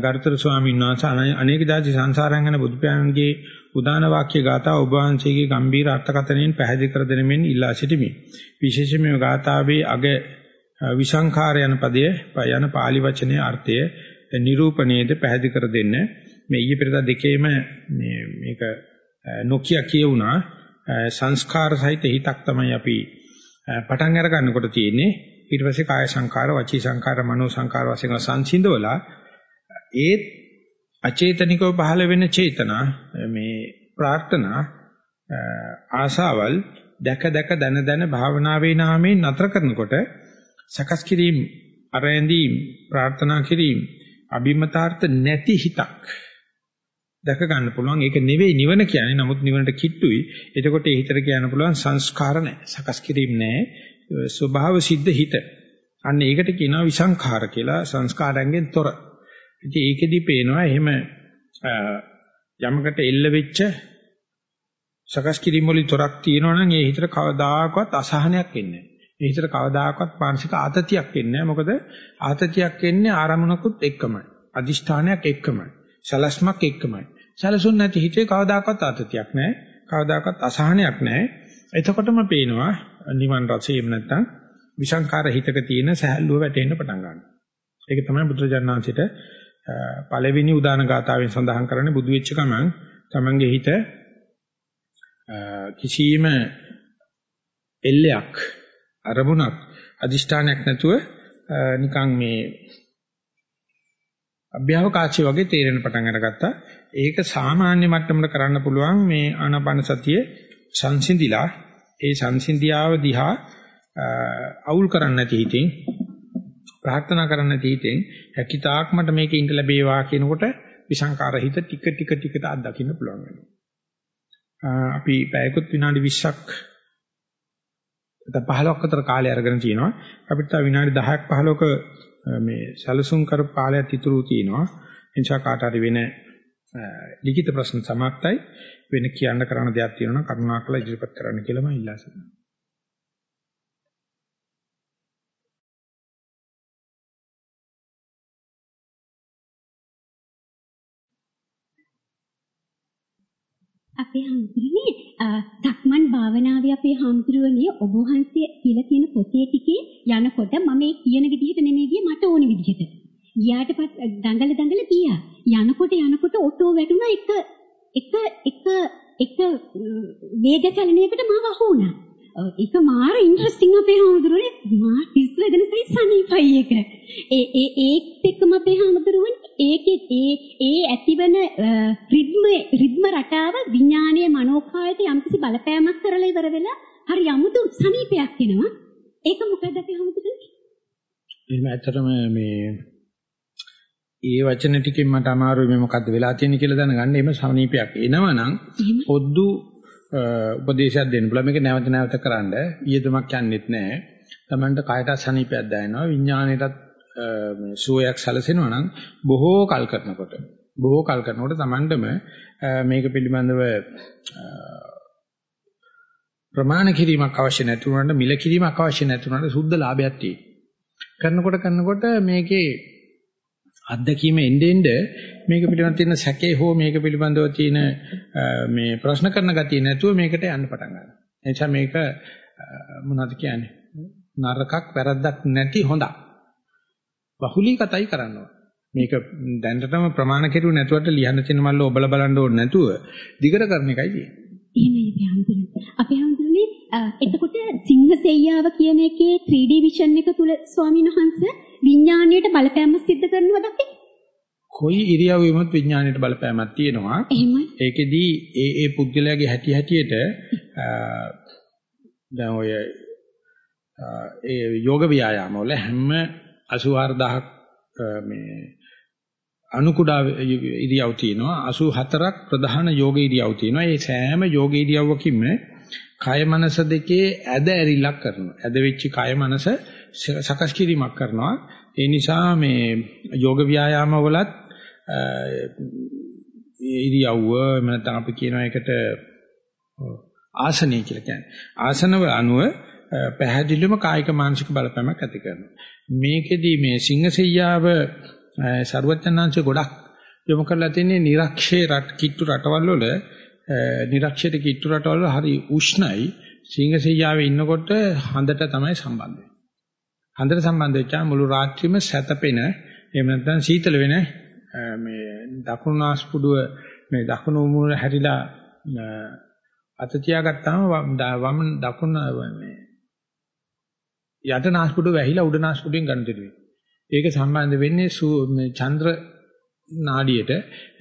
ගරුතර ස්වාමීන් වහන්සේ අනේක දාජි සංසාරයන් යන බුදු පියාණන්ගේ උදාන වාක්‍ය ගාථා ඔබ වහන්සේගේ ගම්බීර අර්ථකථනයෙන් පැහැදිලි කර දෙනෙමින් ඉල්ලා සිටිමි. විශේෂයෙන්ම මේ ගාථාවේ අග විසංඛාර යන පදයේ යන pāli වචනේ අර්ථය නිරූපණයේද පැහැදිලි කර දෙන්න. මේ ඊයේ පෙරදා දෙකේම මේ මේක නොකිය කියුණා සංස්කාර සහිත හිතක් තමයි අපි පටන් අර ගන්නකොට තියෙන්නේ. ඊට පස්සේ කාය සංකාර, වචී සංකාර, මනෝ සංකාර වශයෙන් සංසිඳවලා ඒත් අචේතනිකව පහළ වෙන චේතනා මේ ප්‍රාර්ථනා ආසාවල් දැක දැක දන දන භාවනාවේ නාමයෙන් නතර කරනකොට සකස් කිරීම අරැඳීම් ප්‍රාර්ථනා කිරීම අභිමතාර්ථ නැති හිතක් දැක ගන්න පුළුවන්. ඒක නෙවෙයි නිවන කියන්නේ. නමුත් නිවනට කිට්ටුයි. එතකොට ඒ හිතට කියන්න පුළුවන් සංස්කාර නැහැ. සකස් කිරීම නැහැ. ස්වභාව සිද්ධ හිත. අන්න ඒකට කියනවා විසංඛාර කියලා සංස්කාරයෙන් තොර. ඉතින් ඒකෙදි පේනවා එහෙම යමකට එල්ල වෙච්ච සකස් කිරීම වලින් තොරක් තියෙනවා නම් ඒ හිතට කවදාකවත් අසහනයක් එන්නේ නැහැ. ඒ හිතට කවදාකවත් මානසික ආතතියක් එන්නේ නැහැ. මොකද ආතතියක් එන්නේ ආරමුණකුත් එක්කමයි. අදිෂ්ඨානයක් එක්කමයි. සලස්මක් එක්කමයි. සලසුන් නැති හිතේ කවදාකවත් ආතතියක් නැහැ. කවදාකවත් අසහනයක් නැහැ. එතකොටම පේනවා නිවන් රසයම නැත්තම් විසංකාර හිතක තියෙන සහැල්ලුව වැටෙන්න පටන් ගන්නවා. ඒක තමයි බුදුරජාණන් පළවෙනි උදාන ගාතාවෙන් සඳහන් කරන්නේ බුදු වෙච්ච ගමන් තමන්ගේ හිත කිසියම් එල්ලයක් අරමුණක් අදිෂ්ඨානයක් නැතුව නිකන් මේ අභ්‍යවකාශය වගේ තේරෙන පටන් අරගත්තා. ඒක සාමාන්‍ය මට්ටමකට කරන්න පුළුවන් මේ ආනාපාන සතිය සංසිඳිලා ඒ සංසිඳියාව දිහා අවුල් කරන්නේ නැති හිතින් ප්‍රාර්ථනා කරන්න තීතෙන් හැකිතාක් මට මේකේ ඉඳ ලැබේවා කියනකොට විසංකාර හිත ටික ටික ටිකට අත්දකින්න පුළුවන් වෙනවා. අපි පැයකුත් විනාඩි 20ක් නැත්නම් 15ක් අතර කාලය අරගෙන තිනවා. අපිට තව විනාඩි 10ක් 15ක මේ සැලසුම් කර කාලයක් ඉතුරු තියෙනවා. එනිසා කාට හරි වෙන ලිඛිත ප්‍රශ්න සමාප්තයි වෙන කියන්න කරන්න දෙයක් තියෙනවා කරුණාකරලා ඉදිරිපත් කරන්න කියලා මම ඉල්ලා සිටිනවා. අපේ හඳුරන්නේ සක්මන් භාවනාවේ අපේ හාමුදුරුවනේ ඔබ වහන්සේ කියලා කියන පොතේ ටිකේ යනකොට මම මේ කියන විදිහට නෙමෙයි ගියේ මට ඕන විදිහට. ගියාට පස්සේ දඟල දඟල ගියා. යනකොට යනකොට ඔටෝ වැටුණා එක එක එක එක වේග චලනයකට මාව අහු වුණා. ඒක මාර ඉන්ටරෙස්ටිං අපේ හාමුදුරුවනේ මා තිස්ලගෙන සයි සනීපයි එක. ඒ ඒ ඒත් එක්කම අපේ හාමුදුරුවනේ ඒකේ ඒ ඒ ඇතිවන රිද්ම රිද්ම රටාව විඥානීය මනෝකායට යම්කිසි බලපෑමක් කරලා ඉවර වෙලා හරි අමුතු සනීපයක් එනවා. ඒක මොකද අපේ හාමුදුරුවනේ? එහෙනම් ඇත්තටම මේ ඒ වචන ටිකෙන් මට අමාරුයි මේ මොකද්ද වෙලා තියෙන්නේ කියලා දැනගන්න. එහෙම සමනීපයක් එනවනම් පොද්දු උපදේශයක් දෙන්න පුළුවන්. මේක නැවත නැවත කරන්න. ඊයදමක් යන්නෙත් නැහැ. Tamanට කයට සනීපයක් දැනෙනවා. විඥාණයටත් මේ සුවයක් සැලසෙනවා නම් බොහෝ කල් කරනකොට බොහෝ කල් කරනකොට Tamanටම මේක පිළිබඳව ප්‍රමාණ කිරීමක් අවශ්‍ය නැති වුණාට මිල කිරීමක් අවශ්‍ය නැති වුණාට සුද්ධ ලාභයක් තියෙනවා. කරනකොට කරනකොට මේකේ අත්දැකීම එන්නේ එන්නේ මේක පිළිබඳව තියෙන සැකේ හෝ මේක පිළිබඳව තියෙන මේ ප්‍රශ්න කරන ගතිය නැතුව මේකට යන්න පටන් ගන්නවා. එනිසා මේක මොනවද කියන්නේ? නරකක් වැරද්දක් නැති හොඳක්. බහුලීගතයි කරනවා. මේක දැනටම ප්‍රමාණ කෙරුවේ නැතුවට ලියන්න තියෙන මල්ල ඔබල බලන්න ඕනේ නැතුව දිගට කරන එකයි තියෙන්නේ. එහෙමයි අපේ හඳුනන්නේ. අපේ හඳුනන්නේ එතකොට සිංහ සෙයියාව කියන එකේ 3D vision එක තුල ස්වාමීන් වහන්සේ විඥාණයට බලපෑම සිද්ධ කරනවද අපි? කොයි ඉරියව්වෙමත් විඥාණයට බලපෑමක් තියෙනවා. එහෙමයි. ඒකෙදි ඒ ඒ පුද්ගලයාගේ හැටි හැටියට දැන් ඔය ඒ යෝග ව්‍යායාම වල හැම 84000ක් මේ අනු කුඩා ඉරියව් තියෙනවා 84ක් ප්‍රධාන යෝග ඉරියව් තියෙනවා ඒ සෑම යෝග ඉරියව්වකින්ම කය මනස දෙකේ ඇද ඇරිලක් කරනවා. ඇද වෙච්ච කය මනස සකස් කිරීමක් කරනවා. ඒ නිසා මේ යෝග ව්‍යායාම වලත් ඉරියව්ව එහෙම නැත්නම් අපි කියනවා ඒකට ආසනය කියලා කියන්නේ. ආසනවල අනුව පැහැදිලිවම කායික මානසික බලපෑමක් ඇති කරනවා. මේකෙදි මේ සිංහසෙයියාව ਸਰවඥාන්සේ ගොඩක් යොමු කරලා තියෙන්නේ නිරක්ෂේ රට කිට්ටු රටවල් වල නිරක්ෂිත කිට්ටු රටවල් වල හරි උෂ්ණයි සිංහසෙයියාවේ ඉන්නකොට හඳට තමයි සම්බන්ධ වෙන්නේ. හඳට සම්බන්ධ වෙච්චා මුළු රාත්‍රියම සැතපෙන එහෙම නැත්නම් සීතල වෙන මේ දකුණු නාස්පුඩුව මේ දකුණු මූල හැරිලා අත තියාගත්තාම වම් දකුණ මේ යට නාස්පුඩුව වැහිලා උඩ නාස්පුඩුවෙන් ගන්න දෙන්නේ. ඒක සම්බන්ධ වෙන්නේ මේ චන්ද්‍ර නාඩියට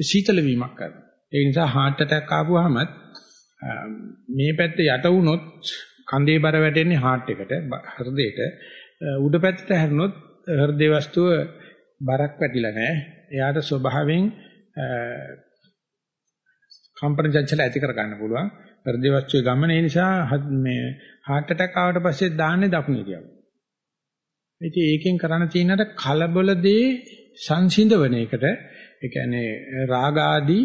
සීතල වීමක් කරනවා. ඒ නිසා heart attack ආපුවාම මේ පැත්ත යට වුණොත් කන්දේ බර වැටෙන්නේ heart එකට හෘදයට. උඩ පැත්තට හැරුණොත් හෘදේ වස්තුව බරක් වැටිලා නැහැ. එයාට ස්වභාවයෙන් කම්පන චංචල ඇති කර ගන්න පුළුවන්. හෘදේ වස්තුවේ ගමන ඒ නිසා මේ heart attack ආවට පස්සේ දාන්නේ දකුණු ඉරියව්ව. ඉතින් ඒකෙන් කරන්න තියෙනට කලබල දේ සංසිඳවන එකට ඒ කියන්නේ රාග ආදී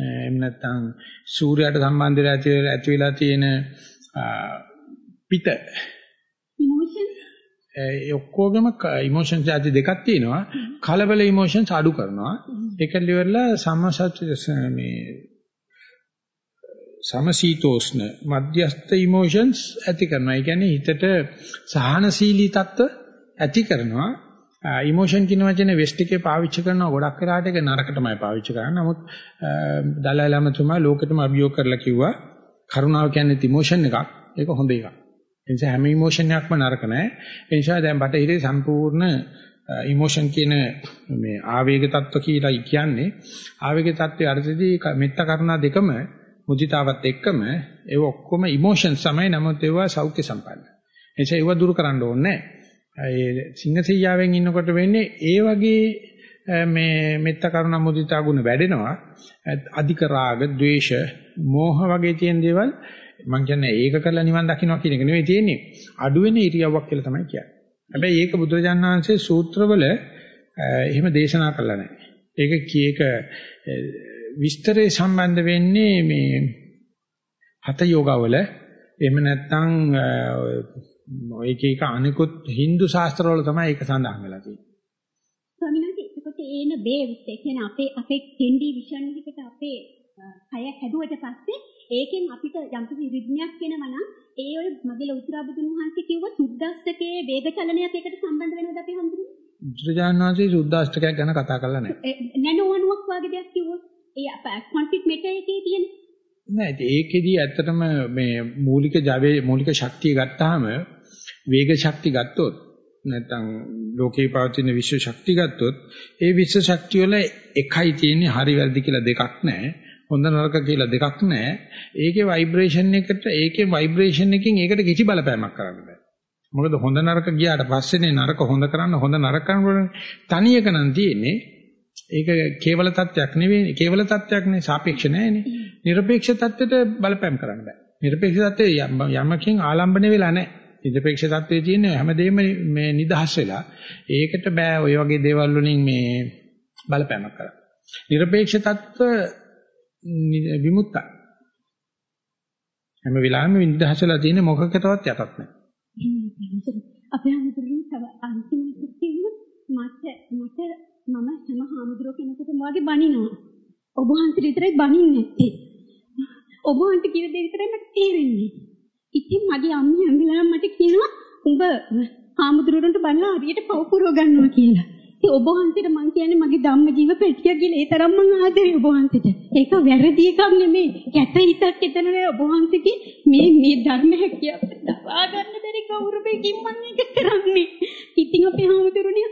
එහෙම නැත්නම් සූර්යයට සම්බන්ධ වෙලා ඇති වෙලා තියෙන පිට ඒ ඔක්කොගම ඉමෝෂන්ස් ආදී දෙකක් තියෙනවා කලබල ඉමෝෂන්ස් අඩු කරනවා ඒක liverලා සමසත් මේ සමසීතෝස්න මධ්‍යස්ථ ඉමෝෂන්ස් ඇති කරනවා. ඒ කියන්නේ හිතට සහනශීලී තත්ත්ව ඇති කරනවා. ඉමෝෂන් කියන වචනේ වෙස්ට් එකේ පාවිච්චි කරනවා ගොඩක් වෙලාට ඒක නරකටමයි පාවිච්චි කරන්නේ. නමුත් දලයි ලාමතුමා ලෝකෙටම අභියෝග කරලා කිව්වා කරුණාව කියන්නේ ඉමෝෂන් එකක්. ඒක හොඳ එකක්. ඒ නිසා හැම ඉමෝෂන් එකක්ම නරක නෑ. ඒ නිසා දැන් බටහිරේ සම්පූර්ණ ඉමෝෂන් කියන මේ ආවේග තත්ත්ව කියලා කියන්නේ ආවේග තත්ත්වයේ අර්ථයේදී මෙත්ත කරුණා දෙකම මුදිතාවත් එක්කම ඒ ඔක්කොම ඉමෝෂන්ස් තමයි නමුත් ඒවා සෞඛ්‍ය සම්පන්න. එනිසා ඒවා දුරු කරන්න ඕනේ නැහැ. ඒ සිංහසීයාවෙන් ඉන්නකොට වෙන්නේ ඒ වගේ මේ මෙත්ත කරුණා මුදිතා ගුණ වැඩෙනවා. අධික රාග, ద్వේෂ, මෝහ වගේ තියෙන දේවල් මම කියන්නේ ඒක කරලා නිවන් දකින්නවා කියන එක නෙවෙයි තියෙන්නේ. අඩු වෙන ඉරියව්වක් කියලා තමයි කියන්නේ. හැබැයි ඒක බුදුරජාණන් වහන්සේ සූත්‍රවල එහෙම දේශනා කළා නැහැ. ඒක කීයක විස්තරේ සම්බන්ධ වෙන්නේ මේ හත යෝගවල එහෙම නැත්නම් ඔය එක එක අනිකුත් Hindu ශාස්ත්‍රවල තමයි ඒක සඳහන් වෙලා තියෙන්නේ. ස්වාමීන් වහන්සේ එතකොට ඒන වේව්ස් ඒ කියන්නේ අපේ අපේ 10D vision එකට අපේ කය හැදුවට පස්සේ ඒකෙන් අපිට යම්කිසි රිද්මයක් වෙනවා නම් ඒ ඔය මගේ ලෞතර බුදුන් වහන්සේ කිව්ව සුද්දාස්තකයේ වේග චලනයක් එකට සම්බන්ධ වෙනවද අපි හඳුනන්නේ? බුදුරජාණන් වහන්සේ සුද්දාෂ්ටකයක් ගැන කතා කරලා නැහැ. නැනෝ අණුවක් වගේ දෙයක් කිව්වොත් ඒ කොන්ෆ්ලික්ට් මෙටර් එකේ තියෙන නෑ ඒකෙදි ඇත්තටම මේ මූලික ජවයේ මූලික ශක්තිය ගත්තාම වේග ශක්ති ගත්තොත් නැත්නම් ලෝකේ පවතින විශ්ව ශක්ති ගත්තොත් ඒ විශ්ව ශක්තිය වල එකයි තියෙන්නේ හරි වැරදි කියලා දෙකක් නැහැ. හොඳ නරක කියලා දෙකක් නැහැ. ඒකේ ভাইබ්‍රේෂන් එකට ඒකේ ভাইබ්‍රේෂන් එකකින් ඒකට කිසි බලපෑමක් කරන්න බෑ. මොකද හොඳ නරක ගියාට පස්සේනේ නරක හොඳ කරන්න හොඳ නරක කරන්න තනියක නම් තියෙන්නේ. ඒක කේවල තත්වයක් නෙවෙයි. කේවල තත්වයක් නෙවෙයි සාපේක්ෂ නැහැනේ. নিরপেক্ষ තත්වෙට බලපෑම් කරන්න බෑ. নিরপেক্ষ තත්ත්වයේ යමකින් ආලම්බන වෙලා නැහැ. ඉදපේක්ෂ தත්ත්වයේ තියෙන හැමදේම මේ නිදහස් වෙලා ඒකට බෑ ওই වගේ දේවල් වලින් මේ බලපෑමක් කරන්න. নিরপেক্ষ தত্ত্ব විමුක්තයි. හැම වෙලාවෙම නිදහස් වෙලා තියෙන මොකකටවත් යටත් නැහැ. අපේ අමුතුලින් තව අන්තිම කිව්වොත් මට මට මම හැම හාමුදුරුවෝ කෙනෙකුටම වගේ බනිනවා. ඔබ වහන්සේ විතරයි බනින්නේ නැත්තේ. ඔබ වහන්සේ කියන දේ විතරයි මට තේරෙන්නේ. ඉතින් මගේ අම්මා හැම වෙලාවෙම මට කියනවා උඹ හාමුදුරුවන්ට බනලා හරියට පව පුරව ගන්නවා කියලා. ඉතින් ඔබ වහන්සේට මං කියන්නේ මගේ ධම්ම ජීව පෙට්ටිය කියලා ඒ තරම් මං ආදරේ ඔබ වහන්සේට. ඒක වැරදි එකක් නෙමෙයි. කැත හිතක් එතන නෑ ඔබ වහන්සේගේ මේ මේ ධර්ම හැකියාව දවා ගන්න බැරි ගෞරවයෙන් මං ඒක කරන්නේ. ඉතින් අපේ හාමුදුරුවනේ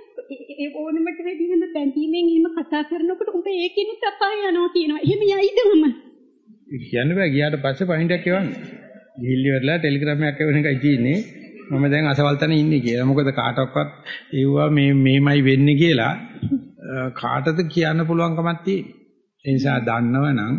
ඒ ඕනමට වැඩි වෙන බැඳීමෙන් එහෙම කතා කරනකොට උඹ ඒකිනුත් අපාය යනවා කියනවා. එහෙම යයිද මම? කියන්න බෑ ගියාට පස්සේ පහින්ඩක් එවන්න. ගිහිල්ලි වෙරලා ටෙලිග්‍රෑම් එකක් එවන එකයි තියෙන්නේ. මම දැන් අසවල් තැන ඉන්නේ කියලා. මොකද කාටවත් ඒවා මේ මේමයි වෙන්නේ කියලා කාටද කියන්න පුළුවන් කමක් තියෙන්නේ. ඒ නිසා දන්නවනම්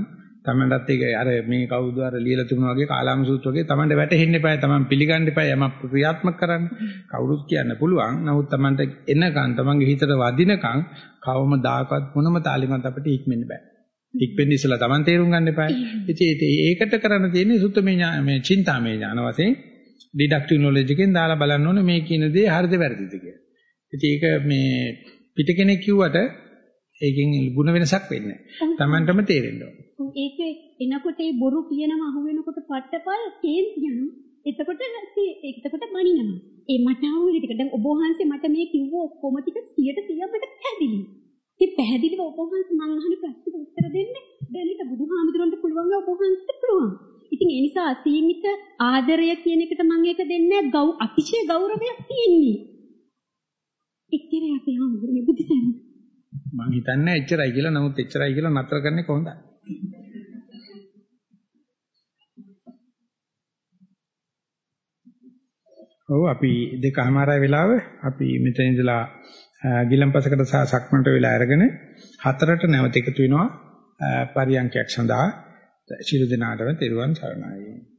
තමන්ටත් ඒක අර මේ කවුද අර ලියලා තිබුණා වගේ කාලාම සූත්‍ර වගේ තමන්ට වැටහෙන්න එපා. තමන් පිළිගන්න එපා. යම ක්‍රියාත්මක කරන්න. කවුරුත් කියන්න පුළුවන්. නමුත් තමන්ට එනකන් තමන්ගේ හිතට වදිනකන් කවමදාකවත් මොනම තාලිමත් අපිට ඉක්මෙන්න බෑ. ඉක්වෙන්න ඉස්සලා Taman තේරුම් ගන්න එපා. ඉතින් ඒකට කරන්න තියෙන්නේ සුත්තමේ ඥාන මේ චින්තාමේ ඥාන වශයෙන් ඩිඩක්ටිව් නොලෙජ් එකෙන් දාලා බලන්න ඕනේ මේ කියන දේ හරිද වැරදිද කියලා. ඉතින් ඒක මේ පිට කෙනෙක් කිව්වට ඒකෙන් ಗುಣ වෙනසක් වෙන්නේ නැහැ. Tamanටම තේරෙන්න ඕනේ. ඒක එනකොට ඒ බොරු කියනම අහු වෙනකොට පට්ටපල් කේන්ති යනවා. එතකොට එතකොට මනිනවා. ඒ මට ආවු ටික දැන් ඔබ වහන්සේ මට මේ කිව්ව ඔක්කොම ටික 100% මට පැහැදිලි. ඉතින් පැහැදිලිව ඔබ වහන්සේ මං අහන ප්‍රශ්නෙට උත්තර දෙන්න දැනට බුදුහාමුදුරන්ට පුළුවන් ඔබ වහන්සේට පුළුවන්. ඉතින් ඒ නිසා අසීමිත ආදරය කියන එකට මම ඒක දෙන්නේ ගෞ අතිශය ගෞරවයක් තියෙන්නේ. එච්චරයි අපි හාමුදුරනේ බුදුසසුන. මං හිතන්නේ එච්චරයි කියලා නමුත් එච්චරයි කියලා නතර කරන්නේ කොහොමද? ඔව් අපි දෙකමාරයි වෙලාව අපි මෙතන ඉඳලා ගිලම්පසකට සහ සක්මන්ට වෙලා අරගෙන හතරට නැවත එකතු වෙනවා. පරියන්කයක් සඳහා. ශිරු දිනාටම තෙරුවන් සරණයි.